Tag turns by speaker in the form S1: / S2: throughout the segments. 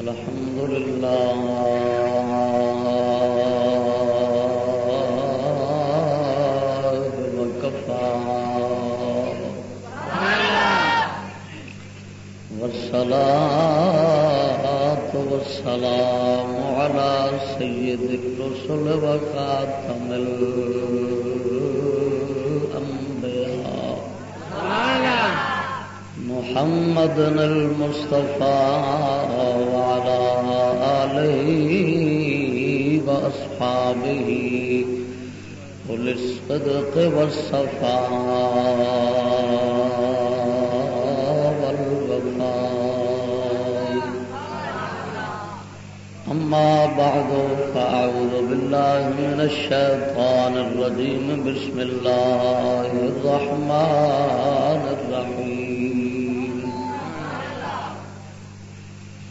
S1: الحمد لله والصلاة والسلام على سيد الرسل وخاتم الأنبياء. محمد المصطفى آله وأصحابه أولي الصدق والصفاء والوفاء. أما بعد فأعوذ بالله من الشيطان الرجيم. بسم الله الرحمن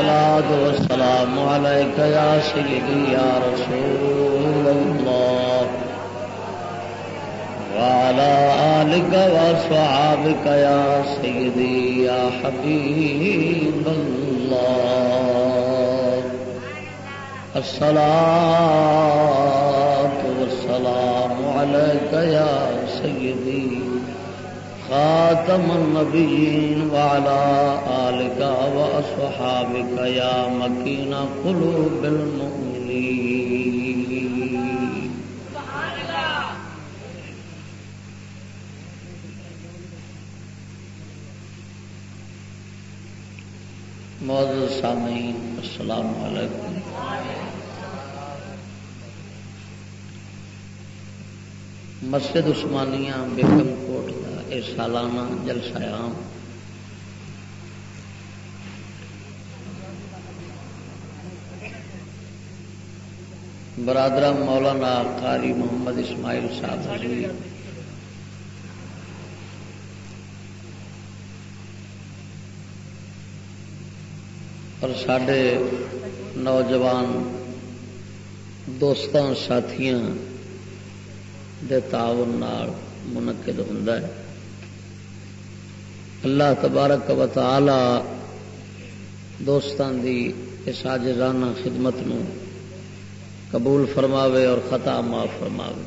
S1: الصلاة والسلام عليك يا سيدي يا رسول الله. وعلى آلك وصحابك يا سيدي يا حبيب الله. الصلاة والسلام عليك يا سيدي خاتم النبيين وعلى آلك وأصحابك يا مكين قلوب المؤمنين معزز سامعین، السلام علیکم. مسجد عثمانیہ بیگم کوٹ کا یہ سالانہ جلسہ عام۔ برادر مولانا قاری محمد اسماعیل صاحب حضوری۔ اور سڈے نوجوان دوستان ساتھیاں دے تعاون منعقد ہوں اللہ تبارک و تعالی دوستان دی اس آجزانہ خدمت نو قبول فرماوے اور خطا معاف فرماوے۔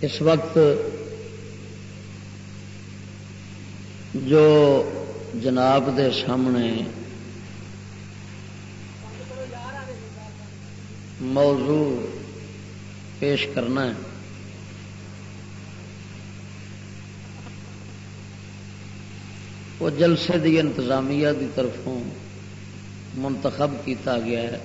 S1: اس وقت جو جناب دے سامنے موضوع پیش کرنا ہے۔ وہ جلسے دی انتظامیہ دی طرفوں منتخب کیتا گیا ہے۔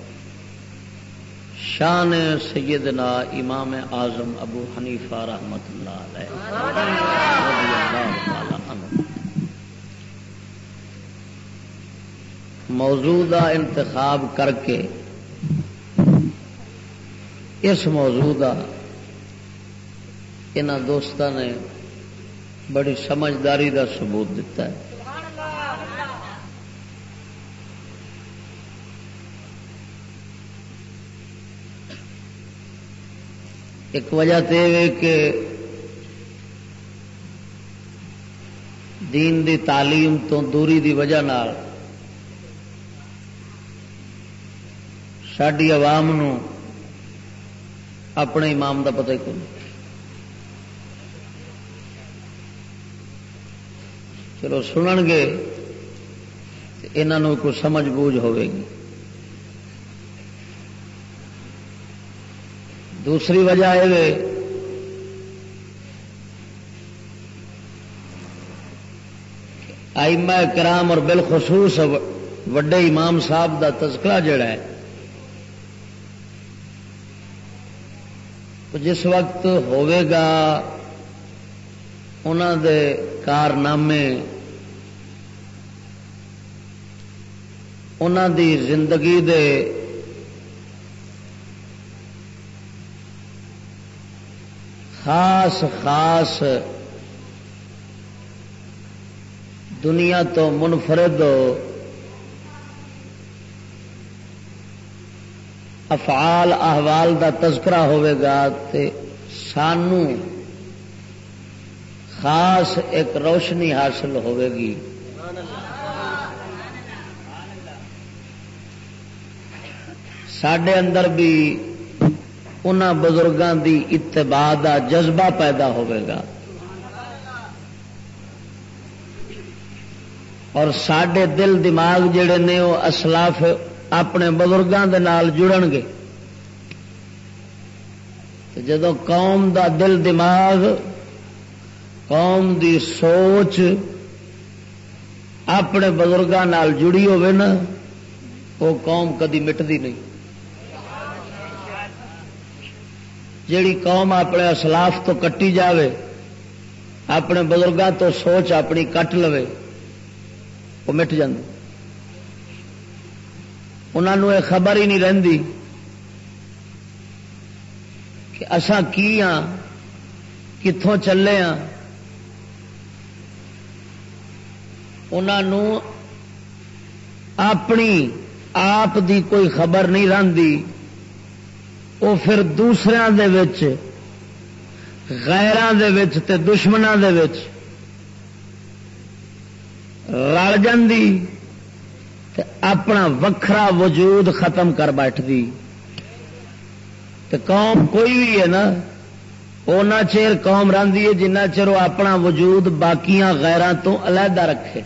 S1: شان سیدنا امام اعظم ابو حنیفہ رحمت اللہ علیہ۔ رضی اللہ انتخاب کر کے اس موضوع ان دوستوں نے بڑی سمجھداری کا ثبوت دیتا ہے۔ ایک وجہ تو یہ کہ دین دی تعلیم تو دوری دی وجہ نال ساری عوام نو اپنے امام دا پتہ ہی کون چلو سنن گے انہوں کو سمجھ بوجھ ہوے گی۔ دوسری وجہ یہ آئمہ کرام اور بالخصوص وڈے امام صاحب دا تذکرہ جڑا ہے جس وقت ہوئے گا انہوں دے کارنامے انہوں دی زندگی دے خاص خاص دنیا تو منفرد افعال احوال دا تذکرہ ہوئے گا تے سانو خاص ایک روشنی حاصل ہوئے گی۔ سڈے اندر بھی ان بزرگوں دی اتباع دا جذبہ پیدا ہوئے گا۔ اور سڈے دل دماغ جڑے نے وہ اسلاف اپنے بزرگوں کے نال جڑن گے۔ جدو قوم دا دل دماغ، قوم دی سوچ اپنے بزرگوں جڑی ہوے نا وہ قوم کدی مٹتی نہیں۔ جیڑی قوم اپنے اسلاف تو کٹی جاوے، اپنے بزرگوں تو سوچ اپنی کٹ لو وہ مٹ جاتی انہوں یہ خبر ہی نہیں رہتی کہ اسان کی ہاں کتوں چلے ہاں انہوں اپنی آپ دی کوئی خبر نہیں رہتی وہ پھر دوسرے غیران دے دشمنوں دے رل اپنا وکھرا وجود ختم کر بیٹھتی قوم کوئی بھی ہے نا اُنہ چیر قوم رہی ہے جنہ چر وہ اپنا وجود باقیاں غیران تو علیحدہ رکھے۔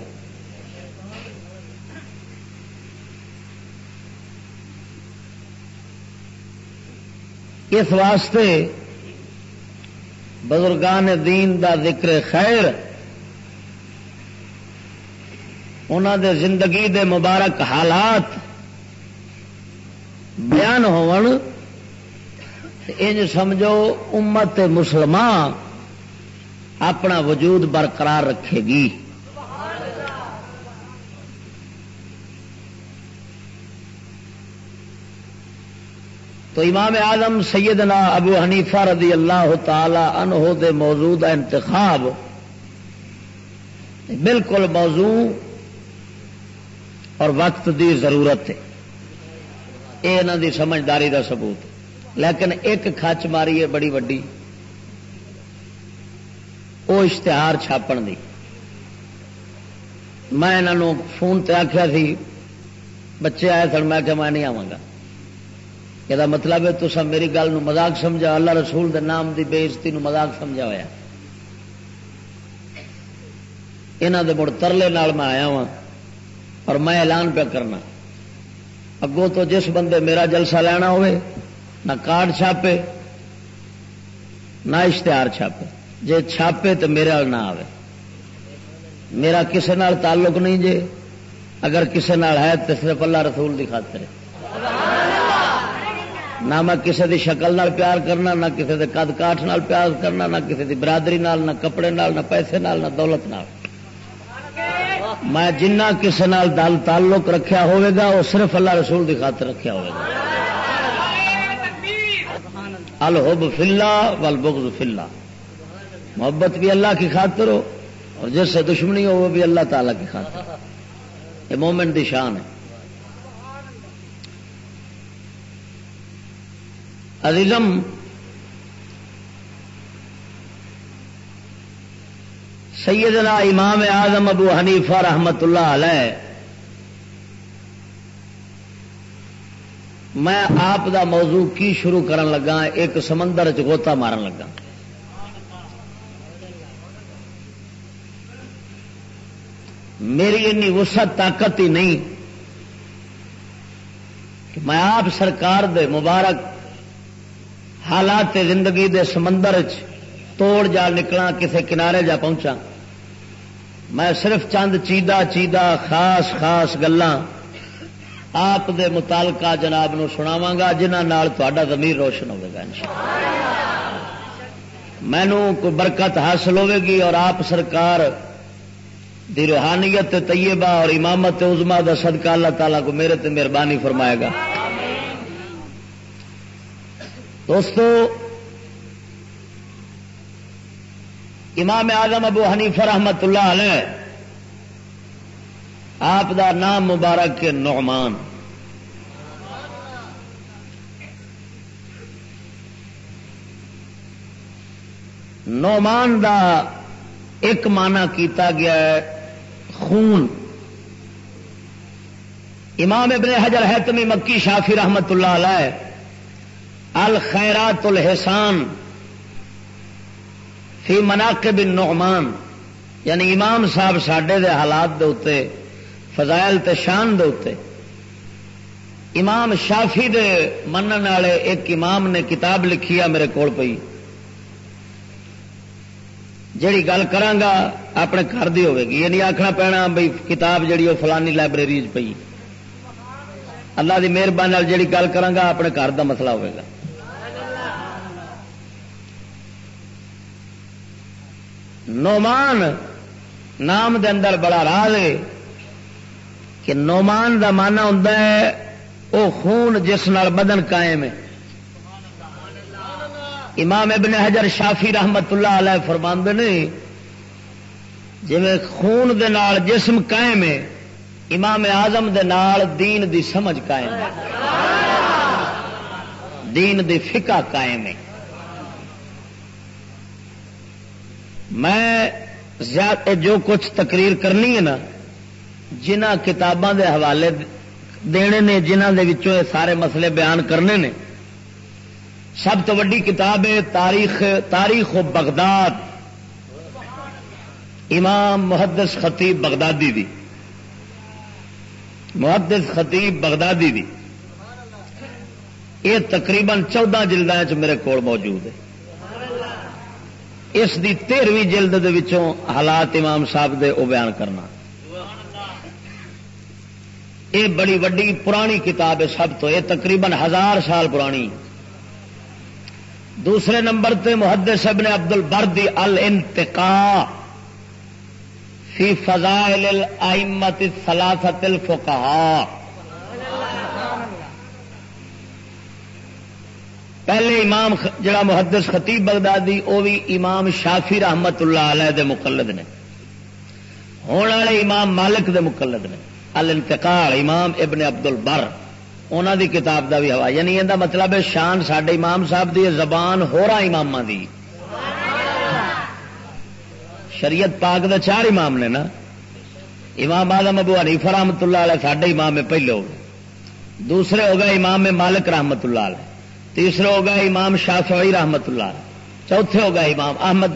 S1: اس واسطے بزرگان دین دا ذکر خیر انہوں دے زندگی دے مبارک حالات بیان ہون، انج سمجھو امت مسلمان اپنا وجود برقرار رکھے گی۔ تو امام اعظم سیدنا ابو حنیفہ رضی اللہ تعالی عنہ دے موضوع انتخاب بالکل موضوع اور وقت دی ضرورت ہے۔ یہ انہوں دی سمجھداری کا ثبوت۔ لیکن ایک کچ ماری ہے بڑی وڈی۔ وہ اشتہار چھاپن دی۔ میں انہوں فون تے آخیا سی، بچے آئے سن، میں کہ میں نہیں آواں گا۔ یہ مطلب ہے تو سب میری گل مزاق سمجھا، اللہ رسول دے نام دی بےزتی مزاق سمجھا ہوا یہاں دے مڑ ترلے نال میں آیا وا اور میں اعلان پہ کرنا۔ اگوں تو جس بندے میرا جلسہ لینا ہوئے، نہ کارڈ چھاپے، نہ اشتہار چھاپے۔ جے چھاپے تو میرے نہ آئے میرا کسے نال تعلق نہیں جے، اگر کسے نال ہے تو صرف اللہ رسول دی خاطر نہ میں کسی دی شکل نال پیار کرنا، نہ کسی دے قد کاٹ نال پیار کرنا، نہ کسی دی برادری نال، نہ کپڑے نال، نہ پیسے نال، نہ دولت نال۔ میں جنہ کسی دل تعلق رکھیا ہوئے گا، وہ صرف اللہ رسول دی خاطر رکھیا ہوئے گا۔ الحب فلا ول بغض فلا محبت بھی اللہ کی خاطر ہو، اور جس سے دشمنی ہو، وہ بھی اللہ تعالی کی خاطر۔ یہ مومنٹ دی شان ہے۔ عزیزم سیدنا امام اعظم ابو حنیفہ رحمت اللہ علیہ، میں آپ دا موضوع کی شروع کرن لگا، ایک سمندر چوتا مارن لگا۔ میری این وسعت، طاقت ہی نہیں کہ میں آپ سرکار دے مبارک حالات زندگی دے سمندر چ توڑ جا نکلا کسے کنارے جا پہنچا میں صرف چند چیدہ چیدہ خاص خاص گلان آپ دے متعلقہ جناب نو سناوا گا جنہ تا زمیر روشن ہوگا ان مینو کوئی برکت حاصل ہوے گی اور آپ سرکار دی روحانیت طیبہ اور امامت عزما دا صدقہ اللہ تعالیٰ کو میرے تے مہربانی فرمائے گا۔ دوستو امام اعظم ابو حنیفہ رحمت اللہ علیہ، آپ دا نام مبارک کے نعمان۔ نعمان دا ایک مانا کیتا گیا ہے خون۔ امام ابن حجر حتمی مکی شافی رحمت اللہ علیہ، الخیرات الحسان۔ فی مناقب النعمان یعنی امام صاحب سڈے دے حالات دے اتے فضائل تے شان دے اتے امام شافی دے منن والے ایک امام نے کتاب لکھی ہے میرے کول پئی۔ جیڑی گل کرانگا اپنے گھر دی ہوے گی یہ نہیں آخنا پینا بھائی کتاب جیڑی وہ فلانی لائبریری پئی۔ اللہ دی مہربانی جیڑی گل کرانگا اپنے گھر دا مسئلہ ہوئے گا۔ نومان نام دے اندر بڑا راز ہے کہ نومان دا مانا ہوں وہ خون جس نال بدن قائم ہے۔ امام ابن حجر شافی رحمت اللہ علیہ فرماند نے جی خون دے نال جسم قائم ہے، امام آزم دے نال دین دی سمجھ قائم ہے۔ دین دی فقہ قائم ہے۔ میں جو کچھ تقریر کرنی ہے نا، جنہ کتاباں دے حوالے دینے نے، جنہ دے وچوں سارے مسئلے بیان کرنے نے، سب تو ویڈی کتاب ہے تاریخ تاریخ و بغداد، امام محدث خطیب بغدادی دی۔ محدث خطیب بغدادی دی۔ یہ تقریباً چودہ جلدوں میرے کول موجود ہے۔ اس دی تیرہویں جلد دے وچوں حالات امام صاحب دے او بیان کرنا۔ یہ بڑی وڈی پرانی کتاب ہے سب تو، یہ تقریباً ہزار سال پرانی۔ دوسرے نمبر تے محدث ابن عبد البردی الانتقا فی فضائل الائمت الثلاثه پہلے امام جڑا محدث خطیب بغدادی وہ بھی امام شافی رحمت اللہ علیہ دے مقلد نے۔ ہونے والے امام مالک دے مقلد نے۔ الانتقال، امام ابن عبد البر انہوں دی کتاب دا بھی ہوا یعنی یہ مطلب ہے شان سڈے امام صاحب دی زبان ہو رہا امام دی۔ شریعت پاک دا چار امام نے نا۔ امام آدم ابو حنیفہ رحمت اللہ علیہ ساڈے امام پہلے ہو گئے۔ دوسرے ہو گئے امام مالک رحمت اللہ علیہ۔ تیسرے ہو گئے امام شافعی رحمت اللہ چوتھے ہو گئے امام احمد۔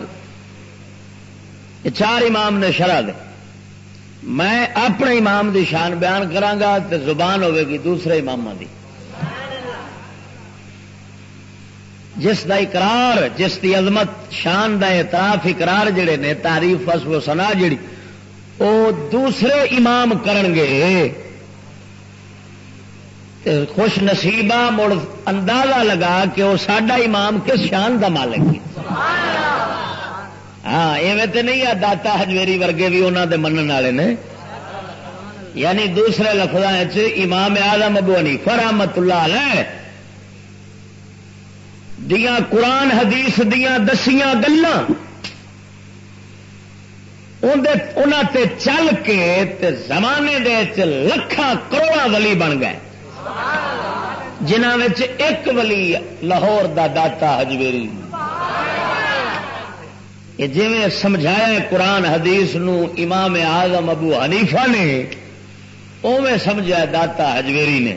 S1: یہ چار امام نے شرح دے۔ میں اپنے امام دی شان بیان کرانگا تو زبان ہوے گی دوسرے امام دی۔ جس دا اقرار، جس دی عظمت، شان دا اعتراف، اقرار جڑے نے تعریف فصف و سنا جڑی وہ دوسرے امام کرن گے خوش نصیبہ مڑ اندازہ لگا کہ وہ سڈا امام کس شان دا مالک ہے۔ ہاں ایویں تو نہیں آ داتا ہجویری ورگے بھی انہوں دے منن والے نے۔ یعنی دوسرے لفظ امام آدم ابو حنیفہ رحمت اللہ علیہ دیا قرآن حدیث دیا دسیاں گلان تے چل کے تے زمانے دے لکھان کروڑا ولی بن گئے۔ جنہ ایک ولی لاہور دا داتا ہجویری جی سمجھایا قرآن حدیث نو امام آزم ابو حنیفہ نے اوے سمجھا داتا ہجویری نے۔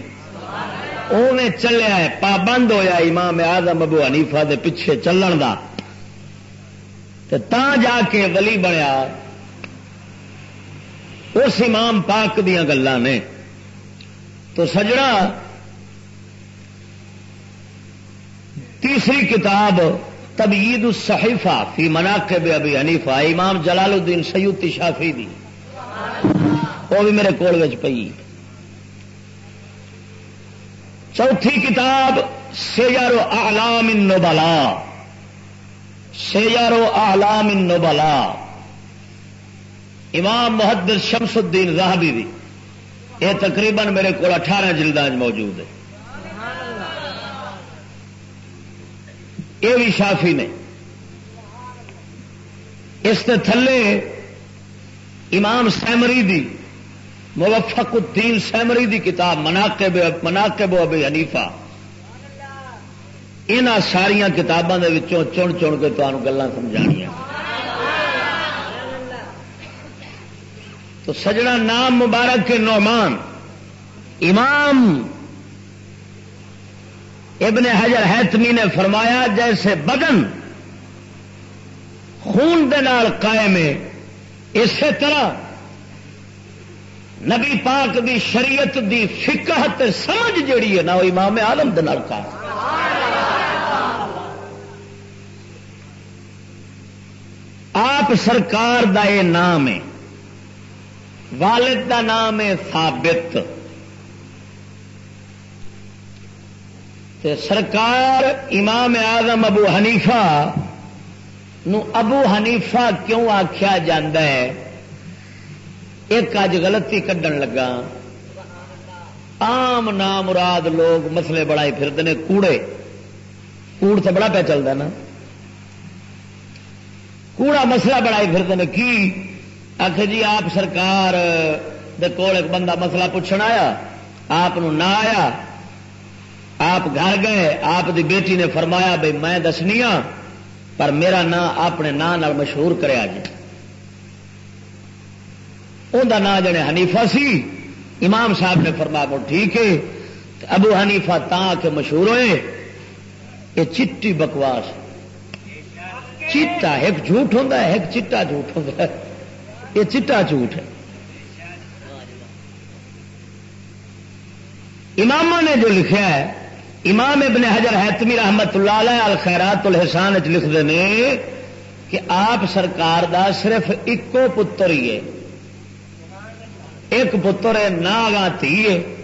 S1: اوے چلیا ہے، پابند ہویا امام آزم ابو حنیفہ دے پیچھے چلن دا۔ تا جا کے ولی بنیا۔ اس امام پاک دیا گلا نے۔ تو سجڑا تیسری کتاب تبید الصحیفہ فی مناقب ابی حنیفہ، امام جلال الدین سیوتی شافی دی۔ وہ بھی میرے کول پی چوتھی کتاب، سیارو آلام النبلا سیارو آلام النبلا امام محدث شمس الدین راہبی دی۔ یہ تقریباً میرے کو اٹھارہ جلدان موجود ہے یہ بھی شافی نے۔ اس کے تھلے امام سیمری دی موفق الدین سیمری دی کتاب مناقب مناقب ابی حنیفہ۔ ان ساریا کتابوں کے چن چن کے تمہیں گلیں سمجھا تو سجنا نام مبارک کے نعمان، امام ابن حجر حتمی نے فرمایا، جیسے بدن خون دے نال قائم ہے، اسی طرح نبی پاک دی شریعت دی فکر سمجھ جیڑی ہے نا، وہ امام آلم دے نال قائم آپ سرکار دا یہ نام ہے۔ والد دا نام ہے ثابت۔ تے سرکار امام اعظم ابو حنیفہ نو ابو حنیفہ کیوں آخیا ہے؟ ایک اج غلطی کڈن لگا۔ آم نام مراد لوگ مسلے بڑائی پھرتے ہیں، کوڑے۔ کوڑ سے بڑا پہ چلتا نا۔ کوڑا مسئلہ بڑائی پھرتے ہیں، کی؟ آخ جی آپ سرکار دے کول ایک بندہ مسئلہ پوچھنا آیا، آپ نہ آیا، آپ گھر گئے، آپ دی بیٹی نے فرمایا بھائی میں دسنی ہاں پر میرا نام اپنے نام مشہور کرے جی۔ انہ نام جنے حنیفہ سی، امام صاحب نے فرمایا ٹھیک ہے ابو حنیفہ تا کے مشہور ہوئے، یہ چٹی بکواس۔ چیٹا ایک جھوٹ ہوں ایک چٹا جھوٹ ہوں یہ چٹا جھوٹ ہے۔ امام نے جو لکھا ہے، امام ابن حجر حتمی رحمت اللہ علیہ الخیرات الحسان چ لکھتے ہیں کہ آپ سرکار دا صرف ایکو پتر ہی ہے۔ ایک پتر ہے، نہ آگاہ تھی ہے۔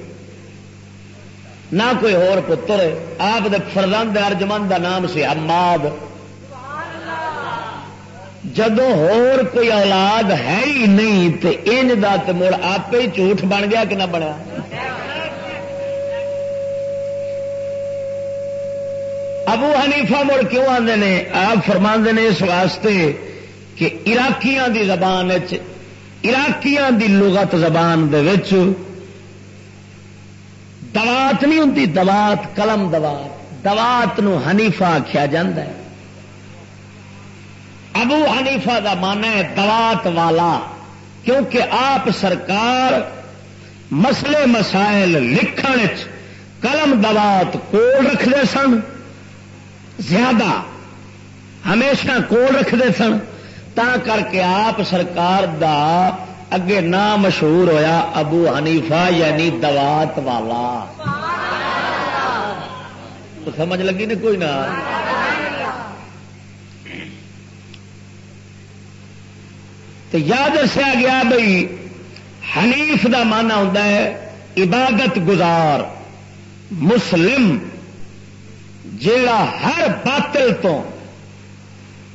S1: نہ کوئی ہور پتر ہے۔ آپ دے فرزند ارجمن دا نام سی حماد۔ جدو ہور کوئی اولاد ہے ہی نہیں تو انج دا مڑ آپ ہی جھوٹ بن گیا کہ نہ بنیا؟ ابو حنیفہ مڑ کیوں آتے ہیں آپ فرما نے اس واسطے کہ عراقیاں دی زبان عراقیاں دی لغت زبان دے وچ دوات نہیں ہوں دوات، قلم دوات۔ دوات نو حنیفہ آخیا جا ابو حنیفہ دا مانا ہے دوات والا، کیونکہ آپ سرکار مسئلے مسائل لکھن قلم دوات کول رکھتے سن، زیادہ ہمیشہ کول رکھتے سن، تا کر کے آپ سرکار دا اگے نام مشہور ہویا ابو حنیفہ یعنی دوات والا۔ سمجھ لگی نہیں کوئی نہ تو یاد رسیا گیا بھائی حنیف دا مانا ہوتا ہے عبادت گزار مسلم جیڑا ہر باطل تو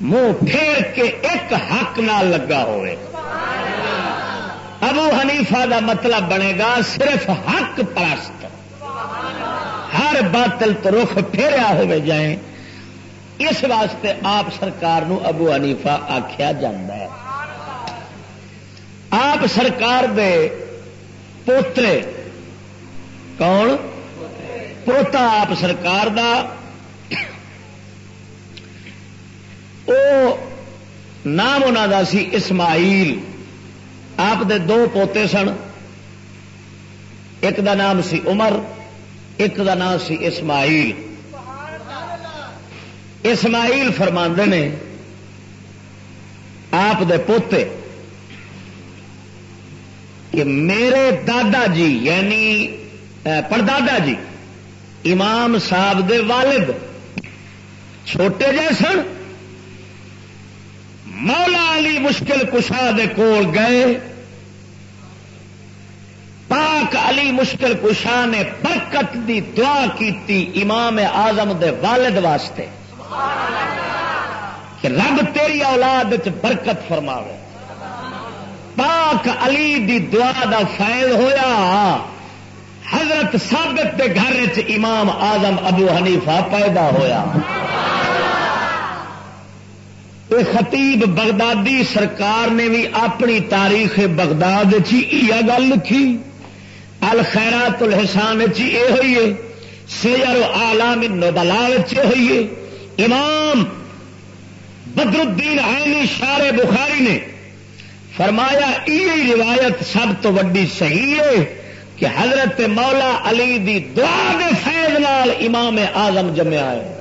S1: منہ پھیر کے ایک حق نہ لگا ہوئے۔ ابو حنیفہ دا مطلب بنے گا صرف حق پرست۔ ہر باطل تو رخ پھیریا ہوئے جائیں۔ اس واسطے آپ سرکار نو ابو حنیفہ آخیا جا آپ سرکار دے پوترے کون؟ پوتا آپ سرکار دا۔ نام انہوں کا سی اسماعیل۔ آپ دے دو پوتے سن۔ ایک دا نام سی عمر، ایک دا نام سی اسماعیل۔ اسماعیل فرما نے، آپ دے پوتے کہ میرے دادا جی یعنی پردادا جی امام صاحب دے والد چھوٹے جیسن مولا علی مشکل کشا دے کول گئے، پاک علی مشکل کشا نے برکت دی دعا کیتی امام آزم دے والد واسطے، کہ رب تیری اولاد برکت فرماوے۔ پاک علی دی دعا دا فائل ہویا۔ حضرت ثابت دے گھر چ امام آزم ابو حنیفہ پیدا ہویا۔ خطیب بغدادی سرکار نے بھی اپنی تاریخ بغداد چی گل لکھی۔ الخیرات الحسان چی اے ہوئی ہے۔ سیر آلام نوبلا ہوئی ہے۔ امام بدر الدین عینی شار بخاری نے فرمایا یہ روایت سب تو وڈی صحیح ہے کہ حضرت مولا علی دی دعا دے فیض نال امام آزم جمیا ہے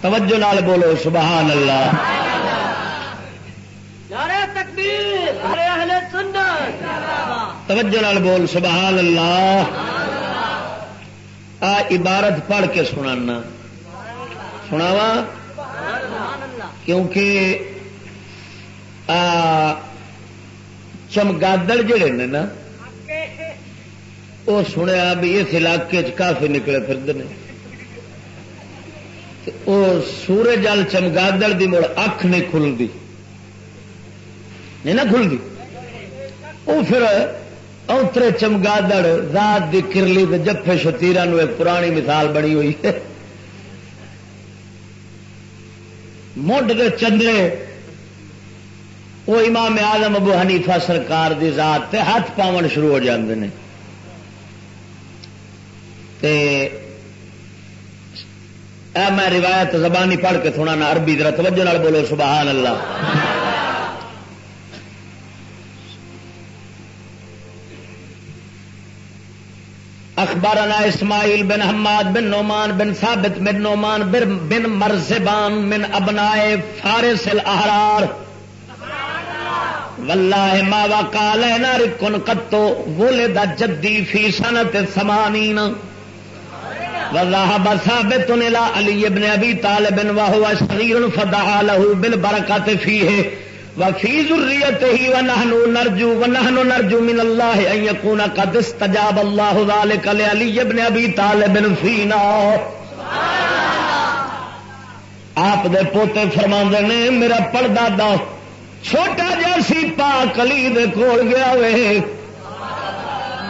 S1: توجہ نال بولو سبحان اللہ۔ توجہ نال بول سبحان اللہ۔ آ عبارت پڑھ کے سنانا۔ سناوا کیونکہ چمگادڑ جڑے نے نا وہ سنیا بھی اس علاقے کافی نکلے پھرتے ہیں سورج جل چمگادڑ دی مڑ اکھ نہیں کھلتی نہیں نہ کھلتی وہ پھر اوترے چمگادڑ رات دی کرلی جفے شتیرا ایک پرانی مثال بنی ہوئی ہے۔ مڈ دے چندرے وہ امام آدم ابو حنیفہ سرکار دی ذات تے ہاتھ پاون شروع ہو جاندے ہیں تے اے میں روایت زبانی پڑھ کے تھوڑا نہ عربی ذرا توجہ نال بولو، سبحان اللہ۔ اخبارنا اسماعیل بن حماد بن نعمان بن ثابت بن نعمان بن مرزبان من ابنائے فارس الاحرار۔ واللہ ما وقال لنا رکن قطو ولد جدی فی سنت سمانین وذهب ثابت الى علي بن ابي طالب وهو صغير فدعا له بالبركه فيه۔ وفي ذريته ونحن نرجو ونحن نرجو من الله ان يكون قد استجاب الله ذلك لعلي بن ابي طالب فينا۔ آپ دے پوتے فرما نے، میرا پردادا چھوٹا جیسی پاک علی دے کول گیا وے۔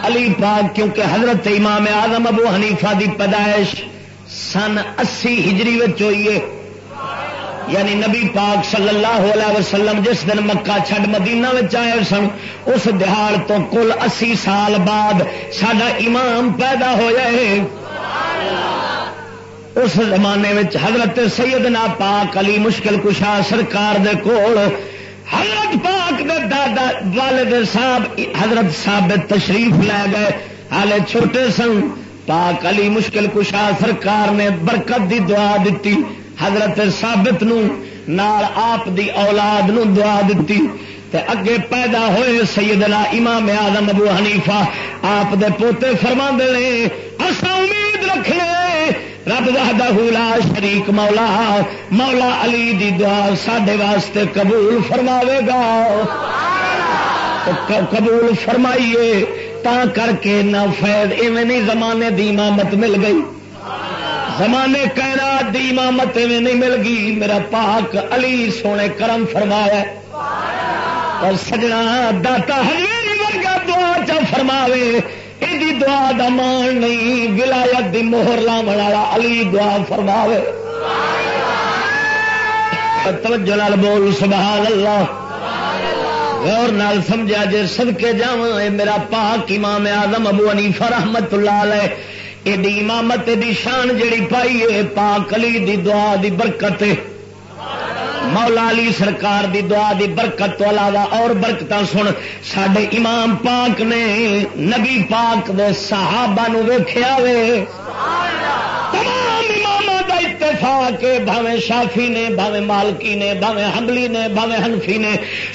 S1: علی پاک کیونکہ حضرت امام آدم ابو حنیفہ دی پیدائش سن اسی ہجری ہوئی ہے۔ یعنی نبی پاک صلی اللہ علیہ وسلم جس دن مکہ چھڈ مدینہ آئے سن، اس دہاڑ تو کل اسی سال بعد سڈا امام پیدا ہوا ہے۔ اس زمانے حضرت سیدنا پاک علی مشکل کشا سرکار دے کول حضرت پاک دے دادا والد صاحب، حضرت ثابت تشریف لے گئے۔ ہالے چھوٹے سن۔ پاک علی مشکل کشا سرکار نے برکت دی دعا دیتی حضرت ثابت نو، نال آپ دی اولاد نو دعا دیتی تے اگے پیدا ہوئے سیدنا امام اعظم ابو حنیفہ۔ آپ دے پوتے فرما دے اصا امید رکھنے رب وحدہ لا شریک مولا مولا علی دی دعا سڈے واسطے قبول فرماوے گا۔ قبول فرمائیے تا کر کے نہ فیض ایویں نہیں زمانے دی امامت مل گئی۔ زمانے کہنا دی امامت ایویں نہیں مل گئی۔ میرا پاک علی سونے کرم فرمایا۔ اور سجنا داتا ہری ورگا دعا چا فرماوے۔ یہ دعا دا مان نہیں، ولایت دی موہر لام والا علی دعا فرماوے۔ توجہ لال بول سبحان اللہ غور نال سمجھا جے صدقے جاواں، اے میرا پاک امام اعظم ابو حنیفہ رحمت اللہ علیہ۔ ایڈی امامت دی شان جڑی پائی ہے پاک علی دی دعا دی برکت ہے۔ مولا علی سرکار دی دعا دی برکت تو علاوہ اور برکت سن سڈے امام پاک نے نبی پاک صحابہ نو ویخیا وے۔ تمام امام کا اتفاق آ کے بھاوے شافی نے بھاوے مالکی نے بھاوے حملی نے بھاوے حنفی نے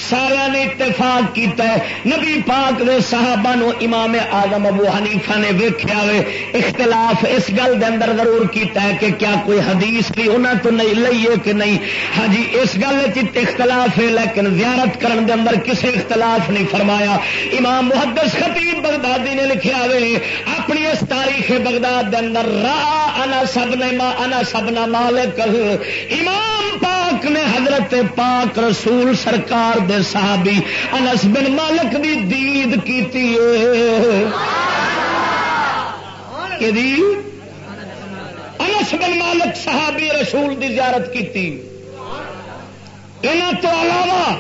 S1: سارا نے اتفاق کیتا ہے۔ نبی پاک نے صحابہ نو امام آزم ابو حنیفہ نے ویخیا وے، اختلاف اس گل دے اندر ضرور کیتا ہے کہ کیا کوئی حدیث بھی انہوں تو نہیں لئیے کہ نہیں۔ ہاں جی اس گل اختلاف ہے، لیکن زیارت کرن دے اندر کسی اختلاف نہیں فرمایا۔ امام محدث خطیب بغدادی نے لکھا وے، اپنی اس تاریخ بغداد دے اندر راہ انا سب نے ما انا سب نہ مالک امام پاک نے حضرت پاک رسول سرکار دے صحابی انس بن مالک دی دید کیتی ہے۔ انس بن مالک صحابی رسول دی زیارت کی تو علاوہ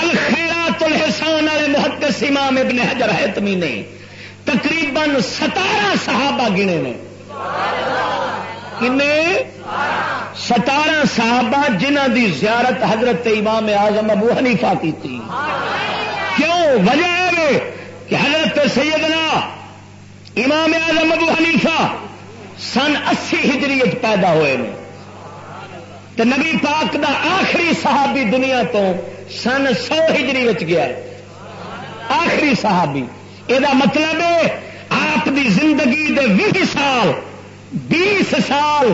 S1: الخیرات الحسان والے محدث امام ابن حجر حتمی نے تقریباً ستارہ صحابہ گنے نے۔ ستارہ صحابہ جنہ دی زیارت حضرت امام اعظم ابو حنیفہ کی تھی۔ کیوں؟ وجہ ہے کہ حضرت سیدنا امام اعظم ابو حنیفہ سن اسی ہجری پیدا ہوئے ہیں تو نبی پاک دا آخری صحابی دنیا تو سن سو ہجری گیا ہے۔ آخری صحابی۔ یہ مطلب ہے آپ دی زندگی دے بھی سال، بیس سال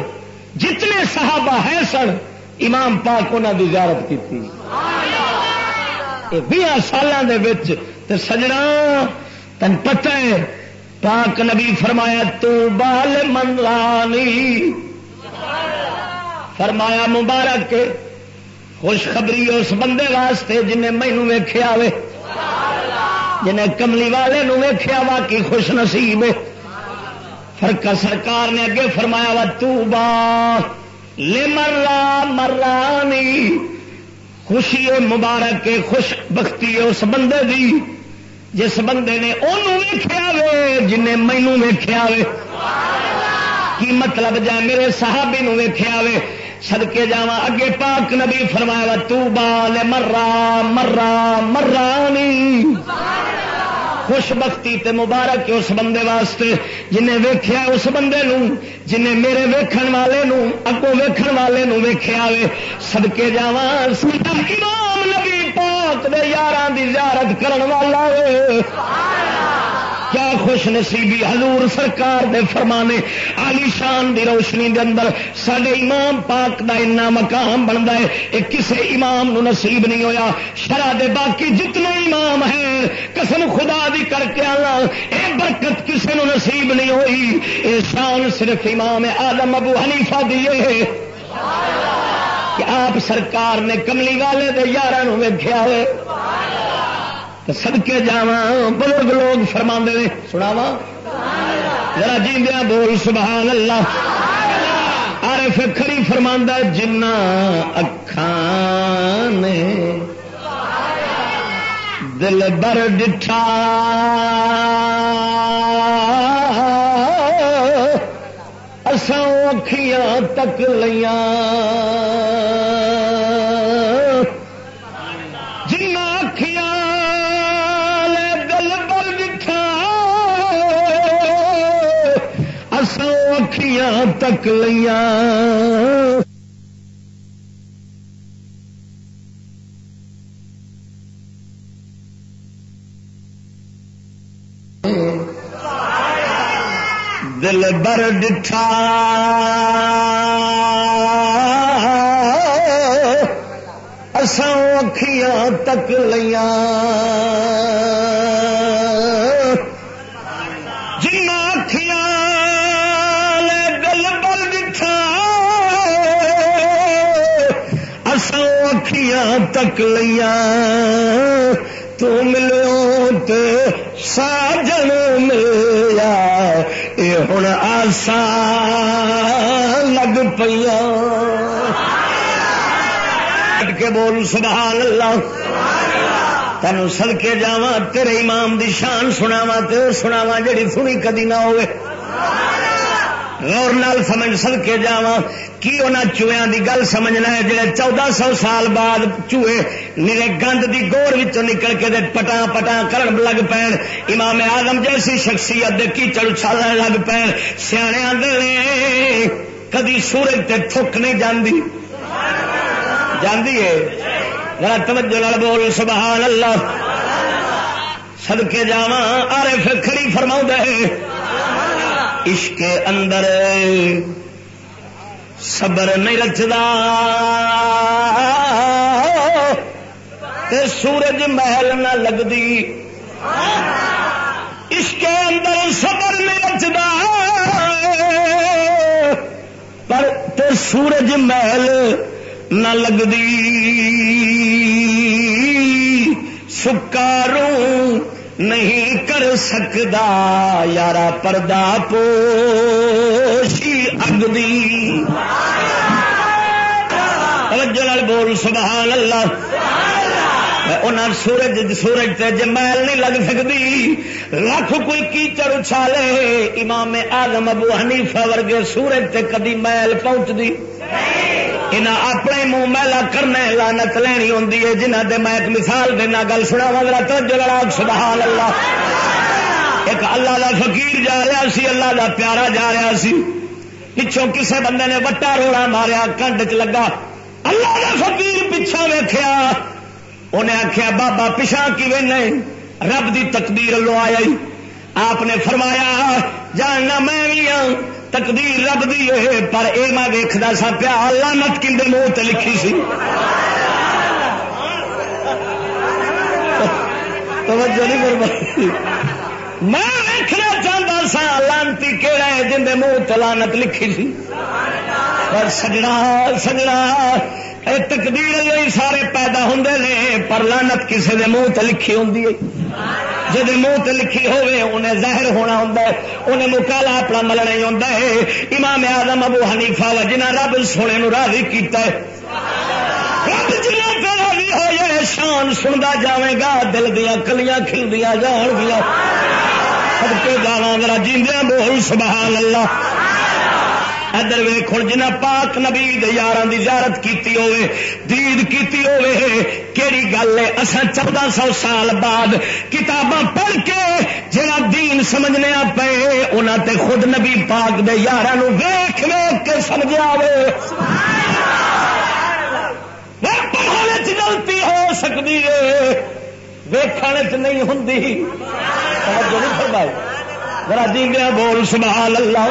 S1: جتنے صحابہ ہے سن، امام پاک انہوں کی زیارت کی سالوں سجنا، تن پتہ ہے، پاک نبی فرمایا، تو بال منرانی فرمایا، مبارک، خوشخبری اس بندے واسطے جنہیں مینو ویخیا وے، جنہیں کملی والے ویخیا وا خوش نصیب فرق سرکار نے اگے فرمایا وا تو با لے مرا مرانی خوشی مبارک خوش بختی اس بندے دی۔ جس بندے نے انہوں ویخیا وے جن مینو ویخیا وے۔ کی مطلب جائے میرے صحابی نو ویخیا وے۔ سدکے جا اگے پاک نبی فرمایا تو بال مرا مرا مرانی خوش بختی تے مبارک اس بندے واسطے۔ جنہیں ویخیا اس بندے نو جنہیں میرے ویکھن والے نو اگوں ویکھن والے نو ویخیا وے۔ سدکے جا امام نبی پاک دے یار دی زیارت کرن والا وے۔ کیا خوش نصیبی حضور سرکار دے فرمانے علی شان دی روشنی دے اندر سڈے امام پاک دا اتنا مقام بنتا ہے۔ یہ کسے امام نو نصیب نہیں ہویا۔ شرح دے باقی جتنے امام ہیں، قسم خدا دی کر کے آنا۔ اے برکت کسے نو نصیب نہیں ہوئی۔ اے شان صرف امام آدم ابو حنیفہ دیے کہ آپ سرکار نے کملی والے دے یار ویخیا ہوئے سدکے جا بزرگ لوگ فرما نے سناوا ذرا جیندیا بول سبحان اللہ آر فکری فرما جنا اکھان دل بر ڈٹھا۔ اساں اکھیاں تک لیاں۔ تک لیا دل بر ڈٹھا۔ اساں اکھیاں تک لیاں لیا تک لیا تو ملو تو ساجن ملیا۔ یہ ہوں آسا لگ پیا کے بول سبحان اللہ تینوں سڑکے جا تیرے امام دی شان سناوا تو سناوا جڑی سنی کدی نہ ہوئے۔ غور نال سمجھ سد کے جا کی انہوں چوہیا کی گل سمجھنا ہے؟ جڑے چودہ سو سال بعد چوہے نیلے گند کی گور نکل کے دے پٹا پٹا کر لگ پین۔ امام آدم جیسی شخصیت دے کی چڑ چل لگ پین۔ سیانے آدھے کدی سورج تے تھک نہیں جاندی۔ جاندی ہے؟ ذرا توجہ لال بول، سبحان اللہ۔ سدکے جا آرے پھر کھڑی فرما ہے عشق اندر صبر نہیں رچدا تے سورج محل نہ لگتی اس کے اندر صبر نہیں رچدا پر تے سورج محل نہ لگتی سکاروں نہیں کر سکتا یارا پردہ پوشی اگدی۔ توجہ بول، سبحان اللہ۔ سورج سورج تے جمائل نہیں لگ سکتی لکھ کوئی کیچڑ اچھالے۔ امام آدم ابو حنیفہ ورگے سورج تے کدی محل پہنچتی انہیں اپنے منہ میلا کرنا لانت لینی ہوں جنہ دے میں ایک مثال دینا گل سنا وا تو سبحان اللہ ایک اللہ دا فقیر جا رہا سی، اللہ دا پیارا جا رہا سی۔ پچھوں کسے بندے نے وٹا روڑا ماریا، کنڈ چ لگا۔ اللہ دا فقیر پچھا ویخیا انہیں آخیا بابا پچھا کی نہیں رب دی تقدیر لو آیا آپ نے فرمایا، جاننا میں بھی ہوں تقدیر رب دی ہے پر اے میں ویکھدا سا پیا، اللہ نت کھے منہ تے لکھی سی۔ توجہ نہیں فرمائی۔ میں ویکھنا چاہندا سا، لانتی کیڑا ہے جندے منہ تے لعنت لکھی سی۔ پر سجنا سجنا تقدیر لئی سارے پیدا ہوں نے، پر لانت کسی کے منہ ت لکھی ہوں جی منہ ت لکھی ہوے انہیں ظاہر ہونا ہوں انہیں مکالا اپنا ملنا ہی ہوتا ہے۔ امام آدم ابو حنیفہ وا جنہ رب سونے نو راضی کیتا ہے۔ رب جنہ پہ راضی ہو جائے شان سنتا جاوے گا۔ دل دیا کلیاں کھلدیاں جان گیا سب کے جانا ذرا جیندیا بول، سبحان اللہ۔ ادھر ویخ جنہ پاک نبی یار کی زیارت کی ہوے دید کی ہوے گل ہے؟ اصا چودہ سو سال بعد کتاباں پڑھ کے جڑا دین سمجھنے پے انہوں تے خود نبی پاک دے یار ویخ ویخ کے سمجھا پڑھانے غلطی ہو سکتی ہے ویخنے چ نہیں ہوں ذرا جی گیا بول، سبحان اللہ۔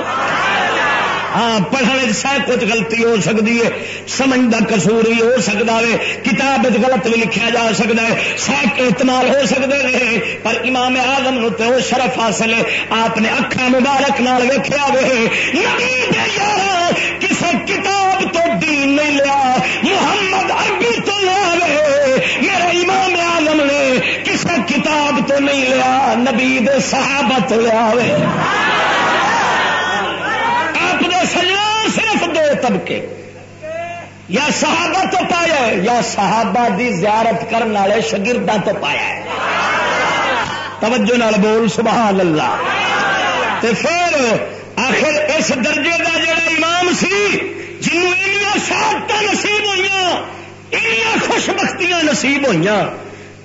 S1: ہاں پڑھنے سہ کچھ غلطی ہو سکتی ہے۔ سمجھ کا کسور بھی ہو سکتا ہے۔ کتاب غلط بھی لکھا جا سکتا ہے۔ سہ استعمال ہو سکتے ہیں۔ پر امام آدم نو تو شرف حاصل ہے۔ آپ نے اکھا مبارک نال ویخیا کسی کتاب تو دین نہیں لیا۔ محمد عربی تو لیا میرے امام آدم نے کسی کتاب تو نہیں لیا۔ نبی صحابہ تو لیا طبقے یا صحابہ تو پایا ہے، یا صحابہ دی زیارت کرنے والے شگرداں تو پایا ہے۔ توجہ نال بول، سبحان اللہ۔ تے پھر آخر اس درجے کا جڑا امام سی جنوں شہادت نصیب ہوئی خوش بختیاں نصیب ہوئی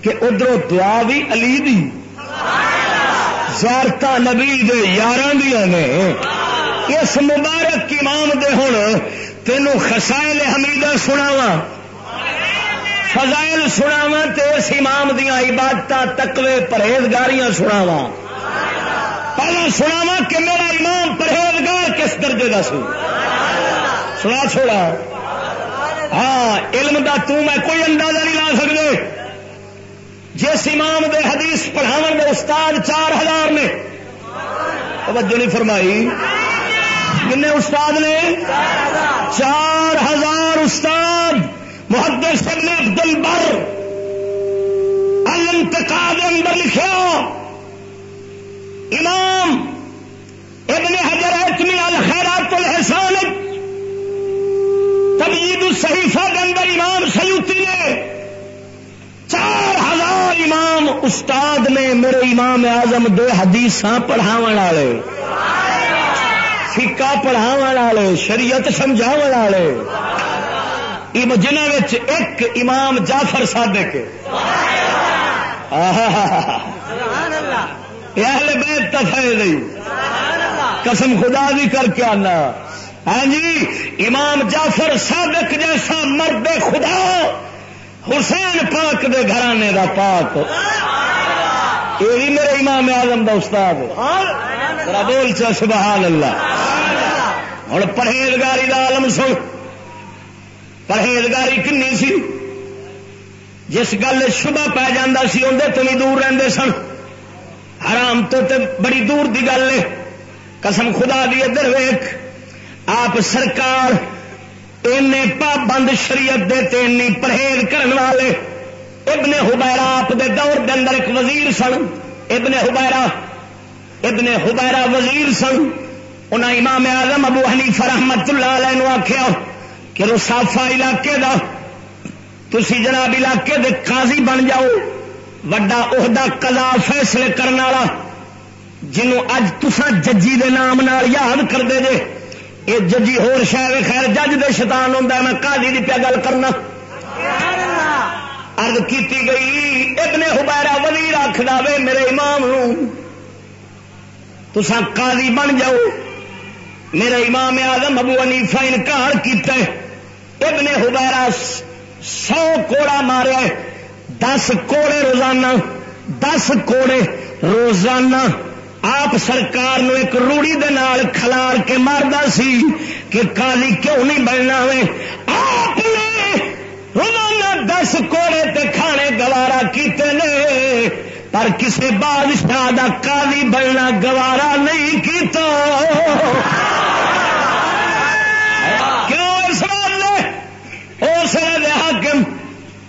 S1: کہ ادھر دعا بھی علی دی۔ زیارت نبی دے یار دیا نے۔ اس مبارک امام دے ہوں تینوں خسائل حمیدہ سناوا فضائل سناوا تے اس امام دیا عبادت تکوے پرہیزگاریاں سناوا پہلا سناوا کہ میرا امام پرہیزگار کس درجے کا سو سنا چھوڑا۔ ہاں علم دا تو میں کوئی اندازہ نہیں لا سکتے جس امام دے حدیث پڑھاو دے استاد چار ہزار نے۔ توجہ نہیں فرمائی۔ کنے استاد نے چار ہزار استاد محدث ابن عبد البر الانتقاد اندر لکھا امام ابن حجر اتنی الخیرات الحسان تبید الصحیفہ کے اندر امام سیوتی نے چار ہزار امام استاد نے میرے امام اعظم دو حدیث پڑھاو والے۔ فکا پڑھاو والے شریعت سمجھا والے۔ جنہ ایک امام جعفر صادق۔ اہل بیت تفے نہیں قسم خدا بھی کر کے آنا۔ ہاں جی امام جعفر صادق جیسا مرد خدا حسین پاک دے گھرانے دا پاک۔ یہ بھی میرے امام اعظم دا استاد بول چا سبحان اللہ۔ ہوں پرہیزگاری دا عالم سن پرہیزگاری کنی سی؟ جس گل شبہ پی جا سی اندر تو بھی دور رہتے سن۔ حرام تو تے بڑی دور دی گل ہے۔ قسم خدا دی ادھر ویخ آپ سرکار این پابند شریعت دے تے اینی پرہیز کرن والے۔ ابن حبیرا آپ دے دور دے اندر ایک وزیر سن۔ ابن حبیرا ابن حبیرا وزیر سن۔ انہیں امام اعظم ابو حنیفہ رحمت اللہ علیہ آخیا کہ رسافا علاقے دا، تسی جناب علاقے دے قاضی بن جاؤ۔ وڈا عہدہ قضا فیصلے کرنے والا جنوں اج تسا ججی دے نام نال یاد کر دے جے۔ یہ ججی ہور شہر خیر جج دے شیطان ہوندا میں قاضی دی پیا گل کرنا۔ سبحان اللہ۔ ارد کیتی گئی، ابن حبیرہ وزیر آخ وے میرے امام نو۔ تسا قاضی بن جاؤ۔ میرے امام آدم ابو انیفا انکار کیتا ہے۔ ابن حبیرہ سو کوڑا مارے دس کوڑے روزانہ، دس کوڑے روزانہ۔ آپ سرکار نو ایک روڑی دے نال کھلار کے ماردا سی کہ کالی کیوں نہیں بننا آپ نے روزانہ دس کوڑے تے کھانے گوارا کیتے نے، پر کسی بادشاہ دا کالی بننا گوارا نہیں کیتا۔ کیوں اس اس حاکم،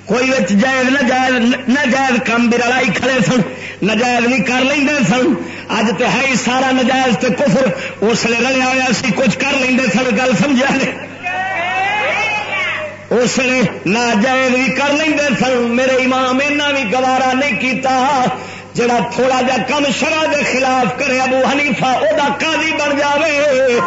S1: کوئی جائز، نہ جائز، نہ کم بھی لڑائی کھڑے سن، نجائز بھی کر لیں سن۔ اج تو ہے ہی سارا نجائز تے کفر، اس لیے رلیا ہوا سی، کچھ کر لیں سن، گل سمجھا لے اس نے ناجائز بھی کر لیں سن۔ میرے امام اینا بھی گوارا نہیں کیتا۔ جڑا تھوڑا جا کم شرح دے خلاف کرے ابو حنیفہ، او دا قاضی بن جاوے۔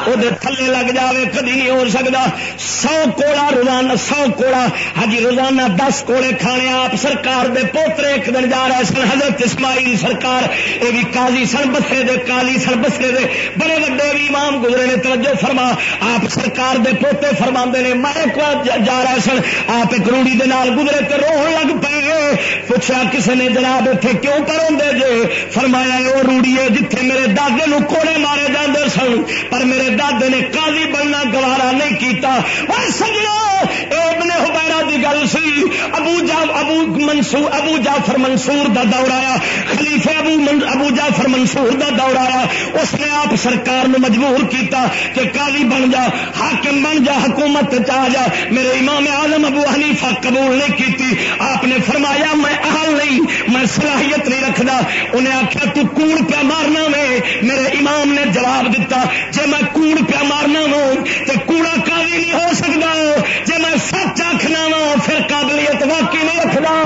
S1: وہ تھلے لگ جاوے کدی نہیں ہو سکتا سو کوڑا روزانہ سو کوڑا ہجی روزانہ دس کوڑے کھانے آپ سرکار دے پوترے ایک دن جا رہے سن حضرت اسماعیل سرکار یہ بھی قاضی سن بسرے دے قاضی سن بسرے دے بڑے وڈے بھی امام گزرے نے توجہ فرما آپ سرکار دے پوتے فرما نے میں جا رہے سن آپ ایک روڑی دے نال گزرے تے روح لگ پے پوچھا کسی نے جناب اتنے کیوں پر ہوں جے فرمایا وہ روڑی ہے جتھے میرے دادے کوڑے مارے جاندے سن پر میرے دادے نے قاضی بننا گوارا نہیں کیتا۔ اور سجنا ابن حبیرہ دی گل سی۔ ابو جا ابو منصور ابو جعفر منصور دا دور آیا۔ خلیفہ ابو من ابو جعفر منصور دا دور آیا۔ اس نے آپ سرکار نو مجبور کیتا کہ قاضی بن جا، حاکم بن جا، حکومت چاہ جا۔ میرے امام عالم ابو حنیفہ قبول نہیں کیتی۔ آپ نے فرمایا، میں اہل نہیں، میں صلاحیت نہیں رکھدا۔ انہیں آخیا تو کوڑ پیا مارنا میں میرے امام نے جواب دیتا جے میں کوڑ پیا مارنا وا تو کوڑا قاضی نہیں ہو سکتا جے میں سچ آخنا وا، پھر قابلیت واقعی نہیں رکھنا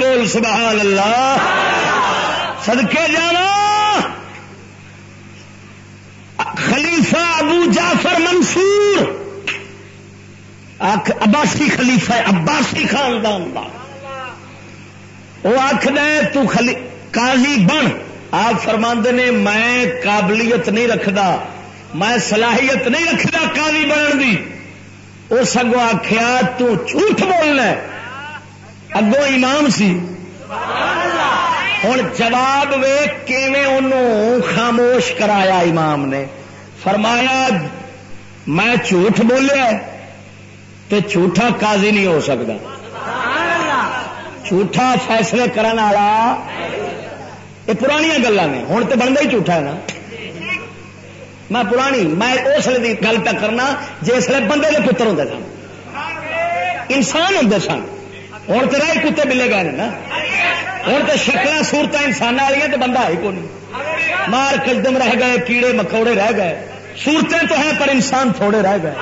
S1: بول سبحان اللہ۔ سدکے جانا۔ خلیفہ ابو جعفر منصور۔ عباسی خلیفہ عباسی خاندان کا وہ آخد تو خلی قاضی بن۔ آپ فرما نے، میں قابلیت نہیں رکھتا میں صلاحیت نہیں رکھتا قاضی بننے کی وہ سگو آخیا جھوٹ بولنا اگوں امام سی۔ ہوں جواب ویخ انہوں خاموش کرایا امام نے۔ فرمایا، میں جھوٹ بولیا تو جھوٹا قاضی نہیں ہو سکتا جھوٹا فیصلے کرنے والا، یہ پرانی گلیں نے۔ ہوں تو بنتا ہی جھوٹا ہے نا۔ میں پرانی، میں اس لیے گل پہ کرنا، جس بندے کے پتر ہوں سن۔ انسان ہوں سن۔ ہوں تو رہے کتے ملے گئے نا۔ ہوں تو شکل سورت انسان والی تو بندہ ہی کون؟ مار کجدم رہ گئے، کیڑے مکوڑے رہ گئے۔ سورتیں تو ہیں، پر انسان تھوڑے رہ گئے۔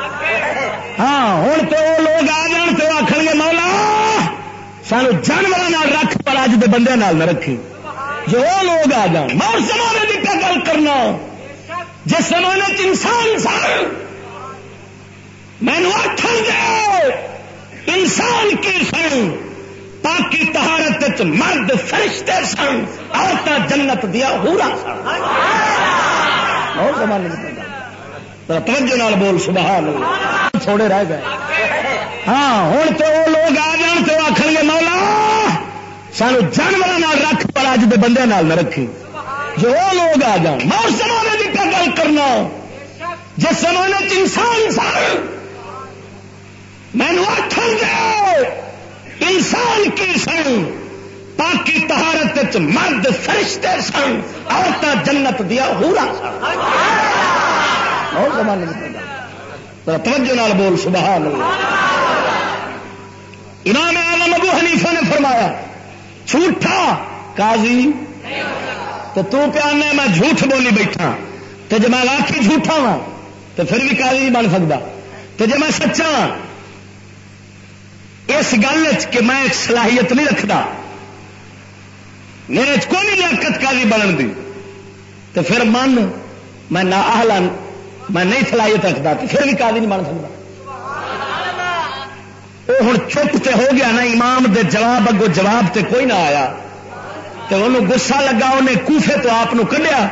S1: ہاں ہوں تو وہ لوگ آ جان تو آخر گے سانو جانور رکھ پر اج دے بندے نہ رکھی جو لوگ آ جان میں اس زمانے کی کیا گل کرنا۔ جس زمانے انسان سن مینو آخر دے، انسان کی سن؟ پاکی تہارت مرد فرشتے سن عورتیں جنت دیا ہورا سن۔ بہت زمانے توجہ نال بول، سبحان اللہ۔ تھوڑے رہ گئے۔ ہاں ہوں تو وہ لوگ آ جان تو آخر گے مولا سانو جانور رکھ پر اج دے بندے نہ رکھی۔ جو وہ لوگ آ جان میں اس زمانے کی گل کرنا جس زمانے چ انسان سن مینو آخر گے انسان کی سن پاکی تہارت مرد فرشتے سن عورتیں جنت دیا ہورا توجہ نال بول سبحان اللہ۔ امام اعظم ابو حنیفہ نے فرمایا، جھوٹا قاضی، تو تو پیانے میں جھوٹ بولی بیٹھا، تو جب میں لاکھی جھوٹا وا تو پھر بھی قاضی بن سکتا۔ تو جب میں سچا ہاں، اس گل کہ میں ایک صلاحیت نہیں رکھتا، میرے کوئی لیاقت قاضی بنن دی، تو پھر من، میں نہ میں نہیں صلاحیت رکھتا، تو پھر بھی قاضی نہیں بن سکتا۔ وہ ہوں چپ تے ہو گیا نا، امام دے جواب اگو جواب تے کوئی نہ آیا۔ تو انہوں گسا لگا، انہیں کوفے تو آپ کڈیا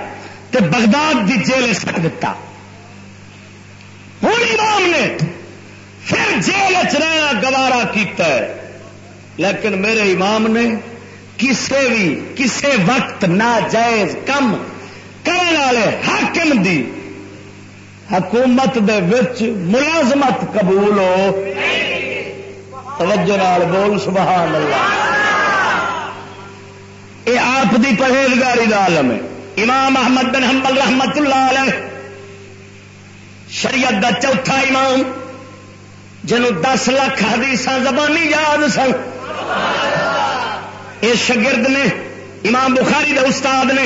S1: تے بغداد دی جیل سٹ دیتا ہوں امام نے پھر جیل رہنا گوارا کیتا ہے۔ لیکن میرے امام نے کسے بھی کسے وقت ناجائز کم کرنے والے حاکم دی حکومت دے وچ ملازمت قبول ہو۔ توجہ نال بول، سبحان اللہ۔ یہ آپ دی پرہیزگاری کا عالم ہے۔ امام احمد بن حنبل رحمت اللہ علیہ، شریعت دا چوتھا امام جنوں دس لاکھ حدیث زبانی یاد سن۔ یہ شگرد نے، امام بخاری دے استاد نے،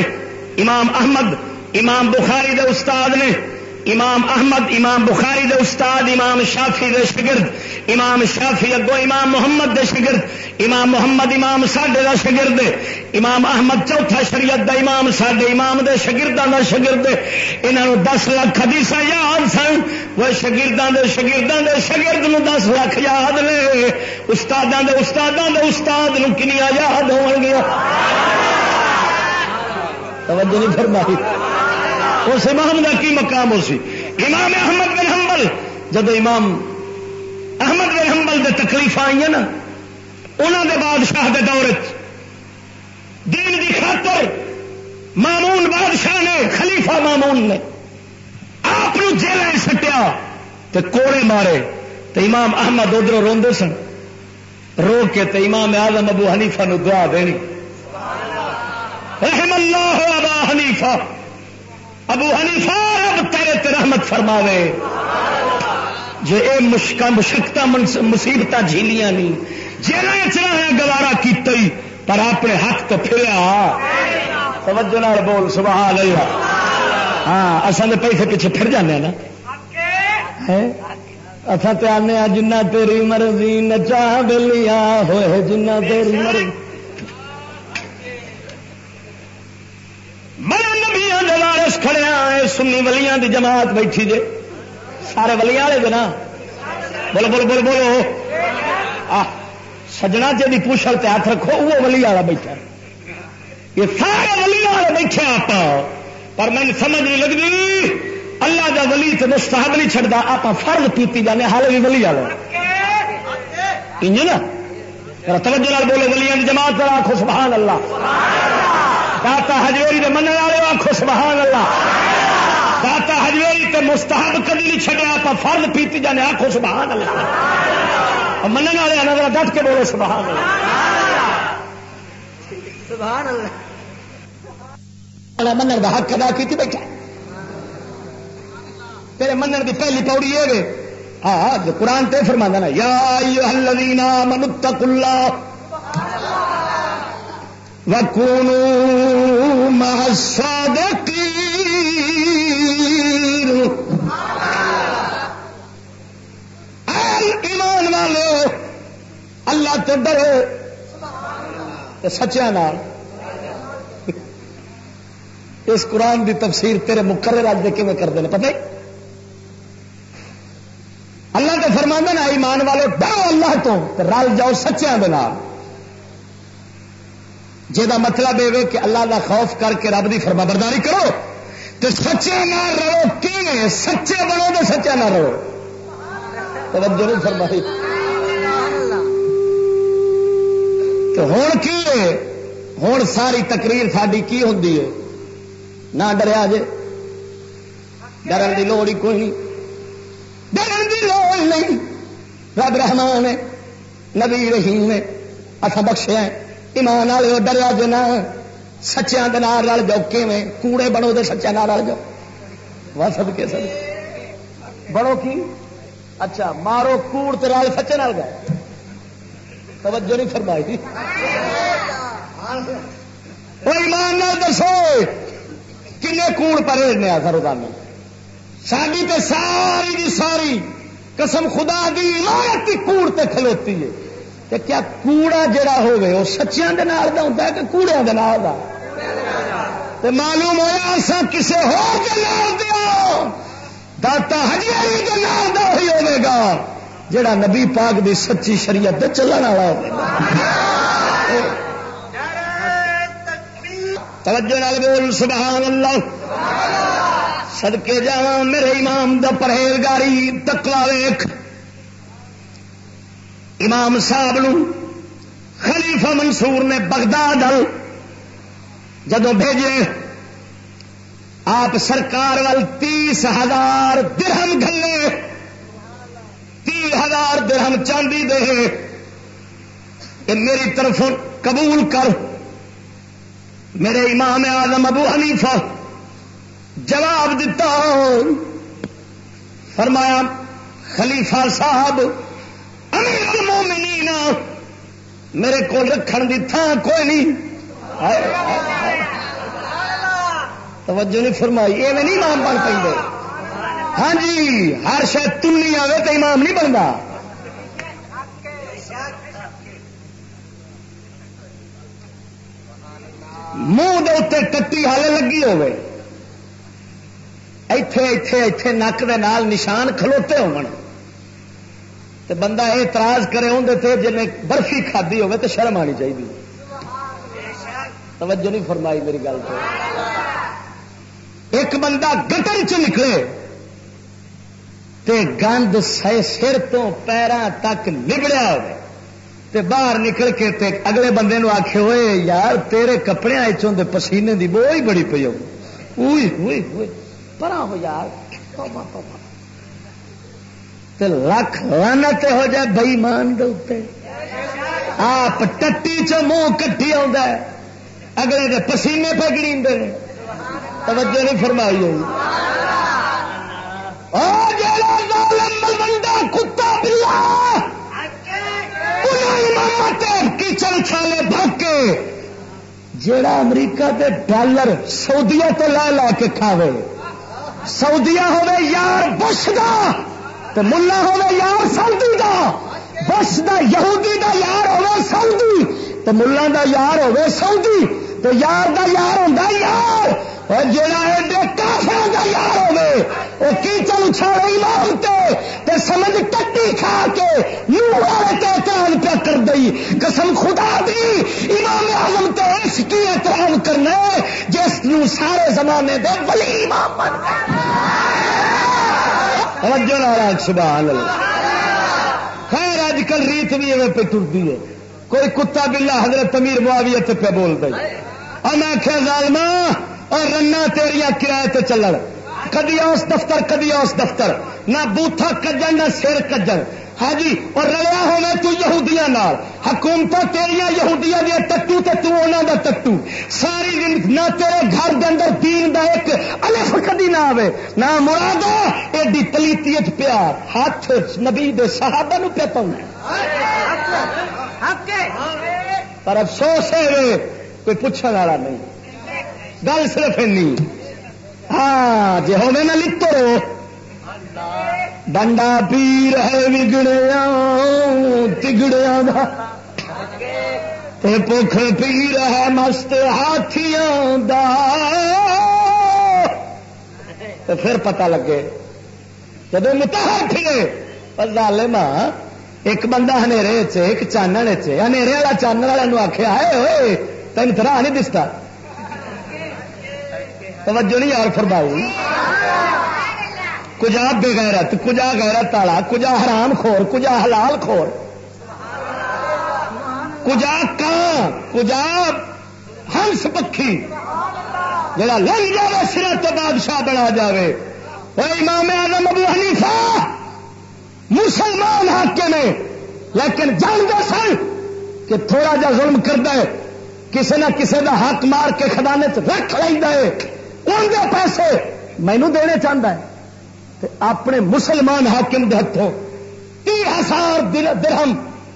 S1: امام احمد، امام بخاری دے استاد نے امام احمد، امام بخاری دے استاد، امام شافی دے شگرد، امام شافی اگو امام محمد دے شگرد، امام محمد، امام ساڈے دا شگرد امام احمد چوتھا شریعت دا امام، ساڈے امام دے شگرداں دا شگرد انہاں دس لاکھ حدیث یاد سن، وہ شگرداں دے شگرداں دے شگرد نو دس لاکھ یاد نے۔ استاداں دے استاداں دے استاد نو کنیا یاد ہون گیا توجہ نہیں فرمائی۔ اس امام کا کی مقام ہو سی؟ امام احمد بن حنبل جب امام احمد بن حنبل دے تکلیف آئی نا انہوں دے بادشاہ دے دور دین دی خاطر مامون بادشاہ نے، خلیفہ مامون نے آپ جیل سٹیا تو کوڑے مارے تو امام احمد ادھر روندے سن۔ رو کے تو امام آزم ابو حنیفہ نو دعا دینی۔ رحم اللہ ابا حنیفہ۔ ابو حنیفہ، رب تیرے رحمت فرماوے۔ جو اے مشکا مشکت مصیبت جھیلیاں نہیں جیل چاہے گوارا کی پر اپنے حق تو پھریا۔ توجہ نال بول، سبحان اللہ۔ ہاں اصل پیسے پیچھے پھر جانے نا۔ اصا تو آنے جنہ تیری مرضی نچا بلیا ہوئے، جنہ تیری مرضی میں نبیا وارس کھڑے سنی ولیاں دی جماعت بیٹھی جے۔ سارے ولیاں والے دن بولو بولو بولو بولو۔ سجنا جی پوچھل تے ہاتھ رکھو وہ ولی والا بیٹھا یہ سارے ولی والے بیٹھے آپ پر میں سمجھ نہیں لگتی اللہ کا ولی تو مستحب نہیں چڑھتا آپ فرض پیتی جانے حال بھی ولی والا نا؟ توجہ بولو، ولیاں دی جماعت آخو سبحان اللہ۔ داتا ہجویری کے من والے آخو سبحان اللہ۔ داتا ہجویری کے مستحب کدی نہیں چڑیا آپ فرد پیتی جانے آخو سبحان اللہ۔ من والے نظر ڈٹ کے بولو سبحان اللہ۔ سبحان اللہ۔ من کا حق ادا کی بیٹھا۔ تیرے من کی پہلی پوڑی یہ قرآن تے فرما نا یا منت اللہ۔ وکونو محسادقین ایمان والو اللہ تو ڈرو۔ سچیا نال۔ اس قرآن دی تفسیر تیرے مقرر اج دے کیون کرتے ہیں پتہ اللہ تو فرما نا ایمان والے ڈرو اللہ تو رل جاؤ سچیا جہاں مطلب یہ کہ اللہ کا خوف کر کے رب کی فرما برداری کرو تو سچے نہ رہو کی سچے بنو تو سچا نہ رہو۔ توجہ نہیں فرمائی۔ تو ہوں کی ہوں ساری تقریر ساری کی ہوں نہ ڈریا جے۔ ڈرن کی لوڑ ہی کوئی نہیں۔ ڈرن کی لوڑ نہیں۔ رب رحمان نبی رحیم نے اصا بخشیا ایمان والے ڈریا جنا سچیا رل جاؤ کیویں؟ کوڑے بنو دے سچیا نہ رل جاؤ وہ سب کے سب بڑو کی؟ اچھا مارو کوڑ تو رل سچے نال گئے۔ توجہ نہیں فرمائی۔ وہ ایمان نال دسو کن کوڑ پڑے آ روزانہ۔ ساری تے ساری دی ساری قسم خدا دی عمارت کی کوڑ تے کھلوتی ہے۔ تے کیا کوڑا جڑا ہوگی وہ سچیاں دے نال دا ہوتا ہے کہ کوڑیاں دے نال دا؟ تے معلوم ہوا سا کسے ہو کے نال دیا داتا ہجیری دے نال دا ہوئی ہوے گا، جڑا نبی پاک دی سچی شریعت دے چلن والا ہوے توجہ نال بول سبحان اللہ سدکے جا میرے امام دا پرہیزگاری تکوا ویخ امام صاحب نو خلیفہ منصور نے بغداد جدو بھیجے، آپ سرکار وال تیس ہزار درہم گلے تی ہزار درہم چاندی دے۔ کہ میری طرف قبول کر۔ میرے امام آدم ابو حنیفہ جواب دیتا فرمایا، خلیفہ صاحب امیر المومنین میرے کو رکھن دی تھان کوئی نہیں۔ توجہ نہیں فرمائی۔ یہ نہیں امام بن پہ ہاں جی ہر شاید تنی آئے تو امام نہیں بنتا منہ دے ٹٹی ہالے لگی ہوئے ایتھے ایتھے ایتھے نک دے نال نشان کھلوتے ہو بندہ اعتراض کرے اندر جن برفی کھدی ہوگی تو شرم آنی چاہیے توجہ نہیں فرمائی میری گل تو۔ ایک بندہ گٹر چ نکلے تے گند سر تو پیروں تک لبڑیا ہو تے باہر نکل کے تے اگلے بندے نو آخے ہوئے یار، تیرے کپڑے چند پسینے دی بو ہی بڑی پی ہوئی ہوئی ہوئی پرا ہو یار لکھ لانا ہو جائے بئی مان دے آپ ٹٹی چ منہ کٹھی اگلے کے پسینے پہ گڑی توجہ نہیں فرمائی ہوئی۔ بندہ کتا بلا۔ کچن چھالے بھگ کے جڑا امریکہ کے ڈالر سعودیا تو لا لا کے کھاوے۔ سعودیا ہوے یار بش دا۔ تو ملا ہوے یار سعودی دا، بش دا یہودی دا یار ہوے سعودی تو ملا دا یار ہوے سعودی تو یار دا یار ہوندا یار۔ اور جڑا ایڈے کافر دا یار ہوے وہ کی چل چھاڑے امام تے تے سمجھ ٹٹی کھا کے نور والے تے اعتراض پہ کر دئی۔ قسم خدا دی، امام اعظم تے اس کی اعتراض کرنا جس نو سارے زمانے دے ولی امام بن گئے۔ توجہ نال سبحان اللہ۔ خیر اج کل ریت بھی اوی پہ ٹرتی ہے۔ کوئی کتا بلا حضرت امیر معاویہ تے پہ بول دے۔ اور میں آخیا ظالما اور رنا تیریا کرایہ تے چلن۔ کدی اس دفتر، کدی اس دفتر۔ نہ بوتھا کجن، نہ سر کجن۔ ہاں جی اور رلیا ہونا تو یہودیاں نال۔ حکومت تیریا یہودیاں دیا ٹٹو تے تو انہاں دا ٹٹو ساری نہ تیرے گھر دے اندر دین دا ایک الف کدی نہ آوے۔ نہ مراد ایڈی پلیتیت پیار۔ ہاتھ نبی دے صحابہ نو پہ پاؤں پر افسوس ہے کوئی پوچھنے والا نہیں۔ گل صرف ہاں جی ہونے نہ لو ڈنڈا پیر ہے بگڑیا تگڑیا پوکھ پیر ہے مست ہاتھیاں دا تو پھر پتا لگے جب متحر پھرے پتا لے ماں ایک بندہ ہنیرے ایک چانن چاننے والا چانن والے آخیا ہے ہوئے تین تو راہ نہیں دستا توجہ نہیں یار فرمائی کجا بے غیرت کجا غیرت تالا کجا حرام خور، کجا حلال خور، کجا کان کجا ہنس پکھی۔ جڑا لگ جائے سر تو بادشاہ بنا جائے وہ امام اعظم ابو حنیفہ مسلمان حق میں لیکن جانتے سن کہ تھوڑا جا ظلم کرتا ہے کسی نہ کسی کا حق مار کے خدانے رکھ لینا ہے۔ ان کے پیسے؟ مینو دینے چاہتا ہے۔ اپنے مسلمان حاکم کے ہاتھوں تی ہزار درہم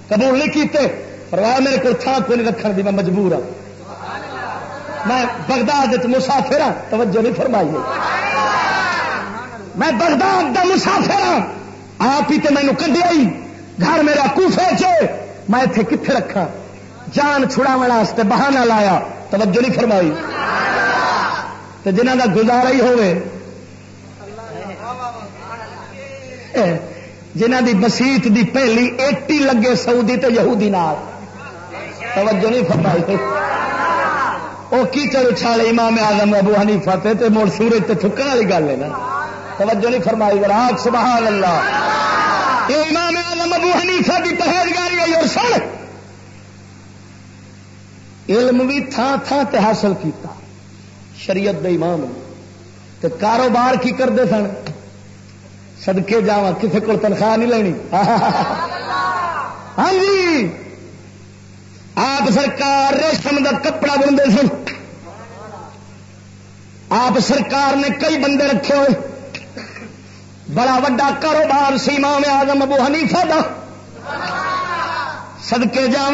S1: قبول نہیں کیتے پر میرے کو تھان کو نہیں رکھنے دی، میں مجبور ہوں میں بغداد مسافر ہوں توجہ نہیں فرمائی میں بغداد کا مسافر ہوں آپ ہی تو مینو کڈیا گھر میرا کوفے چ میں اتنے کتنے رکھا جان چھڑاو بہانا لایا، توجہ نہیں فرمائی۔ تو جنہ کا گزارا ہی ہوئے جنہ دی مسیت دی پہلی ایٹی لگے سعودی تے یہودی نال۔ توجہ نہیں فرمائی وہ کی چل اچھالے امام آزم ابو ہنی فتح تے مڑ سورج تے تھکن والی گل ہے نا۔ توجہ نہیں فرمائی گر آگ سبحان اللہ۔ یہ امام آزم ابو حنیفہ کی پہیزگاری آئی اور سن۔ علم بھی تھان تھان تے حاصل کیتا۔ شریعت دے امام تے کاروبار کی کرتے سن۔ سدکے جا کسی کو تنخواہ نہیں لینی؟ ہاں جی۔ آپ سرکار ریشم کا کپڑا بنتے سن۔ آپ سرکار نے کئی بندے رکھے ہوئے۔ بڑا وا کاروبار سیما میں آدم ابو حنیفہ دا۔ سدکے جا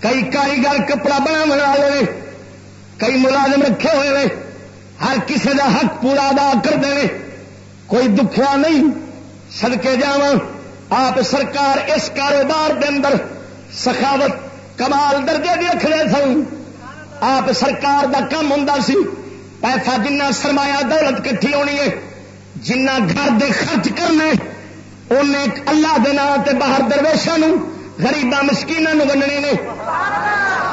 S1: کئی کاریگر کپڑا بنا بنا لے کئی ملازم رکھے ہوئے ہر کسی کا حق پورا ادا کر دے کوئی دکھا نہیں سدکے جا آپ سرکار اس کاروبار کے اندر سخاوت، کمال درجے بھی رکھنے سن۔ آپ سرکار دا کم ہوں سی۔ پیسہ جنہ سرمایہ دولت کٹھی ہونی ہے، جنہ گھر دے خرچ کرنے انہیں اللہ دے نام تے باہر درویشوں گریباں مسکینوں ونڈنی نے۔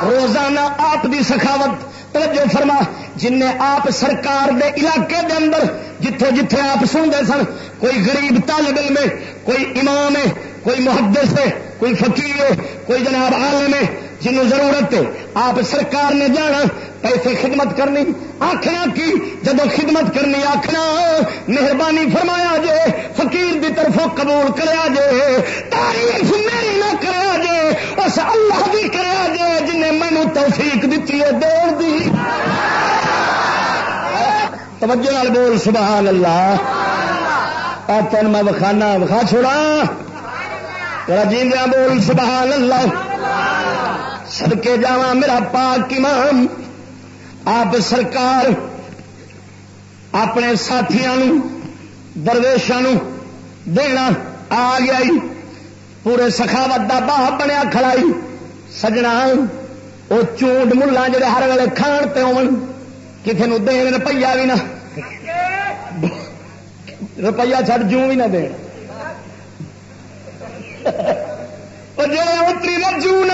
S1: روزانہ آپ دی سخاوت، توجہ فرما۔ جن نے آپ سرکار دے علاقے دے اندر جتھے جتھے آپ سنتے سن، کوئی غریب طالب علم ہے، کوئی امام ہے، کوئی محدث ہے، کوئی فقیر ہے، کوئی جناب عالم ہے جنہوں ضرورت ہے، آپ سرکار نے جانا، پیسے خدمت کرنی آخنا کی جب خدمت کرنی آخنا مہربانی فرمایا جے، فقیر دی طرفوں قبول کریا جے، تعریف میری نہ کریا جے، اس اللہ بھی کریا جے، جنہیں مینو توفیق دیتی ہے دور دی۔ توجہ نال بول، سبحان اللہ۔ تین میں بخانا بخا چھوڑا۔ جیندیا بول، سبحان اللہ۔ سڑکے جا میرا پاک امام۔ آپ سرکار اپنے ساتھی درویشوں دینا آ گیا پورے سخاوت کا باہ بنیا کھڑائی سجنا وہ چونڈ ملا جڑے ہر ویلے کھان پہ کسی نے دین روپیہ بھی نہ۔ روپیہ چڑ جو بھی نہ دین۔ پر جو اتری نہ جو. نہ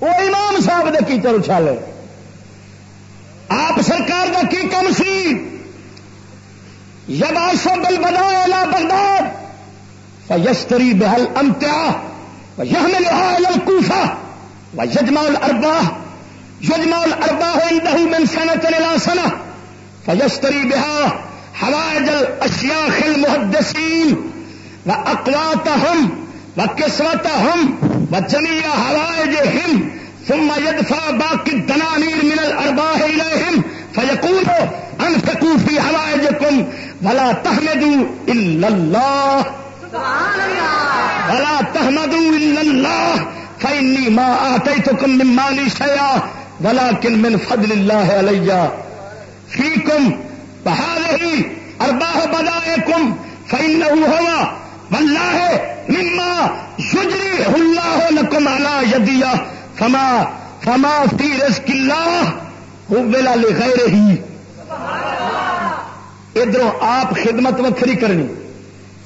S1: وہ امام صاحب دے ਸਾਹਿਬ ਦੇ ਕੀਚਰ ਉਛਾਲੇ ਆਪ ਸਰਕਾਰ ਦਾ ਕੀ ਕੰਮ ਸੀ ਯਬਾਸ਼ਾ ਬਲ ਬਦਾਇਆ ਲਾ ਬਗਦਾਦ فيشتري بها الأمتعة ويحملها إلى الكوفة ويجمع الأرباح يجمع الأرباح اندہو من سنة إلى سنة فيشتري بها حوائج الأشياخ المهدسين و اقوات ہم و کسوت ہم و جمی ہوائے ہم ثم يدفع باقي الدنانير من الارباح اليهم فيقولوا انفقوا في حوائجكم ولا تحمدوا الا الله ولا تحمدوا الا الله فاني ما اتيتكم من مالي شيئا ولكن من فضل الله علي فيكم فهذه ارباح بدائكم فانه هو والله مما يجري الله لكم على يديه فما فما فی رزق اللہ ہولا لکھے رہی ادھر آپ خدمت وکری کرنی۔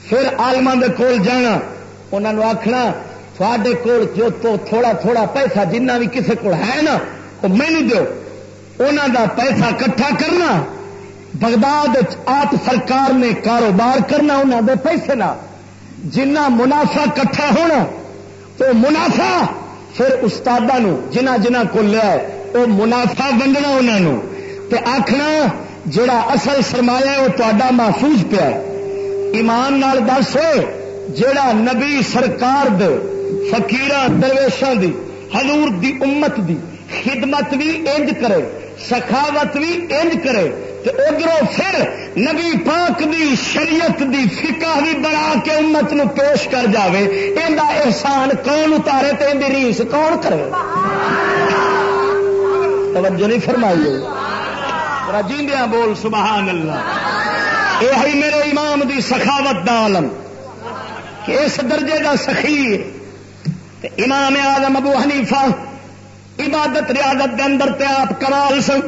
S1: پھر آلما کول جانا۔ انہوں نے آخنا تھوڑے کول جو تو تھوڑا تھوڑا پیسہ جنہ بھی کسی کو ہے نا وہ مینو دو انہوں دا پیسہ کٹھا کرنا۔ بغداد آپ سرکار نے کاروبار کرنا انہوں دے پیسے نہ جنہ منافع کٹھا ہونا تو منافع پھر استاد جنہ جنہ کو لیا وہ منافع ونڈنا انہوں تے آخنا جڑا اصل سرمایا وہ تا محفوظ پیا ایمان نال دس جڑا نبی سرکار دے فکیر درویشوں دی، حضور دی امت دی، خدمت بھی انج کرے، سخاوت بھی انج کرے ادھر پھر نبی پاک دی شریعت دی فکا بھی بنا کے امت نو پیش کر جاوے۔ ان احسان کون اتارے تو ان ریس کون کرے؟ توجہ نہیں فرمائی۔ جیندیا بول سبحان اللہ یہ میرے امام دی سخاوت دا عالم کہ اس درجے دا سخی امام آدم ابو حنیفہ عبادت ریاضت دے اندر تے آپ کمال سن۔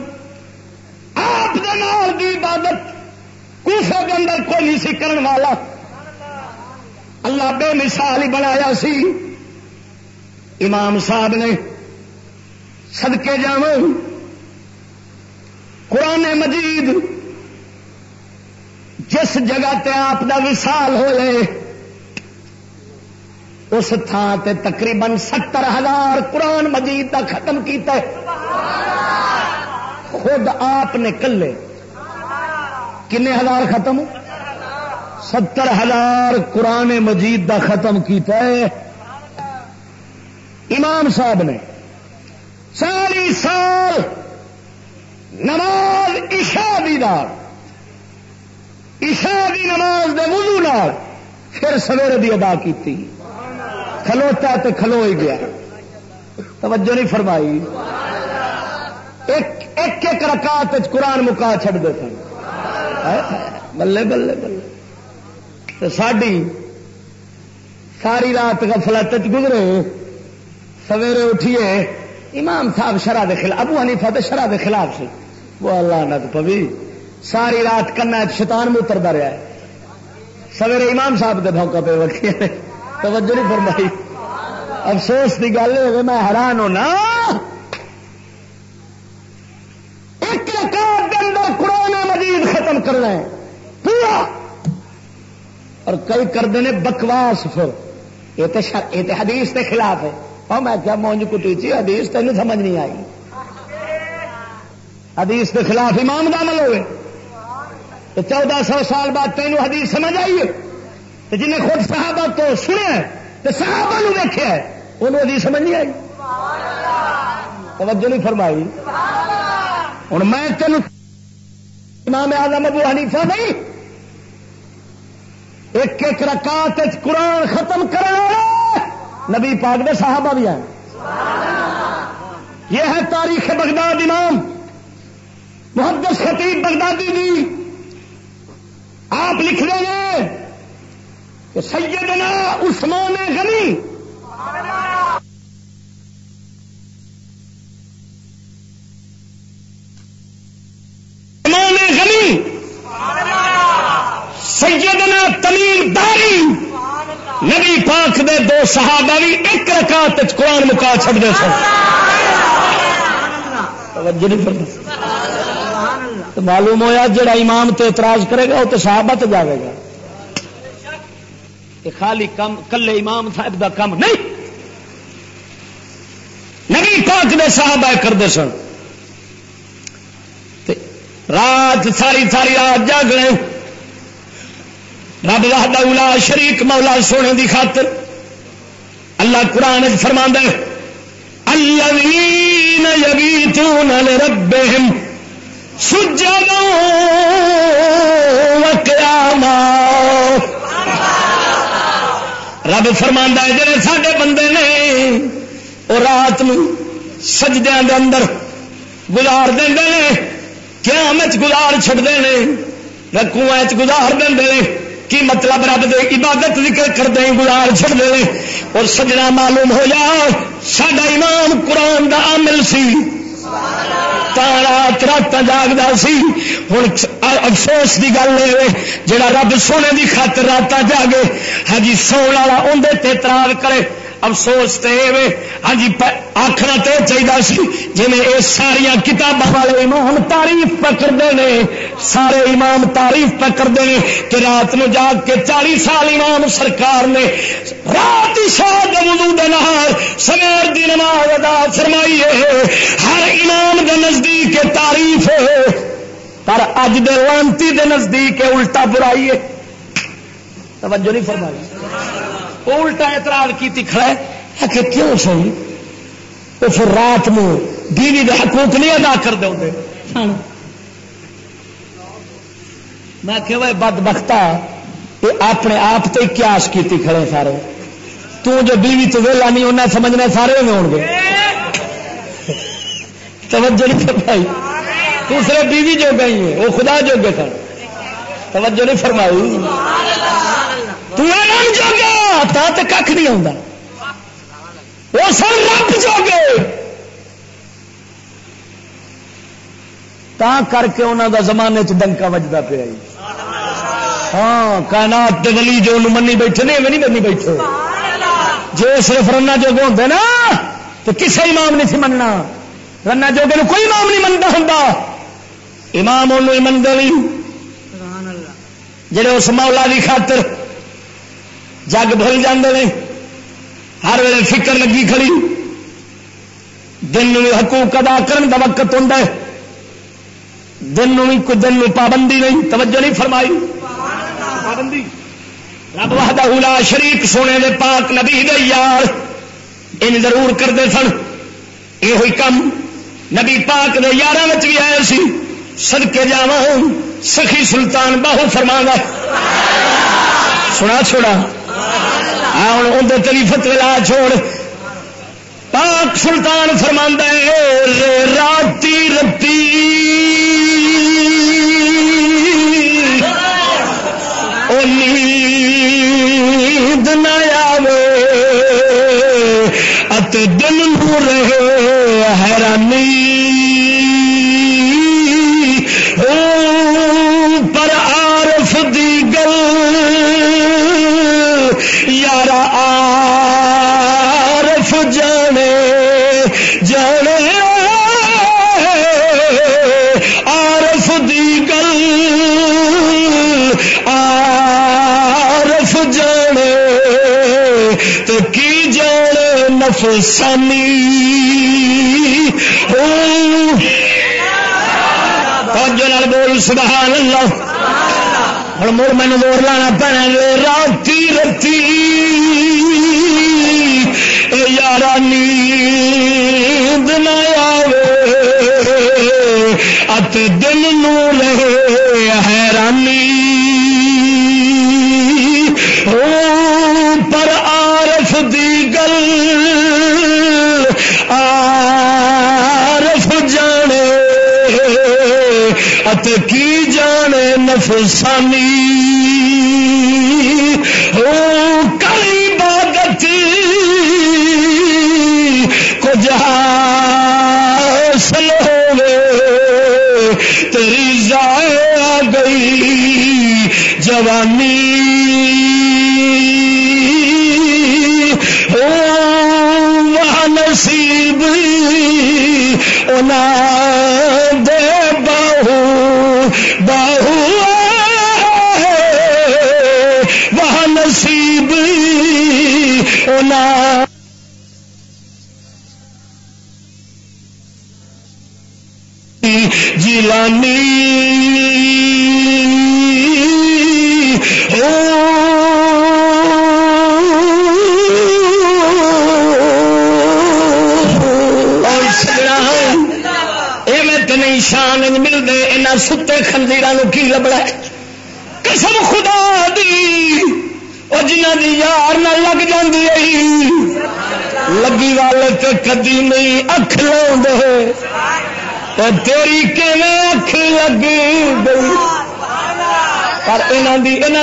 S1: آپ دی عبادت کوفے کے اندر کوئی نہیں سی کرن والا۔ اللہ بے مثال ہی بنایا سی۔ امام صاحب نے سدکے جا قرآن مجید جس جگہ تے آپ دا وصال ہوئے، اس تھان تے تقریباً ستر ہزار قرآن مجید کا ختم کیتا ہے۔ خود آپ نے کلے کنے ہزار ختم؟ ستر ہزار قرآن مجید کا ختم کیتا ہے۔ امام صاحب نے ساری سال نماز عشاء دی دار عشاء دی نماز دے وضو نال پھر سویرے دی ادا کی کھلوتا تو کھلو ہی گیا۔ توجہ نہیں فرمائی۔ ایک ایک ایک رکعت قرآن مکا چڑھتے سن۔ بلے بلے بلے۔ تو ساری ساری رات غفلت گزرے۔ سویرے اٹھیے۔ امام صاحب شرح دے خلاف، ابو حنیفہ تے شرح دے خلاف سے وہ اللہ نت پوی۔ ساری رات کنا شیطان میں اترتا رہا ہے۔ سویرے امام صاحب دے موقع پہ وقت توجہ نہیں فرمائی۔ افسوس کی گل ہے میں حیران ہونا۔ ایک اندر قرآن مجید ختم کرنا ہے پورا۔ اور کئی کرتے ہیں بکواس پھر۔ یہ تو یہ تو حدیث کے خلاف ہے۔ اور میں کیا مونج کٹی چی؟ حدیث تین سمجھ نہیں آئی۔ حدیث کے خلاف امام دامل ہوئے۔ تو چودہ سو سال بعد تینوں حدیث سمجھ آئی تو جنہیں خود صحابہ تو سنے تو صحابہ نو دیکھا انہوں حدیث سمجھ نہیں آئی۔ توجہ نہیں فرمائی۔ ہوں میں تین امام آزم ابو حنیفہ نہیں۔ ایک ایک رکعت قرآن ختم کرنا نبی پاک دے صحابہ بھی ہیں۔ یہ ہے تاریخ بغداد امام۔ محدث خطیب بغدادی جی آپ لکھ رہے ہیں کہ سیدنا عثمان غنی نبی پاک دے دو صحابہ بھی ایک رکعت قرآن مکا چڑھتے سن۔ تو معلوم ہوا جڑا امام تے اعتراض کرے گا وہ تو صحابت جاوے گا۔ خالی کم، کلے امام صاحب دا کم نہیں۔ نبی پاک دے صحابہ کرتے سن۔ رات ساری ساری رات جاگ رہے رب وحدہ اولا شریک مولا سونے دی خاطر اللہ قرآن فرما دے الذين يبيتون لربهم سجدا وقياما رب فرما ہے، جڑے ساڈے بندے نے وہ رات سجدیا دے اندر گزار دیں قیام گزار چھڑتے ہیں رکو گزار دیں کی مطلب رب دے عبادت ذکر کرتے گزار چھڑ دے اور سجنا معلوم ہو جا سڈا امام قرآن دا عامل سی۔ رات رات جاگتا سی۔ ہوں افسوس کی گل ہے جڑا رب سونے کی خاطر رات جاگے ہاں جی، ہی سو والا اندر تراغ کرے۔ افسوس تے ہاں جی آخنا تو چاہیے سی جی یہ ساریا کتابوں والے امام تعریف پہ کرتے ہیں سارے امام تعریف پہ کرتے ہیں کہ رات نو جاگ کے چالی سال امام سرکار نے رات شاد نہار سویر دی نماز ادا فرمائی ہے۔ ہر امام دے نزدیک تعریف ہے، پر اج دے لانتی دے نزدیک الٹا برائی ہے۔ توجہ نہیں فرمائی۔ وہ الٹا اعتراض کی کھڑا ہے۔ کہ کیوں سہی وہ پھر رات میں بیوی کا حقوق نہیں ادا کر دے میں کہ وہ بد بختا یہ اپنے آپ تے قیاس کی کھڑے سارے۔ تو جو بیوی تو ویلا نہیں انہیں سمجھنا سارے میں ہو گے توجہ نہیں فرمائی۔ دوسرے بیوی جو گئی ہیں وہ خدا جو گے سن۔ توجہ نہیں فرمائی۔ جو گیا تا کھ نہیں آتا وہ سر رب جو گے تا کر کے انہوں دا زمانے چ ڈنکا وجدا پیا ہاں کائنات ولی جو منی بیٹھے نہیں نہیں منی بیٹھے۔ جی صرف رنا جوگے ہوتے نا تو کسے امام نہیں سی مننا۔ رنا جوگے کوئی امام نہیں منتا ہوں امام انہوں منگے جڑے اس مولا کی خاطر جگ بھول جاندے ہیں ہر ویلے فکر لگی کھڑی۔ دن بھی حقوق ادا کرن کا وقت ہوں دن بھی کوئی دن پابندی نہیں توجہ نہیں فرمائی۔ پابندی۔ رب وحدہ لا شریف سونے دے پاک نبی دے یار ان ضرور کرتے سن۔ یہ کم۔ نبی پاک دے یار بھی آئے سی۔ سدکے جا سخی سلطان باہو فرما سنا چھوڑا ہوں اندر تری فتوا چھوڑ۔ پاک سلطان فرما راتی رتی نیند نہ آوے، ات دل رہے سبحان اللہ۔ ہوں مڑ مینو زور لانا پینا راتی رتی یارانی۔ جانے نفسانی کئی بادت کچھ حاصل ہوئے تیری آ گئی جوانی۔ وہ نصیب دے جیلانی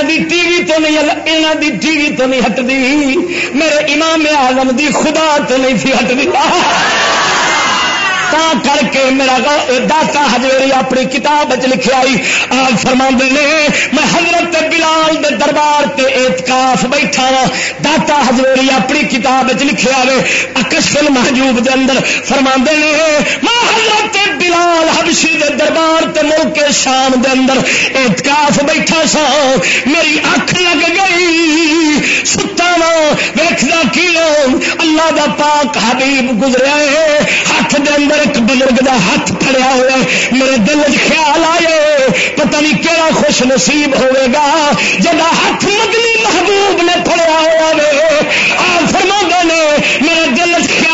S1: دی ٹی وی تو نہیں دی ٹی وی تو نہیں ہٹتی میرے امام آزم دی خدا تو نہیں سی ہٹتی کر کے میرا داتا ہجویری اپنی کتاب لکھے آئی۔ آپ فرما نے، میں حضرت بلال دے دربار تے اعتکاف بیٹھا وا داتا ہزوری اپنی کتاب لکھے آئے اکشل محجوب دے اندر فرما نے، ماں حضرت بلال حبشی دے دربار تے ملک شام دے اندر اعتکاف بیٹھا سا۔ میری اکھ لگ گئی۔ ستا وا ویکھدا کی اللہ دا پاک حبیب گزریا ہے۔ ہاتھ دے اندر ایک بزرگ دا ہاتھ پھڑیا ہوا میرے دل خیال آئے۔ پتہ نہیں کہڑا خوش نصیب ہوئے گا۔ جا ہاتھ مدنی محبوب نے پڑیا ہوا آ فرما نے، میرے دل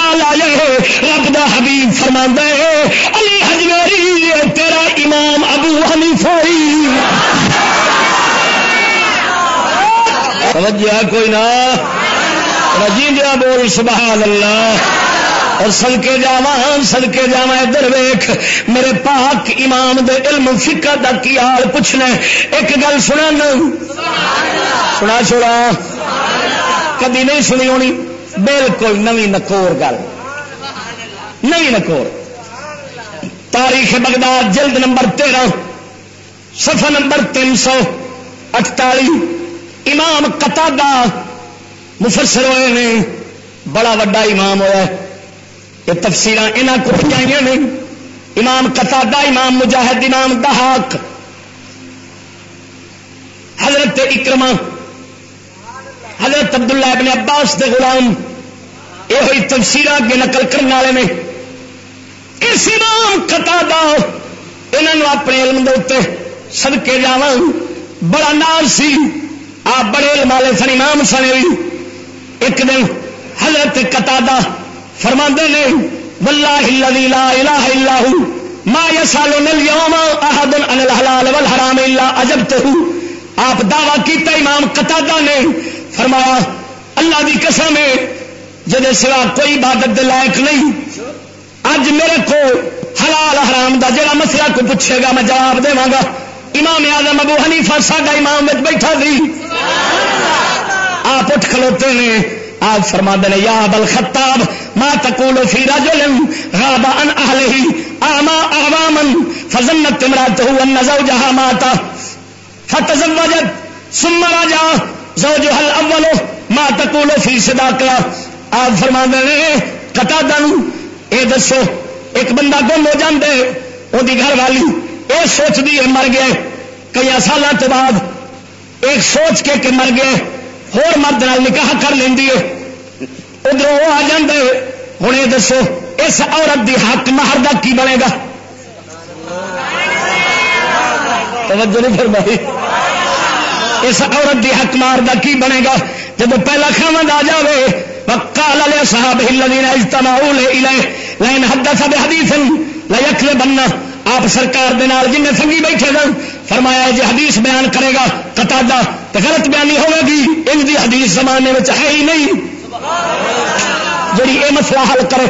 S1: خیال آ جائے۔ رب دا حبیب فرما ہے، علی حجویری تیرا امام ابو حنیفائی توجہ کوئی نہ؟ رجی دیا بول، سبحان اللہ۔ اور سڑکے جاوا سڑکے جاوا ادھر ویخ میرے پاک امام دے علم فکر دا کی حال پوچھنا ایک گل سنا سنا۔ چھوڑا کدی نہیں سنی ہونی؟ بالکل نوی نکور گل۔ نوی نکور تاریخ بغداد، جلد نمبر تیرہ، صفحہ نمبر تین سو اٹتالی امام کتا مفسر ہوئے نے، بڑا وڈا امام ہوا یہ تفصیل یہاں کو جائیں نے۔ امام قطع امام مجاہد، امام دہاق حضرت اکرما حضرت عبداللہ ابن عباس دے غلام۔ یہ ہوئی تفصیل اگے نقل کرنے والے نے۔ اس امام قطع انہوں اپنے علم دے سدکے جا بڑا ناز سی۔ آپ بڑے علم والے سن، امام سنے بھی ایک دن حضرت قطع فرما نے، واللہ الذی لا الہ الا ہو، ما یسالون اليوم احد ان الحلال والحرام الا اجبته آپ دعویٰ کیتا امام قتادہ نے، فرمایا، اللہ دی قسم ہے جدے سوا کوئی عبادت دے لائق نہیں۔ اج میرے کو حلال حرام دا جڑا مسئلہ کو پوچھے گا، میں جواب دے گا۔ امام اعظم ابو حنیفہ ساڈا امام وچ بیٹھا سی آپ اٹھ کھلوتے نے، آپ فرما دے یا بل خطاب ما تقول فی رجل غاب عن اهله اما اعواما فظنت امراته ان زوجها مات فتزوجت، ثم رجع، زوجها الاول، ما تقول فی صداقها آپ فرما دے قطادہ نو اے دسو، ایک بندہ گم ہو جاندے او دی گھر والی، اے سوچ دی مر گئے، کئی سالوں تو بعد ایک سوچ کے کہ مر گئے، ہور مرد نال نکاح کر لینی ہے۔ ادھر وہ آ جاندے ہوں یہ دسو، اس عورت دی حق مہر دا کی بنے گا؟ توجہ نہیں فرمائی۔ اس عورت دی حق مار دا کی بنے گا؟ جب پہلا خامد آ جائے وقال علیہ صاحب الذين اجتمعوا الیہ لئن حدث بحدیث لا یکل بننا آپ سرکار دے نال جن سنگی بیٹھے سن، فرمایا جی حدیث بیان کرے گا قطع تو غلط بیانی ہوگی گی، ان دی حدیث زمانے میں ہے ہی نہیں۔ جڑی یہ مسئلہ حل کرے،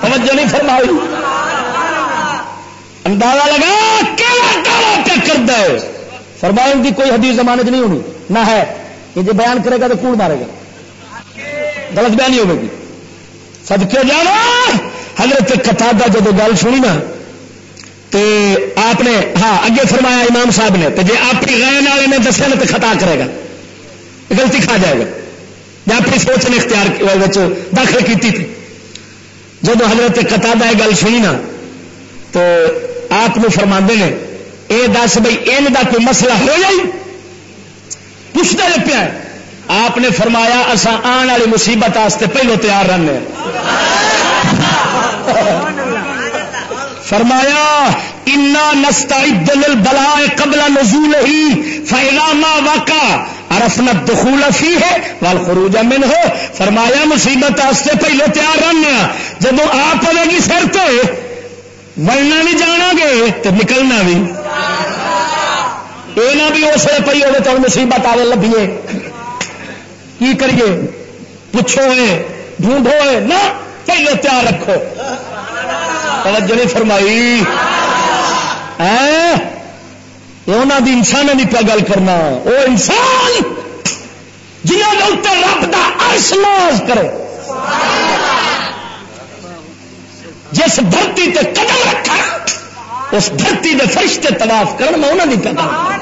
S1: توجہ نہیں فرمائی۔ اندازہ لگا کیا کر دے۔ فرمایا کی کوئی حدیث زمانے نہیں ہونی، نہ ہے۔ یہ جو بیان کرے گا تو کون مارے گا؟ غلط بیانی ہوگی سدکے جانا۔ حضرت کتا جب گل سنی نا تو آپ نے ہاں اگے فرمایا امام صاحب نے تو جی اپنی رین والے نے دسیا نا تو خطا کرے گا۔ غلطی کھا جائے گا۔ یا اپنی سوچ نے اختیار داخل کی تھی۔ جب حضرت قطع یہ گل سنی نا، تو آپ فرما نے یہ دس بھائی ان کا کوئی مسئلہ ہو جائے پوچھتا پیا آپ نے فرمایا اصا آن والی مصیبت پہلو تیار رہنے فرمایا، انا نستا دل بلا قبل نزول ہی فیلاما واقع ارفنت دخول فی ہے وال خروج من ہو فرمایا، مصیبت آستے پہلے تیار رہنے جب آپ پڑے گی سر تو بڑھنا نہیں جانا گے تو نکلنا بھی۔ یہ نہ بھی اس پی ہوگی تو مصیبت آئے لبھیے کی کریے؟ پوچھو ڈھونڈو نہ پہلے تیار رکھو۔ توجہ نہیں فرمائی۔ انہوں دی انسان نہیں پیا گل کرنا۔ وہ انسان جنہوں نے اتنے رب کا ارس ناز کرے۔ جس دھرتی تے قدم رکھا، اس دھرتی دے فرشتے تلاف کرنا میں انہوں نے پیا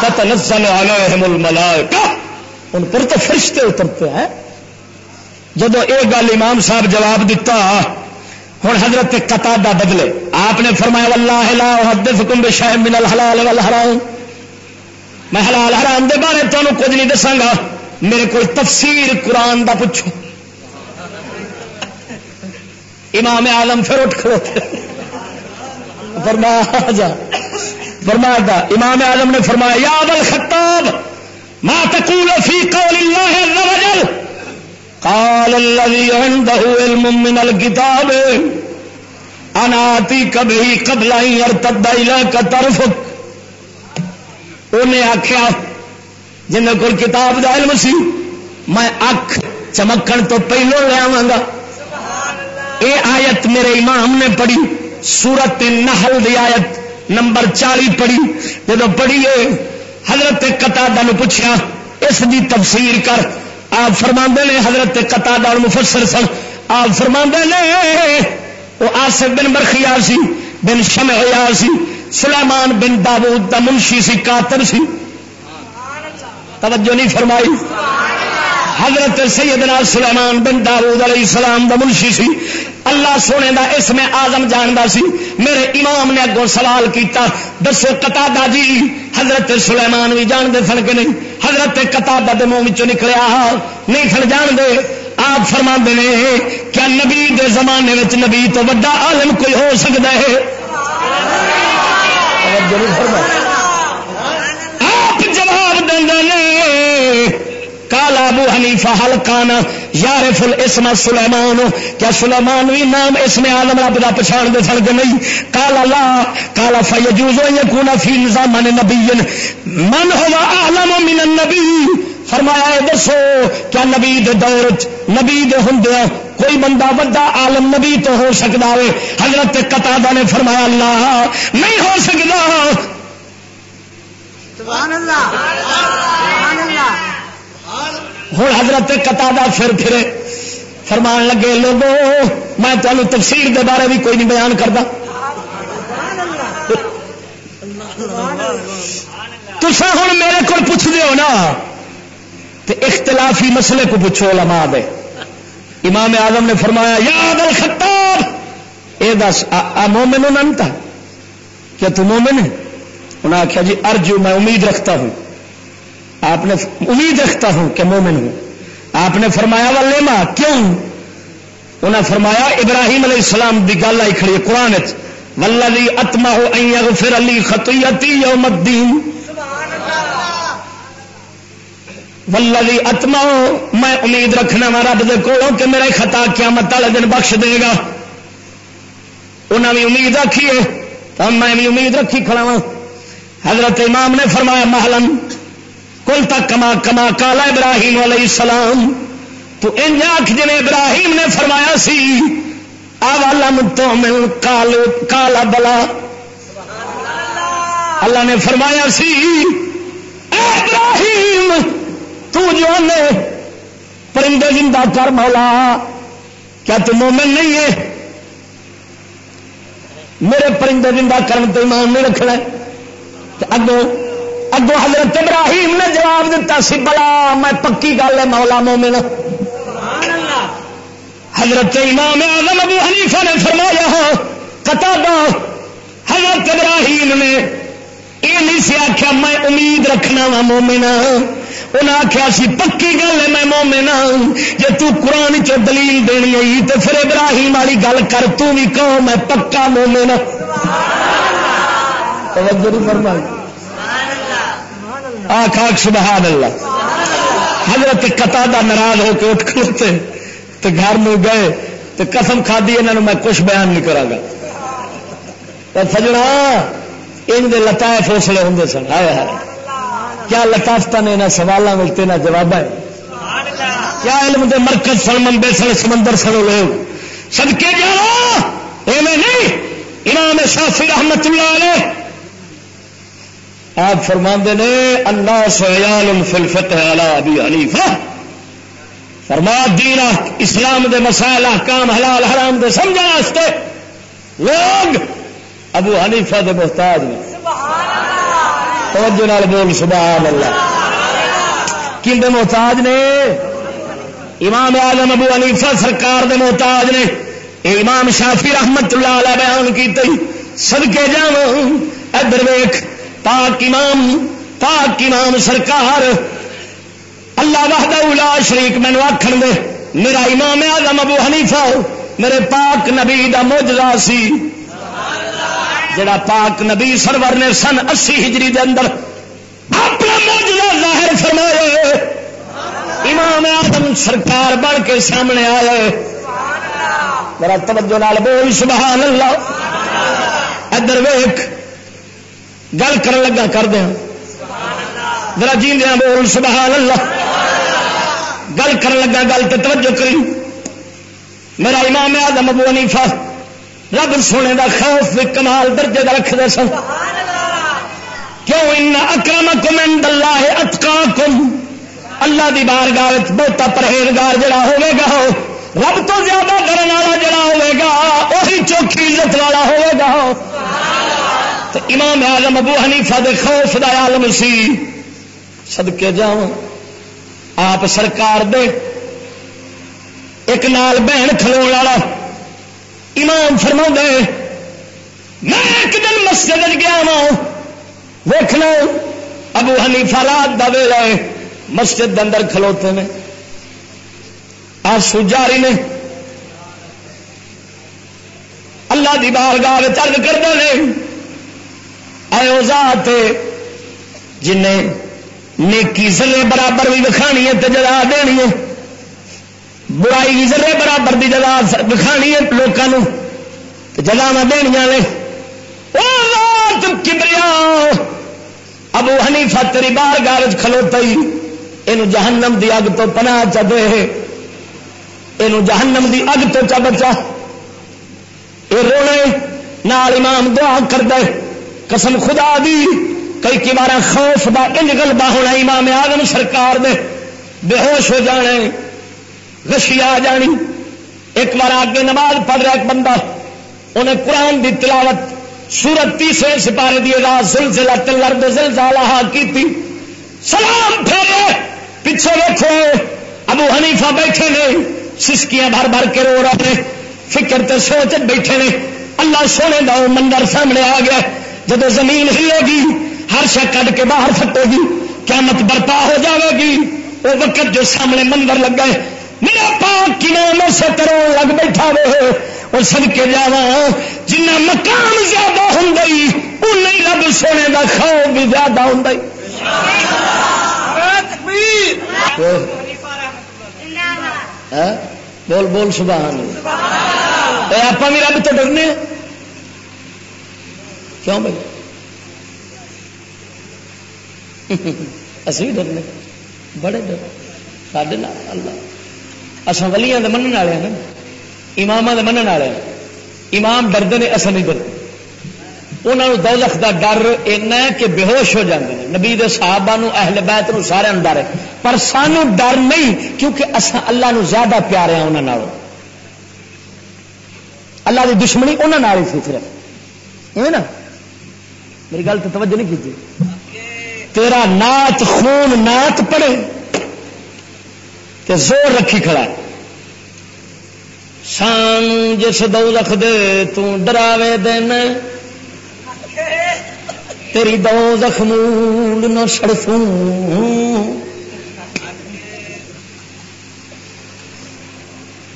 S1: تتنزل علیہم الملائکہ۔ ان پر تو فرشتے اترتے ہیں۔ جب یہ گل امام صاحب جواب دیتا ہوں حضرت قطع بدلے۔ آپ نے فرمایا، واللہ لا احدثکم بشیء من الحلال والحرام۔ میں حلال حرام دے بارے تمہیں کچھ نہیں دساگا میرے کو تفسیر قرآن دا پوچھو۔ امام عالم پھر اٹھ کھڑوتے فرمایا جا فرمایا دا امام عالم نے فرمایا، یا ابل خطاب ما تقول فی قول اللہ عز وجل؟ قال الذي عنده علم من الكتاب انا اتيك به قبل ان يرتد اليك طرفك۔ انہیں آخیا جن کو کتاب دا علم سی، میں اکھ چمکن تو پہلو لیا گا یہ آیت میرے امام نے پڑھی، سورت نحل دی آیت نمبر چالی پڑھی۔ جب پڑھیے حضرت قطع پوچھا اس دی تفسیر کر۔ آپ فرما نے حضرت قطع مفسر سن۔ آپ فرما نے وہ آصف بن برخیار سی، بن شمع سی، سلیمان بن داود دا منشی سی کاتر سی۔ توجہ نہیں فرمائی۔ حضرت سیدنا سلیمان بن داود علیہ السلام دا منشی سی۔ اللہ سونے دا اس میں آزم جاندا سی۔ میرے امام نے اگوں سوال کیتا، دسو کتا جی حضرت سلیمان بھی جاندے سن کے نہیں؟ حضرت کتا دے منہ نکلیا نہیں سن جان دے آپ فرما نے کیا نبی دے زمانے میں نبی تو بڑا عالم کوئی ہو سکتا ہے؟ آپ جواب دیں کالا ابو حنیفہ حلقانا یار فل اسم سلیمان؟ کیا سلیمان بھی نام اس میں آلم رب کا پچھاڑ دے سن کے نہیں؟ کالا لا کالا فیجوز یکون فی نظام نبی۔ من ہوا عالم من النبی؟ فرمایا ہے دسو، کیا نبی دے دور نبی دے ہندیا کوئی بندہ وڈا عالم نبی تو ہو سکتا ہے حضرت قطع نے فرمایا اللہ نہیں ہو سکتا سبحان اللہ سبحان اللہ۔ ہوں حضرت کتا پھر پھرے فرمان لگے، لوگو، میں تمہیں تفسیر دے بارے بھی کوئی نہیں بیان کرتا تسا ہوں میرے کو پوچھ ہو نا تو اختلافی مسئلے کو پوچھو لما دے۔ امام اعظم نے فرمایا یاد الخطاب! اے دس، آ مومن انتا کیا تو مومن ہے؟ انہوں نے آخیا جی ارجو، میں امید رکھتا ہوں۔ آپ نے امید رکھتا ہوں کہ مومن ہوں۔ آپ نے فرمایا وہ لیما کیوں؟ انہیں فرمایا، ابراہیم علیہ السلام کی گل آئی کھڑی قرآن ولدی اتما ہو پھر علی خطیتی یوم الدین۔ ولدی اتما میں امید رکھنا وا رب دے کولوں کہ میرا خطا قیامت والے دن بخش دے گا۔ انہیں بھی امید رکھی ہے تو میں بھی امید رکھی کھڑا ہاں۔ حضرت امام نے فرمایا محلن کل تک کما کما کالا ابراہیم علیہ السلام۔ تو ان آخ جن ابراہیم نے فرمایا سی آلم تو مل کال کالا بلا۔ اللہ نے فرمایا سی ابراہیم، تو جو نے پرندے زندہ کر مولا، کیا تو مومن نہیں ہے؟ میرے پرندے زندہ کرنے تو ایمان نہیں رکھنا اگوں اگو حضرت ابراہیم نے جواب دیتا سی، بلا میں پکی گل ہے مولا مومن۔ حضرت امام اعظم ابو حنیفہ نے فرمایا کتا حضرت ابراہیم نے یہ نہیں سی آخیا میں امید رکھنا وا مومنا انہیں آخیا سی، پکی گل ہے میں مومنا جی تو قرآن چ دلیل دینی آئی تو پھر ابراہیم والی گل کر، تو بھی کہو میں پکا مومنا توجہ فرمائی۔ آخ آخ سبحان اللہ۔ حضرت قطع ناراض ہو کے اٹھ کھلوتے تو گھر میں گئے۔ تو قسم کھا دی انہوں میں کچھ بیان نہیں کرا گا۔ سجنا، ان کے لطائف حوصلے ہوں سن۔ آئے ہے کیا لطافت نے یہاں سوالوں میں تینا جواب ہے؟ کیا علم دے مرکز سن ممبے سن، سمندر سن لوگ؟ سب کے جاؤ ایویں نہیں۔ امام شافی رحمت اللہ علیہ آپ فرما نے، اللہ سیال فل فتح ابی حنیفہ۔ فرما دین اسلام دے مسائل، احکام حلال حرام دے سمجھا واسطے لوگ ابو حنیفہ دے محتاج نے۔ توجہ بول، سبحان اللہ۔ کھے محتاج نے؟ امام آلم ابو علیفہ سرکار دے محتاج نے۔ امام شافی رحمت اللہ علیہ بیان کی تھی سدکے جا ادھر ویخ پاک امام پاک امام سرکار۔ اللہ وحدہ لا شریک مینو آخر دے، میرا امام آزم ابو حنیفہ، میرے پاک نبی دا موجلہ سی۔ جڑا پاک نبی سرور نے سن اسی ہجری دے اندر اپنا موجلہ ظاہر فرمایا امام آدم سرکار بن کے سامنے آئے میرا توجہ نال بول، سبحان اللہ۔ ادھر ویخ گل کر لگا، کر دیا۔ ذرا جیندیا بول، سبحان اللہ۔ گل کر لگا، گل تو توجہ کری۔ میرا امام آدم ابو انیفا رب سونے دا خوف بھی کمال درجے کا رکھتے سن۔ کیوں؟ ان اکرم کم اللہ اتکا کم اللہ دی بار گاہ بہتا پرہیزگار جڑا ہوے گا رب تو زیادہ کرنے والا جڑا ہوے گا وہی چوکھی عزت والا ہوے گا تو امام آزم ابو حنیفہ دے خوف دا عالم سی۔ صدقے جاؤں۔ آپ سرکار دے ایک نال بہن کھلو والا امام فرما دے میں ایک دن مسجد گیا ہاں، وا ویخنا ابو ہنی فالات دے رہے مسجد اندر کھلوتے ہیں۔ آسو جاری نے۔ اللہ دی بار گاہ چرد کرتے ہیں اے ذات جنہیں نیکی زلے برابر بھی وکھانی ہے تو جگہ دینی ہے، برائی زلے برابر کی جگہ وکھانی ہے لوگوں جگہ دنیا نے۔ کبریا، ابو ہنی فتری بار گارج کھلوتا ہی یہ جہنم دی اگ تو پنا چدے یہ جہنم دی اگ تو چا بچا۔ یہ رونے نال امام دعا کر دے۔ قسم خدا دی، کئی کی بار خوف دا انج گلبا ہونا امام آدم سرکار دے۔ بے ہوش ہو جانے رشی آ جانی۔ ایک بار آگے نماز پڑھ رہا ایک بندہ، انہیں قرآن دی تلاوت، سورت تیسرے سپارے دی رات سلسلہ تلرد زلزالہ ہاں کی تھی سلام پھیرے پیچھے دیکھو ابو حنیفہ بیٹھے نے، سسکیاں بھر بھر کے رو رہے۔ فکر تے سوچ بیٹھے نے۔ اللہ سونے دا منظر سامنے آ گیا۔ جب زمین ہلے گی ہر شا کٹ کے باہر سٹے گی قیامت برپا ہو جاوے گی۔ وہ وقت جو سامنے منظر لگ گئے میرا پاک نام سے کرو لگ بیٹھا وے۔ اور سد کے جا جنا مقام زیادہ ہوں نہیں رب سونے کا خوف بھی زیادہ ہوں بول بول سبحان آپ بھی رب تو ڈرنے کیوں بھائی؟ اسی ڈرنے بڑے ڈر۔ سڈے اللہ۔ اصل ولیاں دے من والے ہیں امام کے من والے ہیں۔ امام ڈرتے ہیں اصل نہیں ڈرتے انہوں دولت کا ڈر ایسا کہ بے ہوش ہو جاتے ہیں۔ نبی صحابہ اہل بیت نو سارے ڈر ہے۔ پر سانو ڈر نہیں، کیونکہ اصا اللہ نو زیادہ پیارے ہیں انہوں اللہ کی دشمنی انہوں ہی سی صرف نا؟ میری گل تو توجہ نہیں کی تیرا نات خون نات پڑے تو زور رکھی کھڑا سان جس دو لکھ دے تراوے دن تیری دو زخم نہ سڑفوں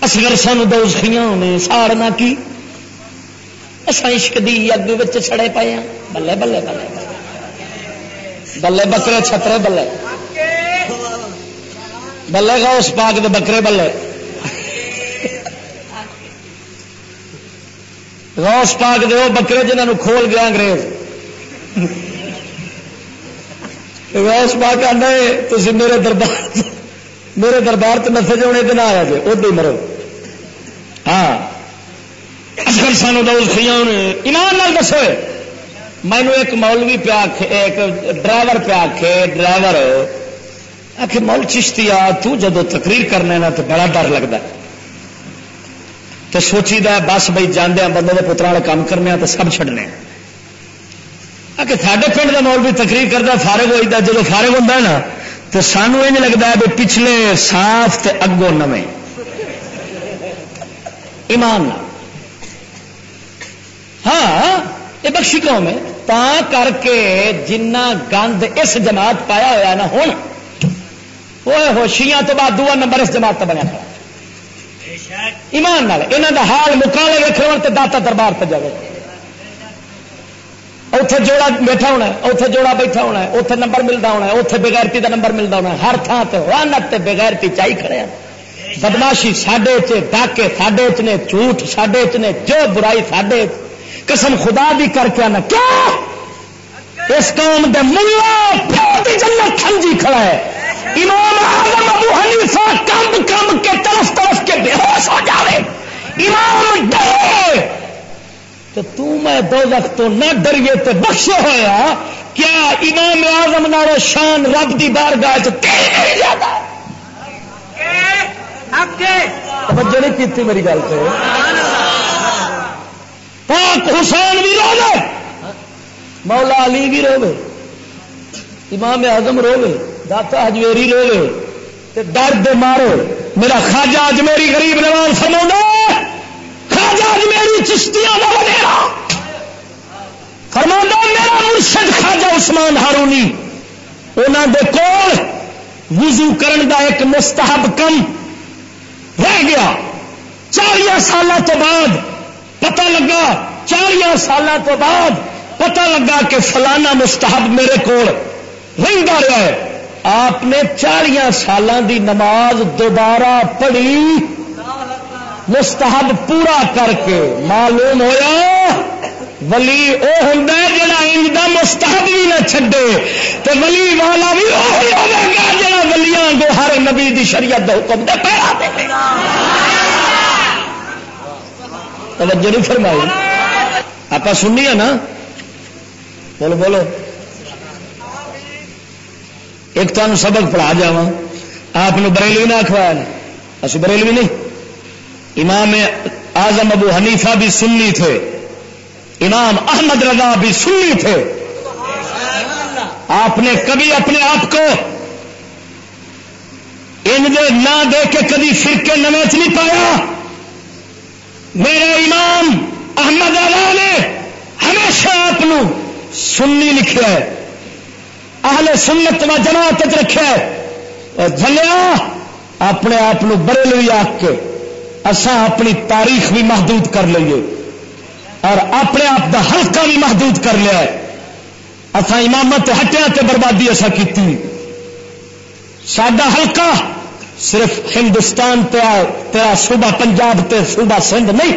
S1: اصغر سان دو سیاں نے، ساڑنا کی؟ اصا عشق دی اگ سڑے پائے بلے بلے بلے بلے۔ بلے بکرے چھترے بلے۔ بلے گا اس پاک دے بکرے بلے۔ روس پاک دے وہ بکرے جنہوں کھول گیا انگریز۔ روس پاک آنا تھی میرے دربار میرے دربار تو نفے جونے دن آیا جی ادو مرو۔ ہاں۔ اصل سانو دس کھیا ایمان نال دسو مینو ایک مولوی پیا ایک ڈرائیور پیا کے ڈرائیور آخ مول چشتی آ تدو تقریر کرنے نا تو بڑا ڈر لگتا تو سوچی دا بس بھائی جانے ہاں، بندے کے پترا والے کام کرنے ہاں، تو سب چڈنے ہاں۔ کہ سارے پنڈ کا مول بھی تقریر کرتا فارغ ہوتا جب فارغ ہوتا نا، تو سانو یہ لگتا ہے بھی پچھلے صاف تے اگوں نویں ایمان ہاں یہ بخشی قوم ہے۔ تا کر کے جنہ گند اس جماعت پایا ہوا نا ہوں وہ ہوشیاں تو بعد دعا نمبر اس جماعت کا بنیا ایمان یہاں کا حال مکالے ویک تو داتا دربار پہ جائے اتے جوڑا بیٹھا ہونا اتے جوڑا بیٹھا ہونا اتے نمبر ملتا ہونا اتے بغیرتی کا نمبر ملتا ہونا ہر تھان سے رانت بغیرتی چاہی کھڑے بدماشی سڈے ڈاکے سڈے نے، جھوٹ سڈے نے، جو برائی سڈے قسم خدا بھی کر کے آنا۔ کیا؟ اس قوم دے ملا جنت سمجھی کھڑا ہے۔ امام اعظم ابو حنیفہ کم کم کے طرف طرف کے بے ہوش ہو جاوے۔ امام ڈرے۔ تو تو میں دو وقت تو نہ ڈریے تو بخشے ہوا کیا امام اعظم نارو شان رب دی بارگاہ نہیں زیادہ توجہ نہیں کی میری گل سے پاک حسین بھی رو مولا علی بھی رو امام اعظم رو داتا ہجویری رو درد مارو، میرا خاجا اجمیری غریب نواز سمو خاجا اجمیری چشتیاں کا فرما میرا مرشد خاجا عثمان ہارونی انہوں دے کول وضو کرن دا ایک مستحب کم رہ گیا۔ چالیا سال تو بعد پتہ لگا چالیا سال تو بعد پتہ لگا کہ فلانا مستحب میرے کو رہا ہے۔ آپ نے چالیا سال دی نماز دوبارہ پڑھی۔ مستحب پورا کر کے معلوم ہوا ولی وہ ہوں جا انج مستحب بھی نہ چھڈے۔ تو ولی والا بھی وہی ہوگا جا ولیاں کو ہر نبی دی شریعت حکم دے پیرا دے۔ توجہ نہیں فرمائی۔ آپ سننی نا؟ بولو بولو۔ ایک تمہیں سبق پڑھا جا آپ بریلوی نہ آخوایا اسی بریلوی نہیں۔ امام آزم ابو حنیفہ بھی سننی تھے۔ امام احمد رضا بھی سننی تھے۔ آپ نے کبھی اپنے آپ کو ان دے نہ دے کے کبھی فرقے نویچ نہیں پایا۔ میرے امام احمد رضا نے ہمیشہ آپ سننی لکھا ہے، اہل سنت و جماعت رکھا اور جلیا اپنے آپ بریلوی آ کے اسان اپنی تاریخ بھی محدود کر لیے اور اپنے آپ کا ہلکا بھی محدود کر لیا اصا امامت ہٹیا تے بربادی ایسا کی سڈا ہلکا صرف ہندوستان تیرا صوبہ پنجاب تے صوبہ سندھ نہیں۔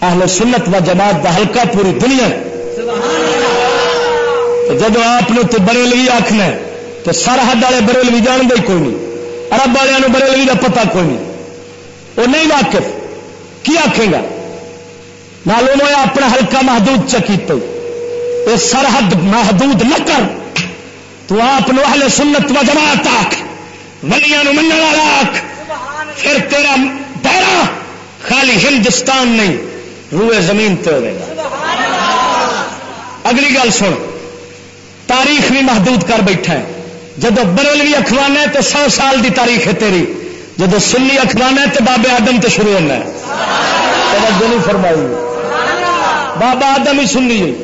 S1: اہل سنت و جماعت کا ہلکا پوری دنیا۔ جب آپ تو بریلوی آخنا تو سرحد والے بریلوی جان گے کوئی نہیں۔ ارب والوں بریلوی کا پتا کوئی نہیں۔ وہ نہیں واقف۔ کی آخے گا؟ معلوم ہوا اپنا ہلکا محدود چکی تو یہ سرحد محدود نہ کر۔ تو آپ اہل سنت و جماعت آخ ولیا من والا آخ، پھر تیرا دائرہ خالی ہندوستان نہیں، روئے زمین تے ہوئے گا۔ اگلی گل سن، تاریخ بھی محدود کر بیٹھا ہے۔ جب بریلوی اخوانا ہے تو سو سال دی تاریخ ہے تیری۔ جب سنی اخوانا ہے تو بابے آدم تو شروع ہونا ہے۔ فرمائی۔ بابا آدم ہی سننی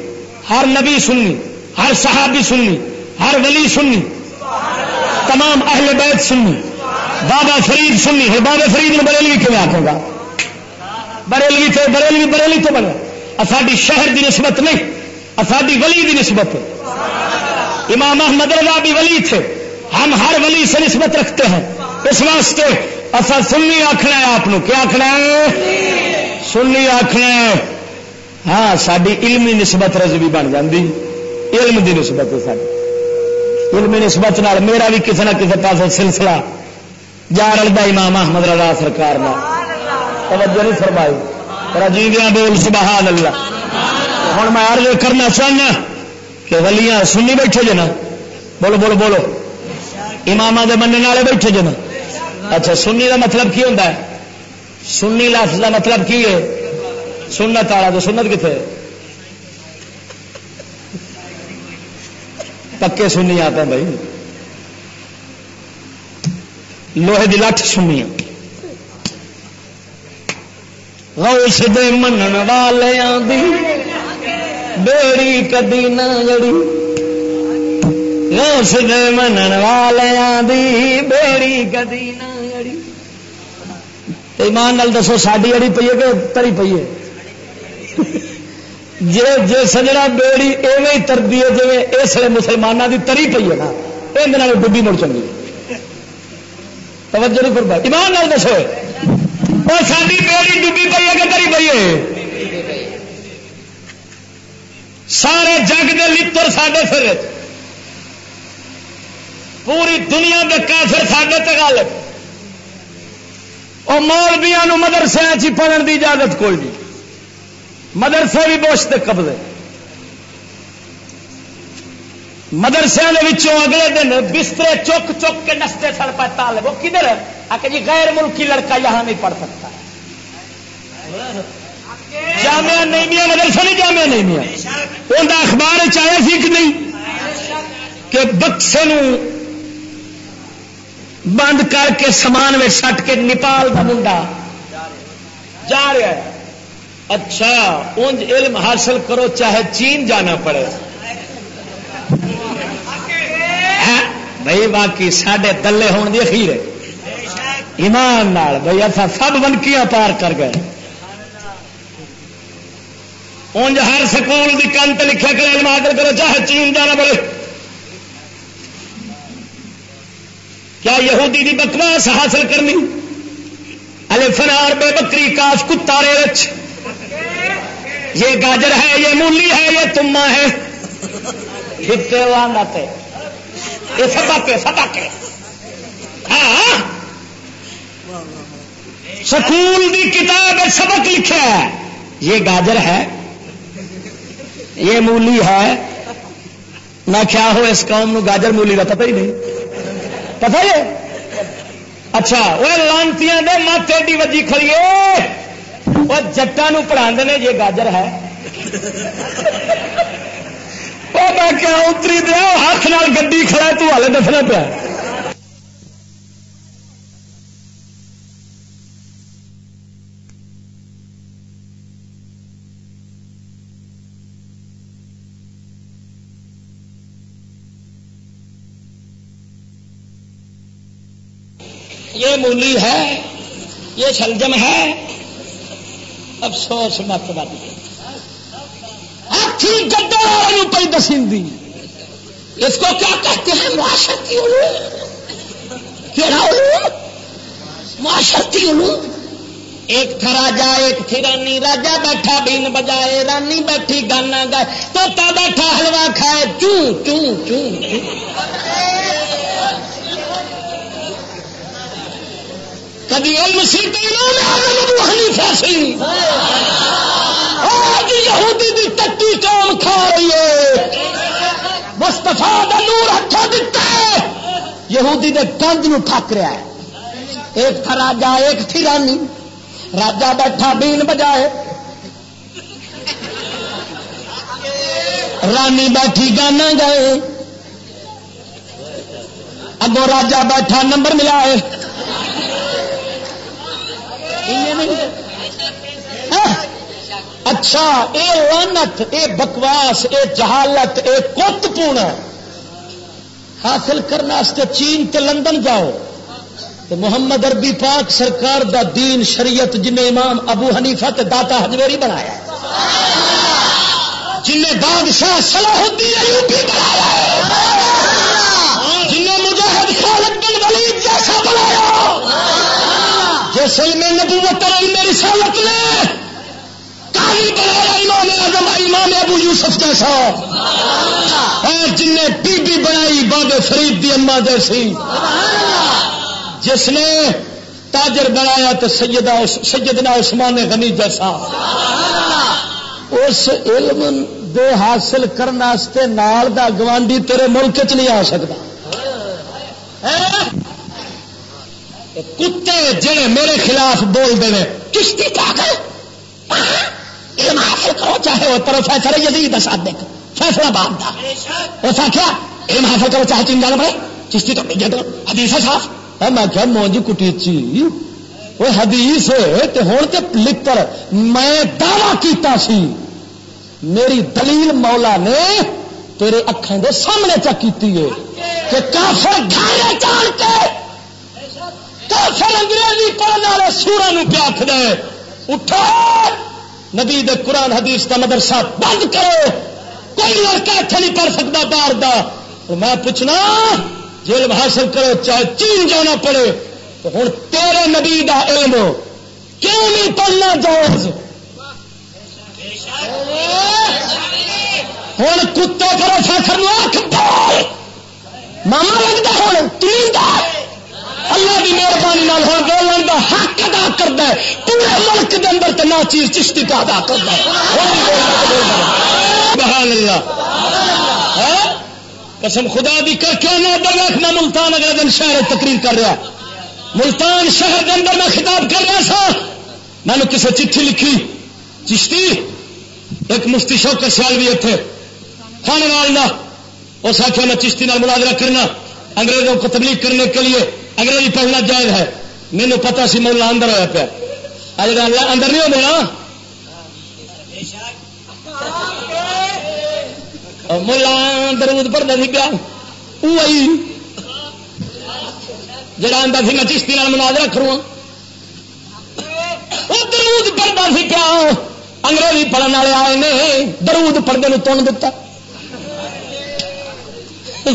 S1: ہر نبی سننی، ہر صحابی سننی، ہر ولی سننی۔ تمام اہل بیت سننی بابا فرید سننی ہے بابا فرید نے بریلوی کیوں آخوں گا؟ بریلوی تھے بریلوی بریلی تو بنے۔ ساری شہر دی نسبت نہیں ساری ولی دی نسبت امام احمد رضا بھی ولی تھے۔ ہم ہر ولی سے نسبت رکھتے ہیں۔ اس واسطے اصا سننی آخنا ہے آپ کیا آخنا ہے؟ سننی آخنا ہے۔ ہاں ساری علمی نسبت رضوی بن جاتی علم دی نسبت ہے ساری علمی نسبت نال میرا بھی کسی نہ کسی پاس سلسلہ جا رلتا امام احمد رضا سرکار کا توجہ نہیں فرمائی۔ رجیویا بول، سبحان اللہ۔ ہوں میں عرض کرنا چاہنا کہ ولیاں سنی بیٹھے جنا۔ بولو بولو بولو۔ امام دے مننے والے بیٹھے جنا۔ اچھا سنی کا مطلب کی ہوتا ہے؟ سنی لفظ کا مطلب کی ہے؟ سنت والا تو سنت کتنے پکے سنی آتا بھائی لوہے دی لٹھ سنی غوث دے منن والیاں دی بیڑی کدی نہ جڑی غوث دے منن والیاں دی بیڑی کدی نہ جڑی ایمان نال دسو ساڈی اڑی پئی ہے کہ تری پئی ہے جی جی سجڑا بیڑی ایویں تربی ہے جی اس لیے مسلمانوں کی تری پی ہے نا یہ ڈبی مڑ چنگی۔ توجہ نہیں فرما ایمان نال دسو۔ اور ساری بیڑی ڈبی پی ہے کہ تری پی ہے؟ سارے جگ دے لڑ سڈے سر پوری دنیا کے کافر سڈے تل اور مولبیا مدرسے پڑھن کی اجازت کوئی نہیں۔ مدرسے بھی بوش کے قبضے۔ مدرسے اگلے دن بسترے چک چک کے نستے سڑ پہ تال وہ کدھر آ کہ جی غیر ملکی لڑکا یہاں نہیں پڑھ سکتا۔ جامعہ نہیں میا مدرسہ نہیں، جامعہ نہیں میا ان اخبار چاہے سی کہ نہیں؟ کہ بکسے بند کر کے سامان میں سٹ کے نیپال کا منڈا۔ جا رہا ہے۔ اچھا انج علم حاصل کرو، چاہے چین جانا پڑے۔ ہاں؟ بھائی باقی سڈے دلے ہونے کی اخیر ایمان نال، بھائی اصا سب بنکیاں پار کر گئے۔ انج ہر سکول کی کنت لکھا کرے علم حاصل کرو، چاہے چین جانا پڑے۔ کیا یہودی دی بکواس حاصل کرنی؟ الفنار بے بکری کاف کتا رچ یہ گاجر ہے، یہ مولی ہے، یہ تما ہے۔ یہ سب سب ہاں۔ سکول دی کتاب سبق لکھا ہے۔ یہ گاجر ہے، یہ مولی ہے۔ نہ کیا ہو اس قوم نو گاجر مولی کا پتہ ہی نہیں۔ پتہ ہے؟ اچھا وہ لانتی دے مت ایڈی وجی کھڑیے وہ جٹان پڑھا نے، یہ گاجر ہے۔ میں کیا اتری دیا ہاتھ نال گی کھڑا تو ہالے دسنا پیا۔ یہ مولی ہے، یہ شلجم ہے۔ افسوس مت بد ہاتھی گڈر پہ دسی اس کو کیا کہتے ہیں؟ معاشرتی علوم۔ کہڑا علوم؟ معاشرتی علوم۔ ایک تھا راجا ایک تھی رانی راجا بیٹھا، بین بجائے، رانی بیٹھی، گانا گائے۔ توتا بیٹھا حلوا کھائے۔ چوں چوں چوں۔ کبھی علم سی سی۔ آج یہودی دی تٹی قوم کھا رہی ہے۔ مستفا دا نور ہاتھوں دتا ہے۔ یہودی دے کند نو تھک رہا ہے۔ ایک تھا راجا، ایک تھی رانی۔ راجا بیٹھا، بین بجائے۔ رانی بیٹھی، گانا گئے اگو راجا بیٹھا، نمبر ملا ہے ہاں۔ اچھا اے لانت اے بکواس، اے جہالت، اے کت پونا حاصل کرنے چین تے لندن جاؤ۔ تو محمد اربی پاک سرکار دا دین، شریعت جن امام ابو حنیفہ تے داتا ہجویری بنایا جن بادشاہ صلاح الدین ایوبی بنایا ہاں، جن مجاہد خالد بن ولید جیسا بنایا جس علم نبوت اور علم رسالت نے۔ کالی بنایا امام اعظم امام ابو یوسف جیسا۔ اور جن نے بی بی بنائی، بابے فرید دی اما جیسی۔ جس نے تاجر بنایا تو سیدہ سیدنا عثمان غنی جیسا۔ اس علم دے حاصل کرنے نال دا گوانڈی تیرے ملک چ نہیں آ سکتا۔ کتے جڑے میرے خلاف بول دے کشتی پاگل؟ ہاں؟ علم حاصل کرو، چاہے وہ پروفیسر یزید صادق فیصلہ باد کا اس آخیا علم حاصل کرو، چاہے تین جانا پڑے چشتی تو تو حدیث ہے صاف۔ میں کیا موجی کٹیچی وہ حدیث ہے ہوں تو لکڑ میں دعوی کیتا سی۔ میری دلیل مولا نے تیرے اکھان دے سامنے چکی ہے کہ کافر گھانے چان کے کافر انگریزی پڑھنے والے سورا نو پیا آخر اٹھو! نبی دے قرآن حدیث کا مدرسہ بند کرو! کوئی لڑکا اتنے نہیں پڑھ سکتا باہر دا! میں پوچھنا جیل حاصل کرو، چاہے چین جانا پڑے، تو ہوں تیرے نبی دا علم کیوں نہیں پڑھنا جائز؟ ہوں کتے کرو ساخر آخ ماما لگتا ہوں تین اللہ کی مہربانی ہوں بولن کا حق ادا کرتا ہے، پورے ملک کے اندر تو نہ چیز چشتی کا ادا کرتا ہے۔ بحال اللہ۔ ہاں؟ قسم خدا دی کر کے نہ در میں ملتان اگلے دن شہر تقریر کر رہا ملتان شہر کے اندر میں خطاب کر رہا سا۔ میں نے کسی چٹھی لکھی۔ چشتی؟ ایک مفتی شوق سیال بھی اتنے کھانے والا اس آخر میں چشتی نال ملازرہ کرنا، انگریزوں کو تبلیغ کرنے کے لیے۔ انگریزی پڑھنا جائز ہے۔ مینو پتا سی مولا اندر ہوا پیا۔ اندر نہیں ہونا ملا درود پڑھتا سی پیا۔ جڑا آتا سی میں چشتی مناد رکھ وہ درود پڑھتا سی پیا۔ انگریزی پڑھنے والے آئے نے۔ درود پڑھنے تن دتا۔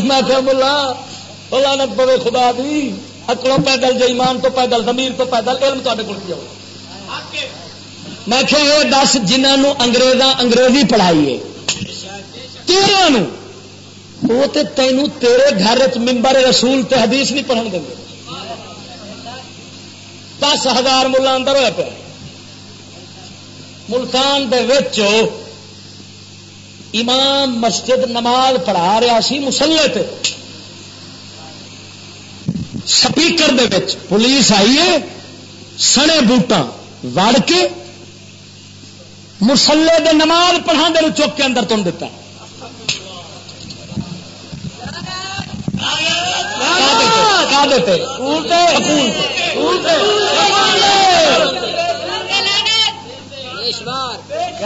S1: میں کیا ملا بلا نہ پوے خدا دی۔ اکڑوں پیدل جی ایمان تو پیدل زمیر تو پیدل علم تے کو جاؤ میں کیا یہ دس جنہوں انگریزاں انگریزی پڑھائی ہے تیرہ وہ تے تینوں تیرے گھر ممبر رسول تے حدیث نہیں پڑھن دیں دس ہزار ملا اندر ہوا پیا ملتان دے وچ امام مسجد نماز پڑھا رہا سی مسلے تے سپیکر دے وچ پولیس آئی ہے سنے بوٹا وڑ کے مسلے دے نماز پڑھا دے چوک کے اندر تم دیتا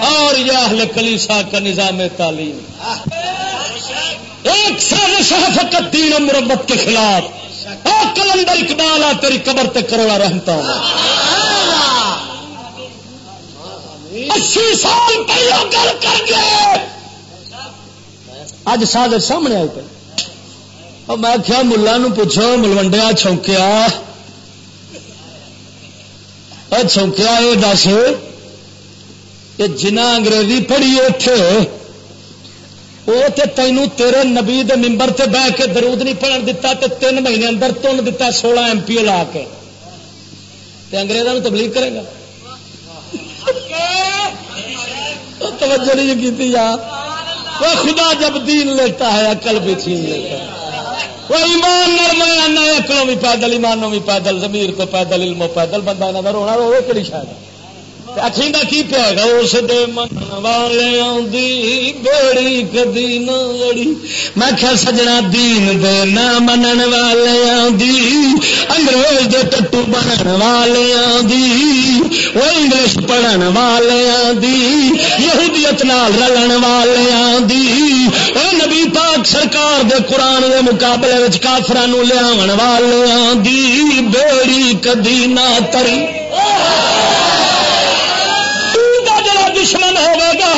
S1: اور یہ اہل کلیسا کا نظام تعلیم۔ ایک سازش ہے دین و مربت کے خلاف۔ اور کلندر اقبال آ، تیری قبر تے کروڑا رہتا ہوں۔ اسی سال پہلے گل کر گئے اج سازش سامنے آئی پہ میں کیا ملا پوچھو ملوڈیا چونکیا چونکیا یہ دس۔ یہ جنا انگریزی پڑھی اٹھے وہ تینوں تیرے نبی دے ممبر تے بہ کے درود نہیں پڑھن دتا تے تین مہینے اندر تن دتا سولہ ایم پی او لا کے اگریزوں تبلیغ کرے گا توجہ نہیں کی خدا جب دین لیتا ہے عقل بھی چھین لیتا ہے وہ ایمان نرمایا اکلوں بھی پیدل ایمانوں بھی پیدل زمیر تو پیدل علموں پیدل بندہ یہاں کا رونا رو کہڑی شاید اچھی کی پیا گا اس دے من والوں دی بیڑی کدی نہ لڑی میں کیا سجنا دین دے نہ منن والوں دی انگریز دے ٹٹو بنن والوں دی وہ انگلش پڑھن والوں دی یہودیت نال رلن والوں دی اے نبی پاک سرکار دے قرآن دے مقابلے وچ کافران لیا والوں دی بیڑی کدی نہ تری دشمن ہوگا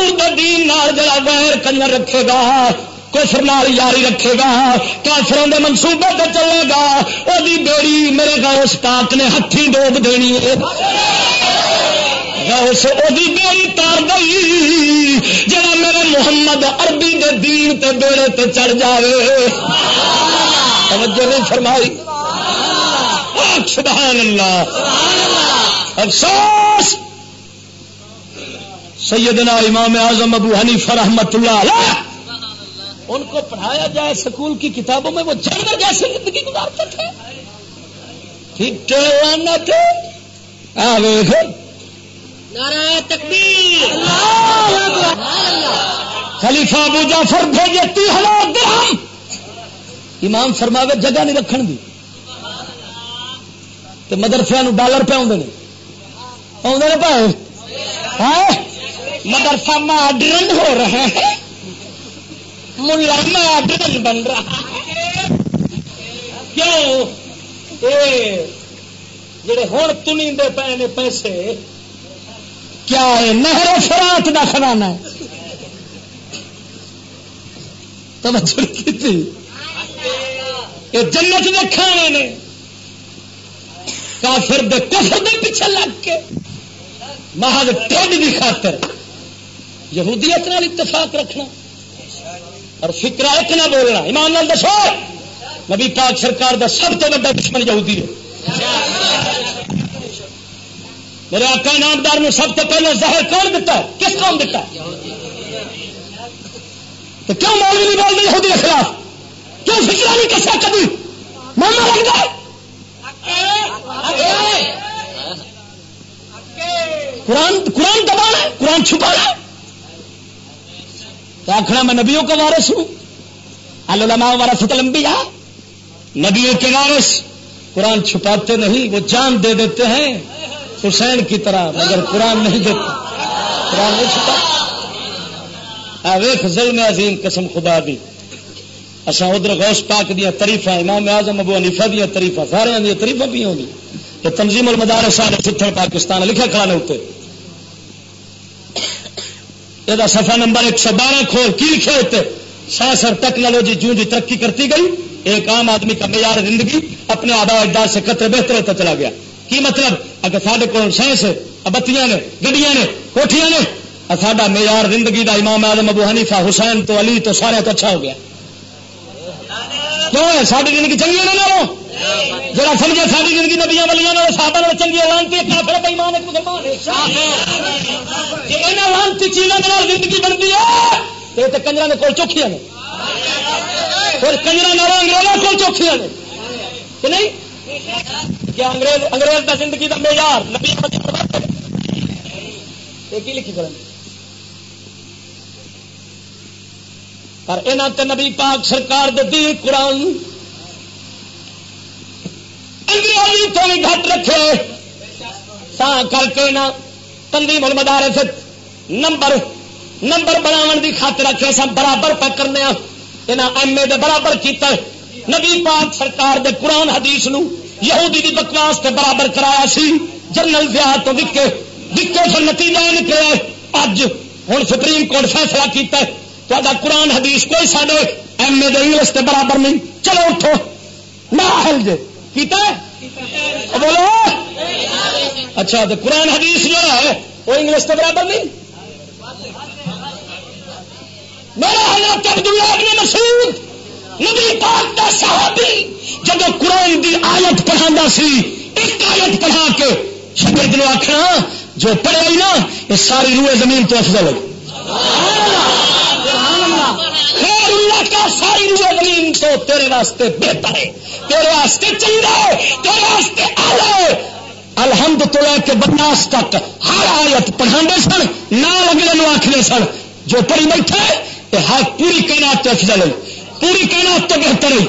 S1: ہر دین نال جڑا ویر کنجر رکھے گا، کفر نال یاری رکھے گا، کافروں دے منصوبے تے چلے گا وہ بیڑی میرے گا اس پاک نے ہاتھی ڈوب دینی ہے۔ بیڑی تار گئی، جڑا میرے محمد عربی دے دین تے بیڑے تے چڑھ جائے توجہ نہیں فرمائی۔ سبحان اللہ۔ افسوس! سیدنا امام اعظم ابو حنیفہ رحمت اللہ علیہ۔ ان کو پڑھایا جائے سکول کی کتابوں میں وہ جانور جیسے زندگی گزارتے تھے۔ ٹھیک خلیفہ ابو جعفر بھیجے تی ہزار درہم۔ امام فرماوے جگہ نہیں رکھن دی۔ تو مدرسے ڈالر پہ آدھے آدھے پائے مدرسہ ماڈرن ہو رہے ہیں۔ ملا ماڈرن بن رہا ہے۔ کیوں؟ جڑے ہوں تنی دے پے نے پیسے، کیا ہے نہر فرات کا خزانہ ہے؟ توجہ کی یہ جنت میں کھانے نے۔ کافر دے کفر دے پیچھے لگ کے۔ محض ٹھنڈ کی خاطر۔ یہودیت نال اتفاق رکھنا اور فکر ایک نہ بولنا۔ ایمان نال دسو۔ نبی پاک سرکار دا سب تو بڑا دشمن یہودی ہے۔ میرے آقا نامدار نے سب سے پہلے زہر کون دیتا ہے؟ کس قوم دیتا ہے؟ تو کیوں مولوی نہیں بول رہی یہودی کے خلاف؟ کیوں فکر نہیں کسا کبھی؟ ماننا لگ جائے۔ قرآن قرآن دبانا قرآن چھپانا تو آخنا میں نبیوں کا وارث ہوں۔ علماء وارث الانبیاء، نبیوں کے وارث۔ قرآن چھپاتے نہیں، وہ جان دے دیتے ہیں۔ حسین کی طرح، مگر قرآن نہیں دیتے۔ قرآن نہیں چھپا۔ ویخ ظلم عظیم قسم خدا دی۔ اصا ادھر غوث پاک دیا تریفا امام اعظم ابو انیفا دیا تریفا سارے دیا تریفا بھی ہوں یہ تنظیم المدار سارے ستھر پاکستان، لکھا کھڑا اتنے یہ سفا نمبر ایک سو بارہ کھول کی لکھے ہوتے سر ٹیکنالوجی جوں جی ترقی کرتی گئی ایک عام آدمی کا معیار زندگی اپنے آبا اجداد سے قطر بہتر ہوتا چلا گیا کی مطلب اگر سارے کو سائنس بتیاں نے گڈیاں نے کوٹیاں نے ساڈا معیار زندگی دا امام آدم ابو حنیفہ حسین تو علی تو سارے تو اچھا ہو گیا کیوں ہے ساری زندگی چنگی ہونے جڑا سمجھے ساری زندگی نبیا ولیاں صاحب چنگی لانتی کافر بےمان ایک مسلمان لانتی چیزوں کے زندگی بنتی ہے تو کنجر کے کول چوکھیاں نے۔ پھر کنجر انگریزوں کو چوکھیاں نے۔ کہ نہیں؟ کیا انگریز انگریز کا زندگی کا معیار نبی لکھی کریں پر یہاں نبی پاک سرکار دی قرآن انگریزی تو بھی گھٹ رکھے۔ تا کر کے نا تنظیم المدارس نمبر نمبر بناو دی خاطر رکھے سب برابر پہ کرنے یہاں ایم اے دے برابر کیتا نبی پاک سرکار دے قرآن حدیث نو یہودی دی بکواس تے برابر کرایا سی۔ جنرل زیاد تو وکے وکے پھر نتیجہ نکلے۔ اج ہوں سپریم کورٹ فیصلہ کیتا ہے۔ تا قرآن حدیث کوئی سارے ایم اے انگلش کے برابر نہیں۔ چلو اٹھو۔ نہ ہل جائے جے کیتا بولو ہاں۔ اچھا تو قرآن حدیث جو ہے، وہ انگلش کے برابر نہیں؟ میرا حضرت عبداللہ ابن مسعود، نبی پاک کا صحابی جب قرآن دی آیت پڑھا سی، ایک آیت پڑھا کے شکر دلو آخنا جو پڑھے نا، یہ ساری روئے زمین تو افضل ہے۔ خیر ساری روئے زمین تو تیرے واسطے بہتر ہے۔ تیرے واسطے چنگا ہے۔ تیرے واسطے آلے الحمد تو لے کے بناس تک ہر آیت پڑھا سن نہ لگنے آخر سن۔ جو پڑھی بیٹھے یہ ہر پوری کائنات افضل ہے پوری کائنات تو بہتر ہے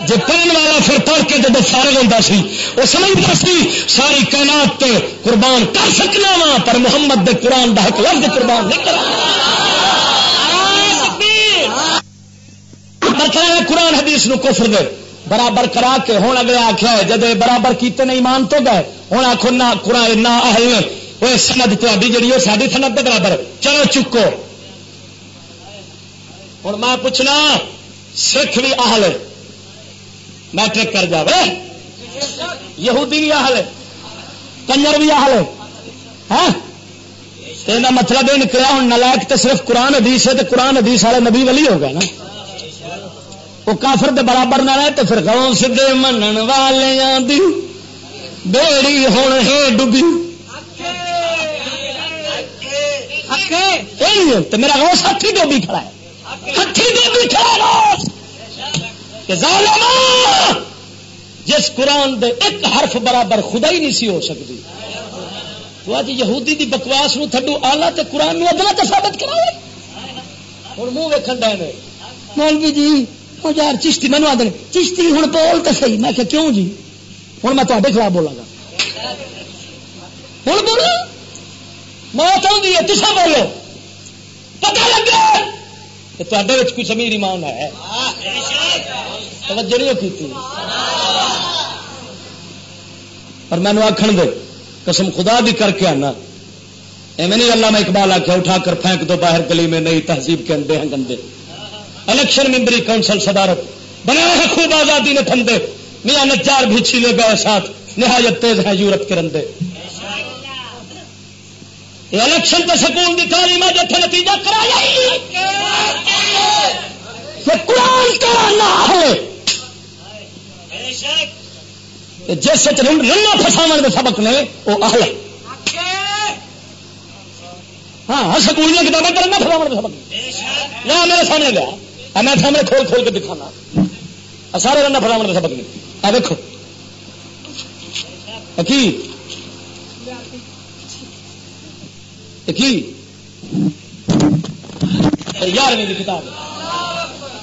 S1: جو پڑھنے والا پھر پڑھ کے جب فارغ ہوتا سی وہ سمجھتا سی، ساری کائنات تے قربان کر سکنا وا پر محمد دے قرآن دا ایک لفظ قربان نہیں کرا مطلب قرآن حدیث نو کفر دے۔ برابر کرا کے ہوں اگلے آخیا ہے جب برابر کیتے نہیں مان تو گئے ہوں آخو نہ قرآن نہ اہل وہ سند تاری جی وہ ساری سند کے برابر۔ چلو چکو۔ ہوں میں پوچھنا، سکھ بھی اہل میٹرک کر جائے یہودی بھی آہل کنجر بھی آہل ہاں؟ یہ مطلب یہ نکلا ہوں نلائک تو صرف قرآن حدیث ہے تو قرآن حدیث والے نبی ولی ہو گئے نا۔ وہ کافر دے برابر نہ رہے تو پھر گاؤں سدھے من والے بیڑی ہوں ہے ڈبی تو میرا گاؤں ہاتھی ڈوبی کھڑا ہے۔ ہاتھی ڈوبی کھڑا ہے جس قرآن دے ایک حرف برابر خدا ہی نہیں سی ہو سکتی۔ تو اج یہودی دی بکواس نو تھڈو آلہ تے قرآن نو ادنا تو ثابت کرا
S2: ہوں منہ ویکن ڈے
S1: مولوی جی وہ یار چشتی مینو آدھے چشتی ہوں بول تو صحیح۔ میں کیوں جی؟ ہوں میں تے خلاف بولا گا۔ ہوں بولو۔ موت آئی ہے تصا بولو۔ پتا لگے۔ تے کوئی سمیر ایمان ہے؟ توجہ نہیں کی پر مینو آخر دے، قسم خدا بھی کر کے آنا۔ ایویں نہیں اللہ میں اقبال آخیا اٹھا کر پھینک دو باہر گلی میں نئی تہذیب کے اندے ہیں گندے۔ الیکشن ممبری کونسل صدارت بنا ہے خوب آزادی نے ٹھنڈے میاں نچار بھی چھیلے گئے ساتھ، نہایت تیز ہے یورپ کے رندے۔ الیکشن کے سکون کی تعلیم ہے جتنے نتیجہ کرایا قرآن کا نہ ہو جس رنا فساو کے سبق نے، وہ اہل ہاں سکول کتابیں کرنا فساو کے سبق نہ میرے سامنے میں سامنے کھول کھول کے دکھانا۔ سارے رنا فساو کے سبق نے آ دیکھو یارویں کتاب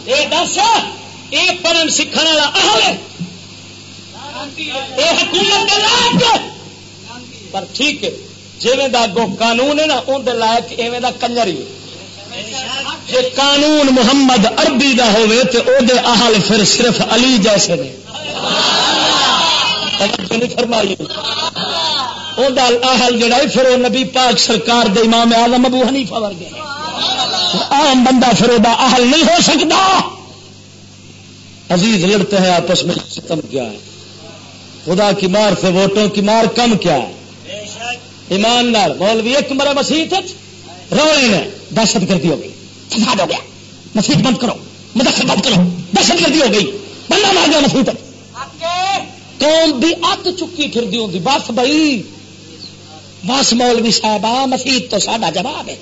S1: یہ دس یہ پڑھن سیکھنے والا اہل حکومت پر ٹھیک ہے جی اگوں قانون ہے نا اندر لائق ایویں دا کنجر ہی جی قانون محمد عربی دا ہوئے تو او دے احل پھر صرف علی جیسے نے۔ فرمائی۔ احل جڑا پھر وہ نبی پاک سرکار دے امام آزم ابو حنیفہ ورگے۔ عام بندہ پھر وہ احل نہیں ہو سکتا۔ عزیز لڑتے ہیں آپس میں ستم کیا ہے۔ خدا کی مار سے ووٹوں کی مار کم کیا ہے۔ ایمان نال، مولوی، ایک مرا مسیح روڑے نے۔ دہشت گردی ہو گئی، فساد ہو گیا۔ مسیح بند کرو، مدرسہ بند کرو، دہشت گردی ہو گئی۔ بندہ مار گیا مسیح قوم بھی ات چکی پھر دی۔ بس بھائی، بس مولوی صاحب، آ مسیح تو ساڈا جواب ہے۔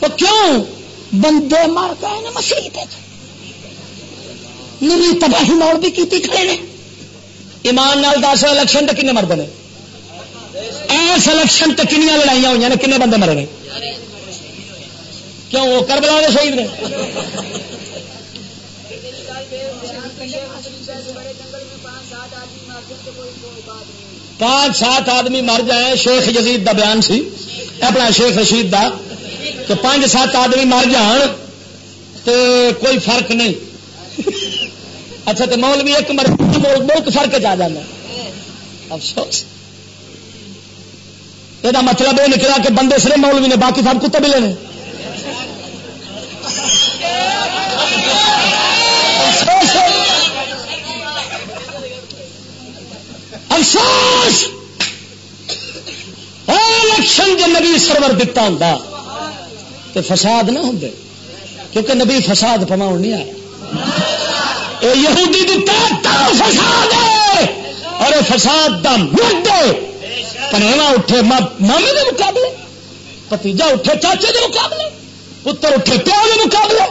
S1: تو کیوں؟ بندے مر گئے نا مسیح نری تباہی مولوی کی کھڑے نے۔ ایمان نال دس، الیکشن تے کنے مرد نے۔ اس الیکشن تے کنیا لڑائیاں ہوئی نے کنے بندے مرے کیوں؟ وہ کربلا کے شہید نے۔ پانچ سات آدمی مر جائیں شیخ یزید دا بیان سی۔ اپنا شیخ رشید دا۔ کہ پانچ سات آدمی مر جان تو کوئی فرق نہیں۔ اچھا تو مول بھی ایک ملک فرق جا جانا۔ افسوس۔ یہ مطلب یہ نکلا کہ بندے سرے مولوی نے باقی سب کتے ملے نے افسوس الیکشن جو نبی سرور دتا ہوں تو فساد نہ ہوں کیونکہ نبی فساد پماؤ نہیں آیا یہودی دتا فساد ہے اور فساد دا مد پنیوا اٹھے مامی کے مقابلے پتیجا اٹھے، چاچے کے مقابلے، پتر اٹھے، پیو کے مقابلے،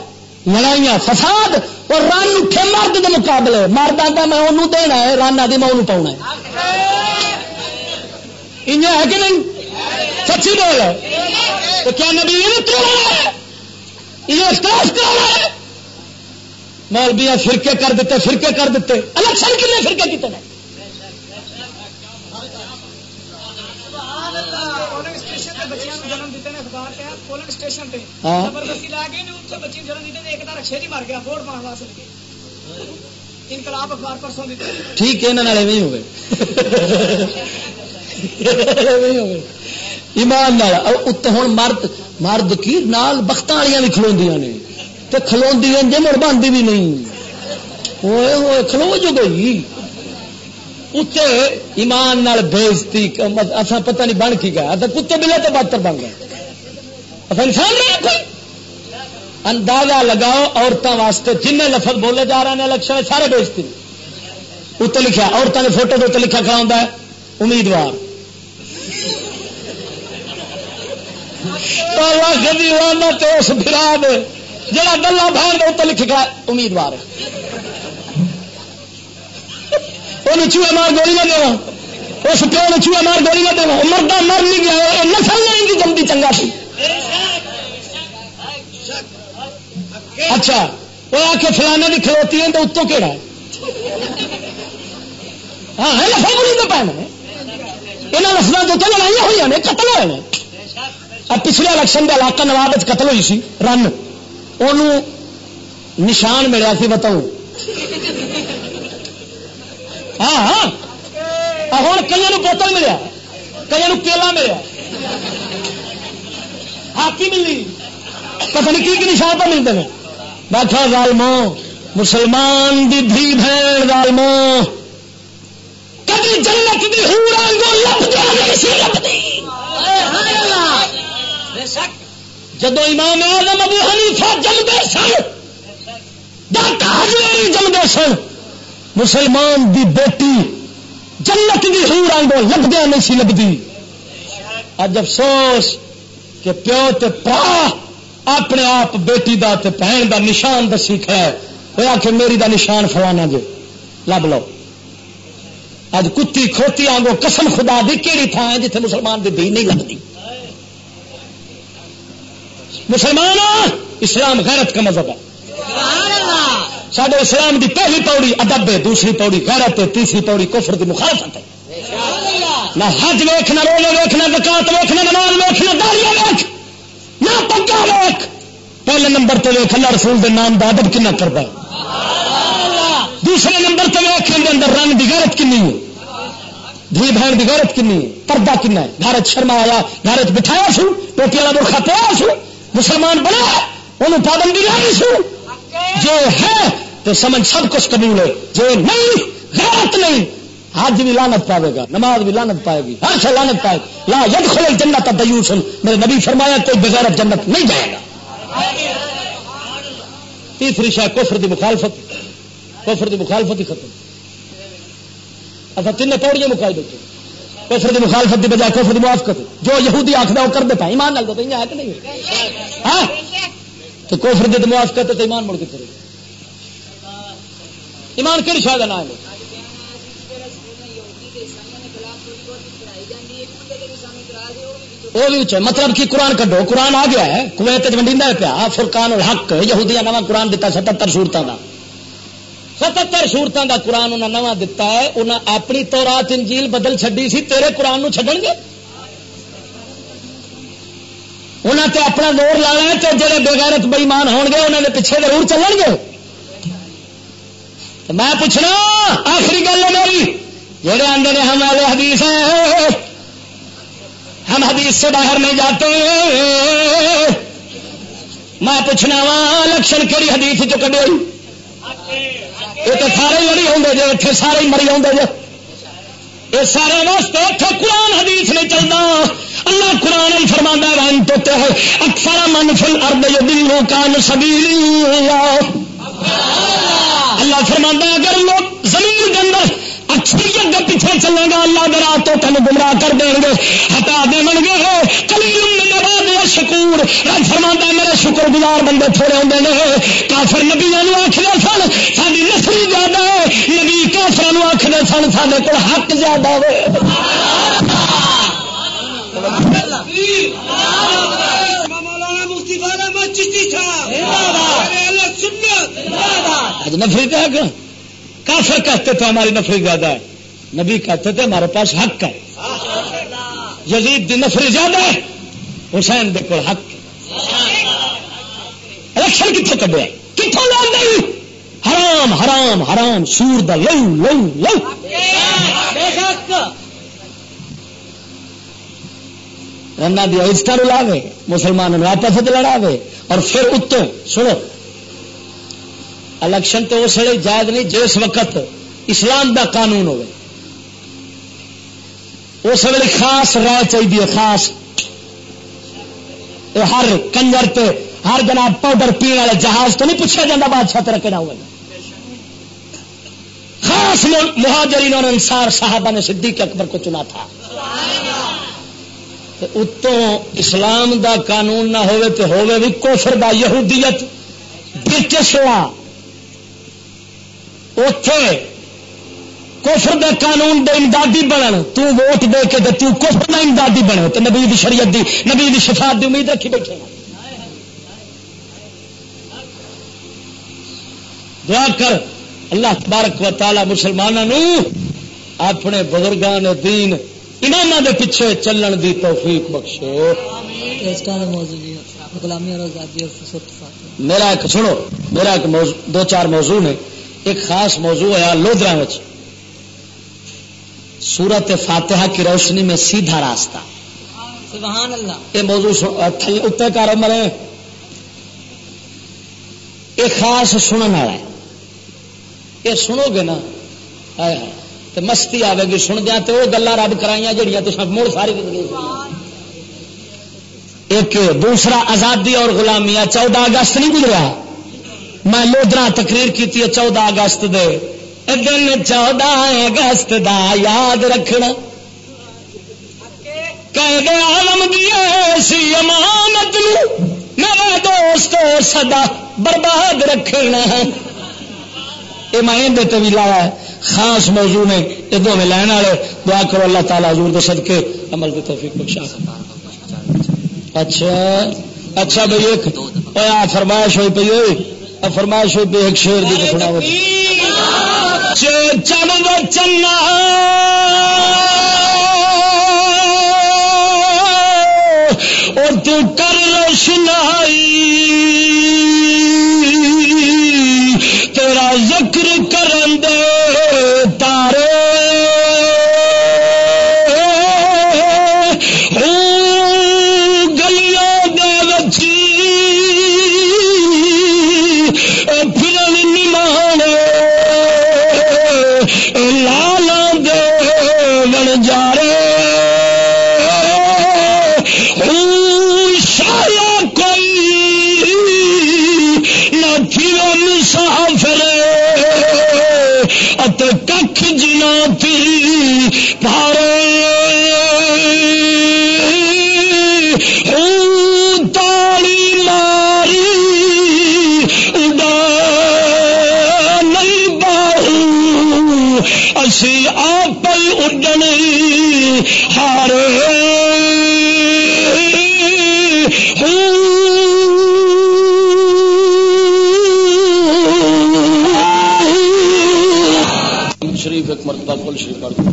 S1: لڑائیاں، فساد اور رن اٹھے، مرد کے مقابلے۔ مرد آتا میں انہوں دینا ہے رن آدھی میں انہوں پاؤنا ہے۔ ہے کہ نہیں؟ سچی بول ہے تو کیا نبی یہ اختلاف کرنا ہے؟ فرقے کر دیتے، فرقے کر دیتے۔ الیکشن کتنے فرقے کتنے ٹھیک ہے ہوئے ایمان ہوں مرد مرد کی نال بخت والی بھی کھلوا نے تو کھلو جی مڑ بنتی بھی نہیں ہوئے ہوئے کھلو جو گئی اتنے ایمان بےزتی اصا پتہ نہیں بن کی گیا کتے بلے تو بہتر بن گئے انسان نہیں کوئی اندازہ لگاؤ عورتوں واسطے جن لفظ بولے جا رہے ہیں، الیکشن سارے بےزتی اتنے لکھا عورتوں نے فوٹو کے اتنے لکھا کھڑا ہوتا ہے، امیدوار۔ اس برا جا گلا بہن کے اتنے لکھا امیدوار وہ چوہے مار گولی نہ دے اس پیو نے چوہے مار گولی نہ دے مردہ مر نہیں گیا نسل نہیں جلدی چنگا سی۔ اچھا وہ آ کے فلانے کی کھلوتی ہے تو اتوں کہڑا ہاں لفا بڑی تو پہنے یہاں لفظوں کے اتنے لڑائی ہوئی نے، قتل ہوئے ہیں پچھلے الیکشن کے علاقہ نواب قتل ہوئی سی، رن۔ ان نشان ملیا سی بتاؤ ہاں ہاں۔ ہوں کئی بوتل ملیا کئی کیلا ملیا۔ ہاکی ملی۔ پتہ نہیں کی کی نشان پر ملتے ہیں۔ بیٹھا ظالمو مسلمان دی دھی بہن ظالمو کبھی جنت دی ہور آنگو لب دیا نہیں سی لب دی جدو امام اعظم ابو حنیفہ جمدے سن، ڈاکٹر حجویری جمدے سن، مسلمان دی بیٹی جنت دی ہور آنگو لب دیا نہیں سی لبدی اج افسوس۔ کہ پیو تے پرا اپنے آپ بیٹی دا تے بہن دا نشان دسی کھڑا ہے۔ وہ آ میری دا نشان فلانا جے۔ لب لو۔ اج کتی کھوتی آگو قسم خدا دی کہڑی تھان ہے جتنے مسلمان دی دی نہیں لگتی مسلمان اسلام غیرت کا مذہب ہے۔ سڈے اسلام دی پہلی پوڑی ادب ہے دوسری پوڑی غیرت ہے تیسری پوڑی کفر دی مخالفت ہے۔ نہ حج ویخ نہ روزے ویخ نہ زکات ویخ نہ نماز ویخ نہ داڑیاں ویخ نہ پگا ویخ پہلے نمبر تو ویخ اللہ رسول دے نام دا ادب کنا کرتا دوسرے نمبر تو ویخ اندر رنگ دی غیرت کنی ہے۔ دھی بہن کی غیرت کنی ہے۔ پردہ کنا ہے۔ گھر شرمایا گھر بٹھایا سو ٹوپی والا برخا پایا سو مسلمان بنا انہوں پابندی لائی سو۔ جو ہے تو سمجھ سب کچھ قبول ہے۔ جو نہیں غیرت نہیں۔ حج بھی لانت پاوے گا، نماز بھی لانت پائے گی، ہر سے لانت پائے گی لا ید خل جنت دیوسن میرے نبی فرمایا کوئی بغیر جنت نہیں جائے گا۔ تیسری شاہ کفر دی مخالفت، کفر دی مخالفت ہی ختم۔ اچھا تین پوڑیاں مکائی دیتے کفر دی مخالفت دی بجائے کفر دی موافقت جو یہودی آخر وہ کر دیتا ایمان لگ دیتا ہے کہ نہیں؟ ہاں؟ تو کفر دی موافقت تو ایمان مڑ کے کرے ایمان کہڑی شاید نام ہے؟ وہ بھی مطلب کہ قرآن کڈو قرآن آ گیا ہے کویت ونڈی پیا فرقان الحق یہودیا نواں قرآن دتا ستر سورتوں کا ستر سورتوں کا قرآن انہیں نواں دتا ہے انہیں اپنی تو رات انجیل بدل چڈی سی تیرے قرآن نو چڈن گے انہیں تے اپنا زور لانا ہے تو جہے بےغیرت بئیمان ہو گے انہوں نے پیچھے ضرور چلن گے میں پوچھنا آخری گل ہے میری جہے آدھے ہم والے حدیث ہیں ہم حدیث سے باہر نہیں جاتے۔ میں پوچھنا وا، لکشن کہڑی حدیث چ کڈے یہ تو سارے لڑی ہوں جی اتنے سارے مری ہوں جی یہ سارے واسطے اتنے قرآن حدیث نہیں چلتا اللہ قرآن فرما رن تو اکثر من فل ارد دلو کان سبھی اللہ فرما اگر لوگ زمین کے اندر اچھی اگے پیچھے چلے گا اللہ دے راہ تو تین گمراہ کر دیں گے۔ ہٹا دے من گے کلی شکور۔ رج فرما میرے شکر گزار بندے تھوڑے ہوتے ہیں کافر نبیا آخر سن ساری نسلی زیادہ ہے۔ نبی کافر آخر سن سارے کو حق زیادہ ہوئے نفری کہ؟ کافر کہتے تھے ہماری نفری زیادہ ہے۔ نبی کہتے تھے ہمارے پاس حق ہے۔ یزید دی نفری زیادہ ہے۔ حسین دے کو حق الیکشن کتوں کڈیا کتوں لا نہیں حرام حرام حرام، سور دا لو لو لو۔ رنا دیا عزت لاوے مسلمانوں آپس لڑاوے اور پھر اتوں، سنو الیکشن تو اس ویلے جائز نہیں جس وقت اسلام دا قانون ہوئے۔ اس ویلے خاص رائے چاہیے، خاص۔ ہر کنجر تے ہر جناب پاؤڈر پینے والے جہاز تو نہیں پوچھا جاتا بادشاہ تیرا کہنا ہوگا خاص مہاجرین اور انصار صاحبہ نے صدیق اکبر کو چنا تھا۔ اتوں اسلام دا قانون نہ ہوئے تو ہوئے بھی کوفر دا یہودیت۔ برٹش لا اتے کوفر دے قانون دے امدادی بنن، تو ووٹ دے کے تو کوفر دا امدادی بنے تو نبی دی شریعت دی، نبی دی شفاعت دی امید رکھی بیٹھے دعا کر اللہ تبارک و تعالی مسلمانوں اپنے بزرگان دین امام دے پیچھے چلن دی توفیق بخشے۔ میرا ایک، سنو، میرا ایک موضوع، دو چار موضوع نے۔ ایک خاص موضوع ہے لودرا سورت فاتحہ کی روشنی میں سیدھا راستہ۔ سبحان اللہ۔ یہ موضوع اتنے کارو مرے یہ خاص سننے والا ہے۔ یہ سنو گے نا؟ تو مستی آئے گی سن دیا تو وہ گلا رب کرائیاں جہیا تو مڑ ساری ایک دوسرا آزادی اور غلامیاں چودہ اگست نہیں گزرا میں لودرا تقریر کی چودہ اگست دے۔ دن چودہ اگست دا یاد رکھنا۔ عالم سی امانت میرا دوست سدا برباد رکھنا۔ یہ میں بھی لایا خاص موضوع نے یہ دونوں لین والے۔ دعا کرو اللہ تعالیٰ حضور دے صدقے عمل کے توفیق بخشا۔ اچھا اچھا بھائی، ایک فرمائش ہوئی پی ہوئی۔ فرمائش ہوئی پی ایک شیر سنا چل چنا اور تو کر روشنائی پارو تالی ماری نہیں باہو اسی آپ اڈن ہار شریف ایک مرتبہ کل شریف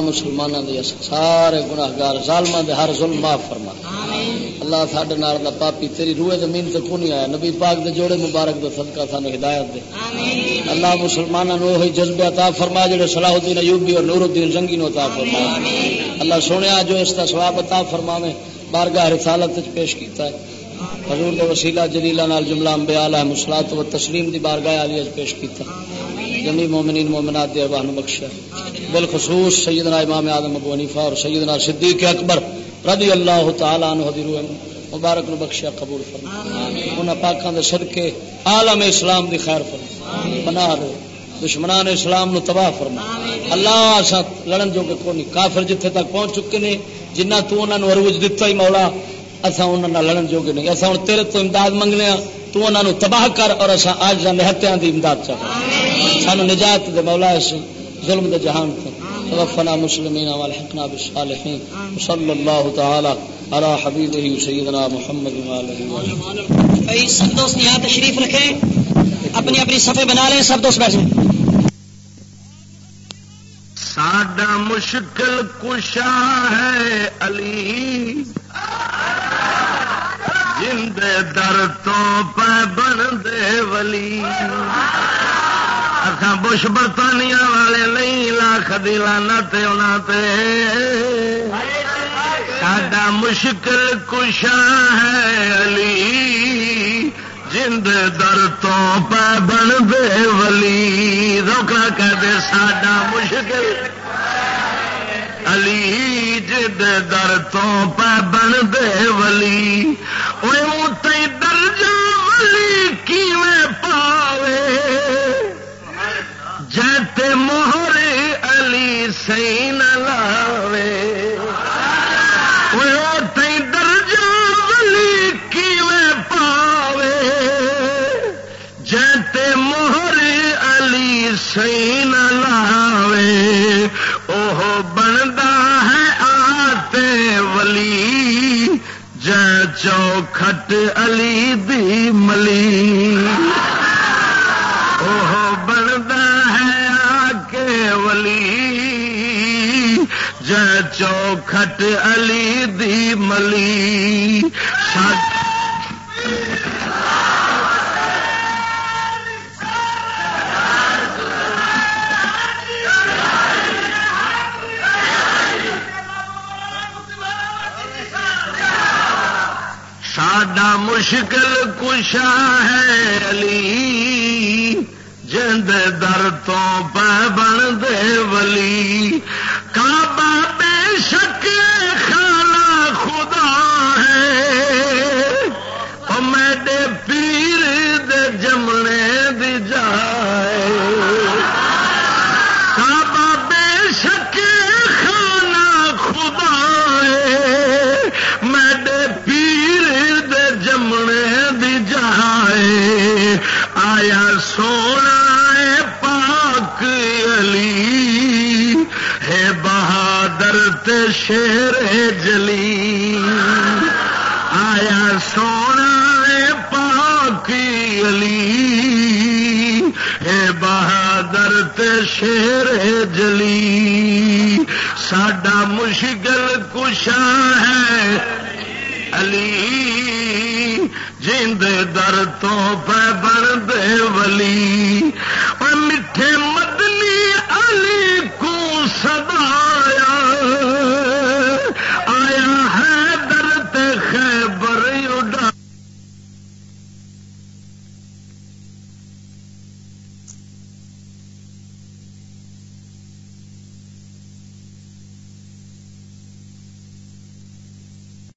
S1: مسلمانوں دیا سارے گناہگار ظالم دے ہر ظلم معاف فرما۔ اللہ ساڈے نال دا پاپی تیری روح زمین تے کو نہیں آیا؟ نبی پاک دے جوڑے مبارک دے صدقہ سانو ہدایت دے۔ اللہ مسلمانوں نو وہی جذبہ عطا فرما جڑے صلاح الدین ایوبی اور نور الدین زنگی نو عطا فرما۔ اللہ سونیا جو اس دا ثواب عطا فرماوے بارگاہ رسالت وچ پیش کیتا ہے۔ حضور دے وسیلہ جلیلہ نال جملہ انبیاء علیہ الصلوۃ و تسلیم دی بارگاہ وچ پیش کیتا۔ جمی مومنین مومنات دے ارواح نو بخشا بالخصوص سیدنا امام آدم ابو حنیفہ اور سیدنا صدیق اکبر رضی اللہ تعالی عنہ دی روح مبارک نو بخشیا قبول فرما انہاں پاکاں دے صدقے عالم اسلام دی خیر فرما بنا دے. دشمنان اسلام نو تباہ فرما اللہ اسا لڑن جو کہ کوئی کافر جتھے تک پہنچ چکے نے جنہ تو انہاں نو عروج دتا ہی مولا اسا انہاں نال لڑن جو کہ نہیں. اسا ہن تیرے تو امداد منگنے ہاں تو انہاں نو تباہ کر اور اسا دا نہتیاں دی امداد چاہتے سانو نجات دے مولا اس ظلم دے جہان تو توفنا مسلمین والحقنا بالصالحین۔ صلی اللہ تعالی علی حبیبہ سیدنا محمد وآلہ
S3: سب دوست یہاں تشریف رکھیں۔ اپنی اپنی صفحے بنا لیں سب دوست بیٹھیں
S1: ساڈا مشکل کشا ہے علی۔ جند در تو پہ بن دے ولی۔ اصا بش برطانیہ والے نہیں لاکھ دلانا ساڈا مشکل کشا ہے علی جند در تو پہ بن دے ولی روکا کہہ دے ساڈا مشکل علی جد در تو پہ بن دے ولی تی درجہ ولی کیویں پاوے تے مہر علی سی نہ لاوے سی نہ لاوے وہ بنتا ہے آتے ولی۔ جو چوکھٹ علی دی ملی۔ چوکھٹ علی دی ملی۔ ساڈا مشکل کشا ہے علی۔ جند در تو پہ بن دے ولی۔ کعبہ تے شیر جلی آیا سونا پاکی علی۔ اے بہادر شیر جلی ساڈا مشکل کشا ہے علی۔ جیند در تو پہ بند ولی۔ اور میٹھے مدنی علی کو صدا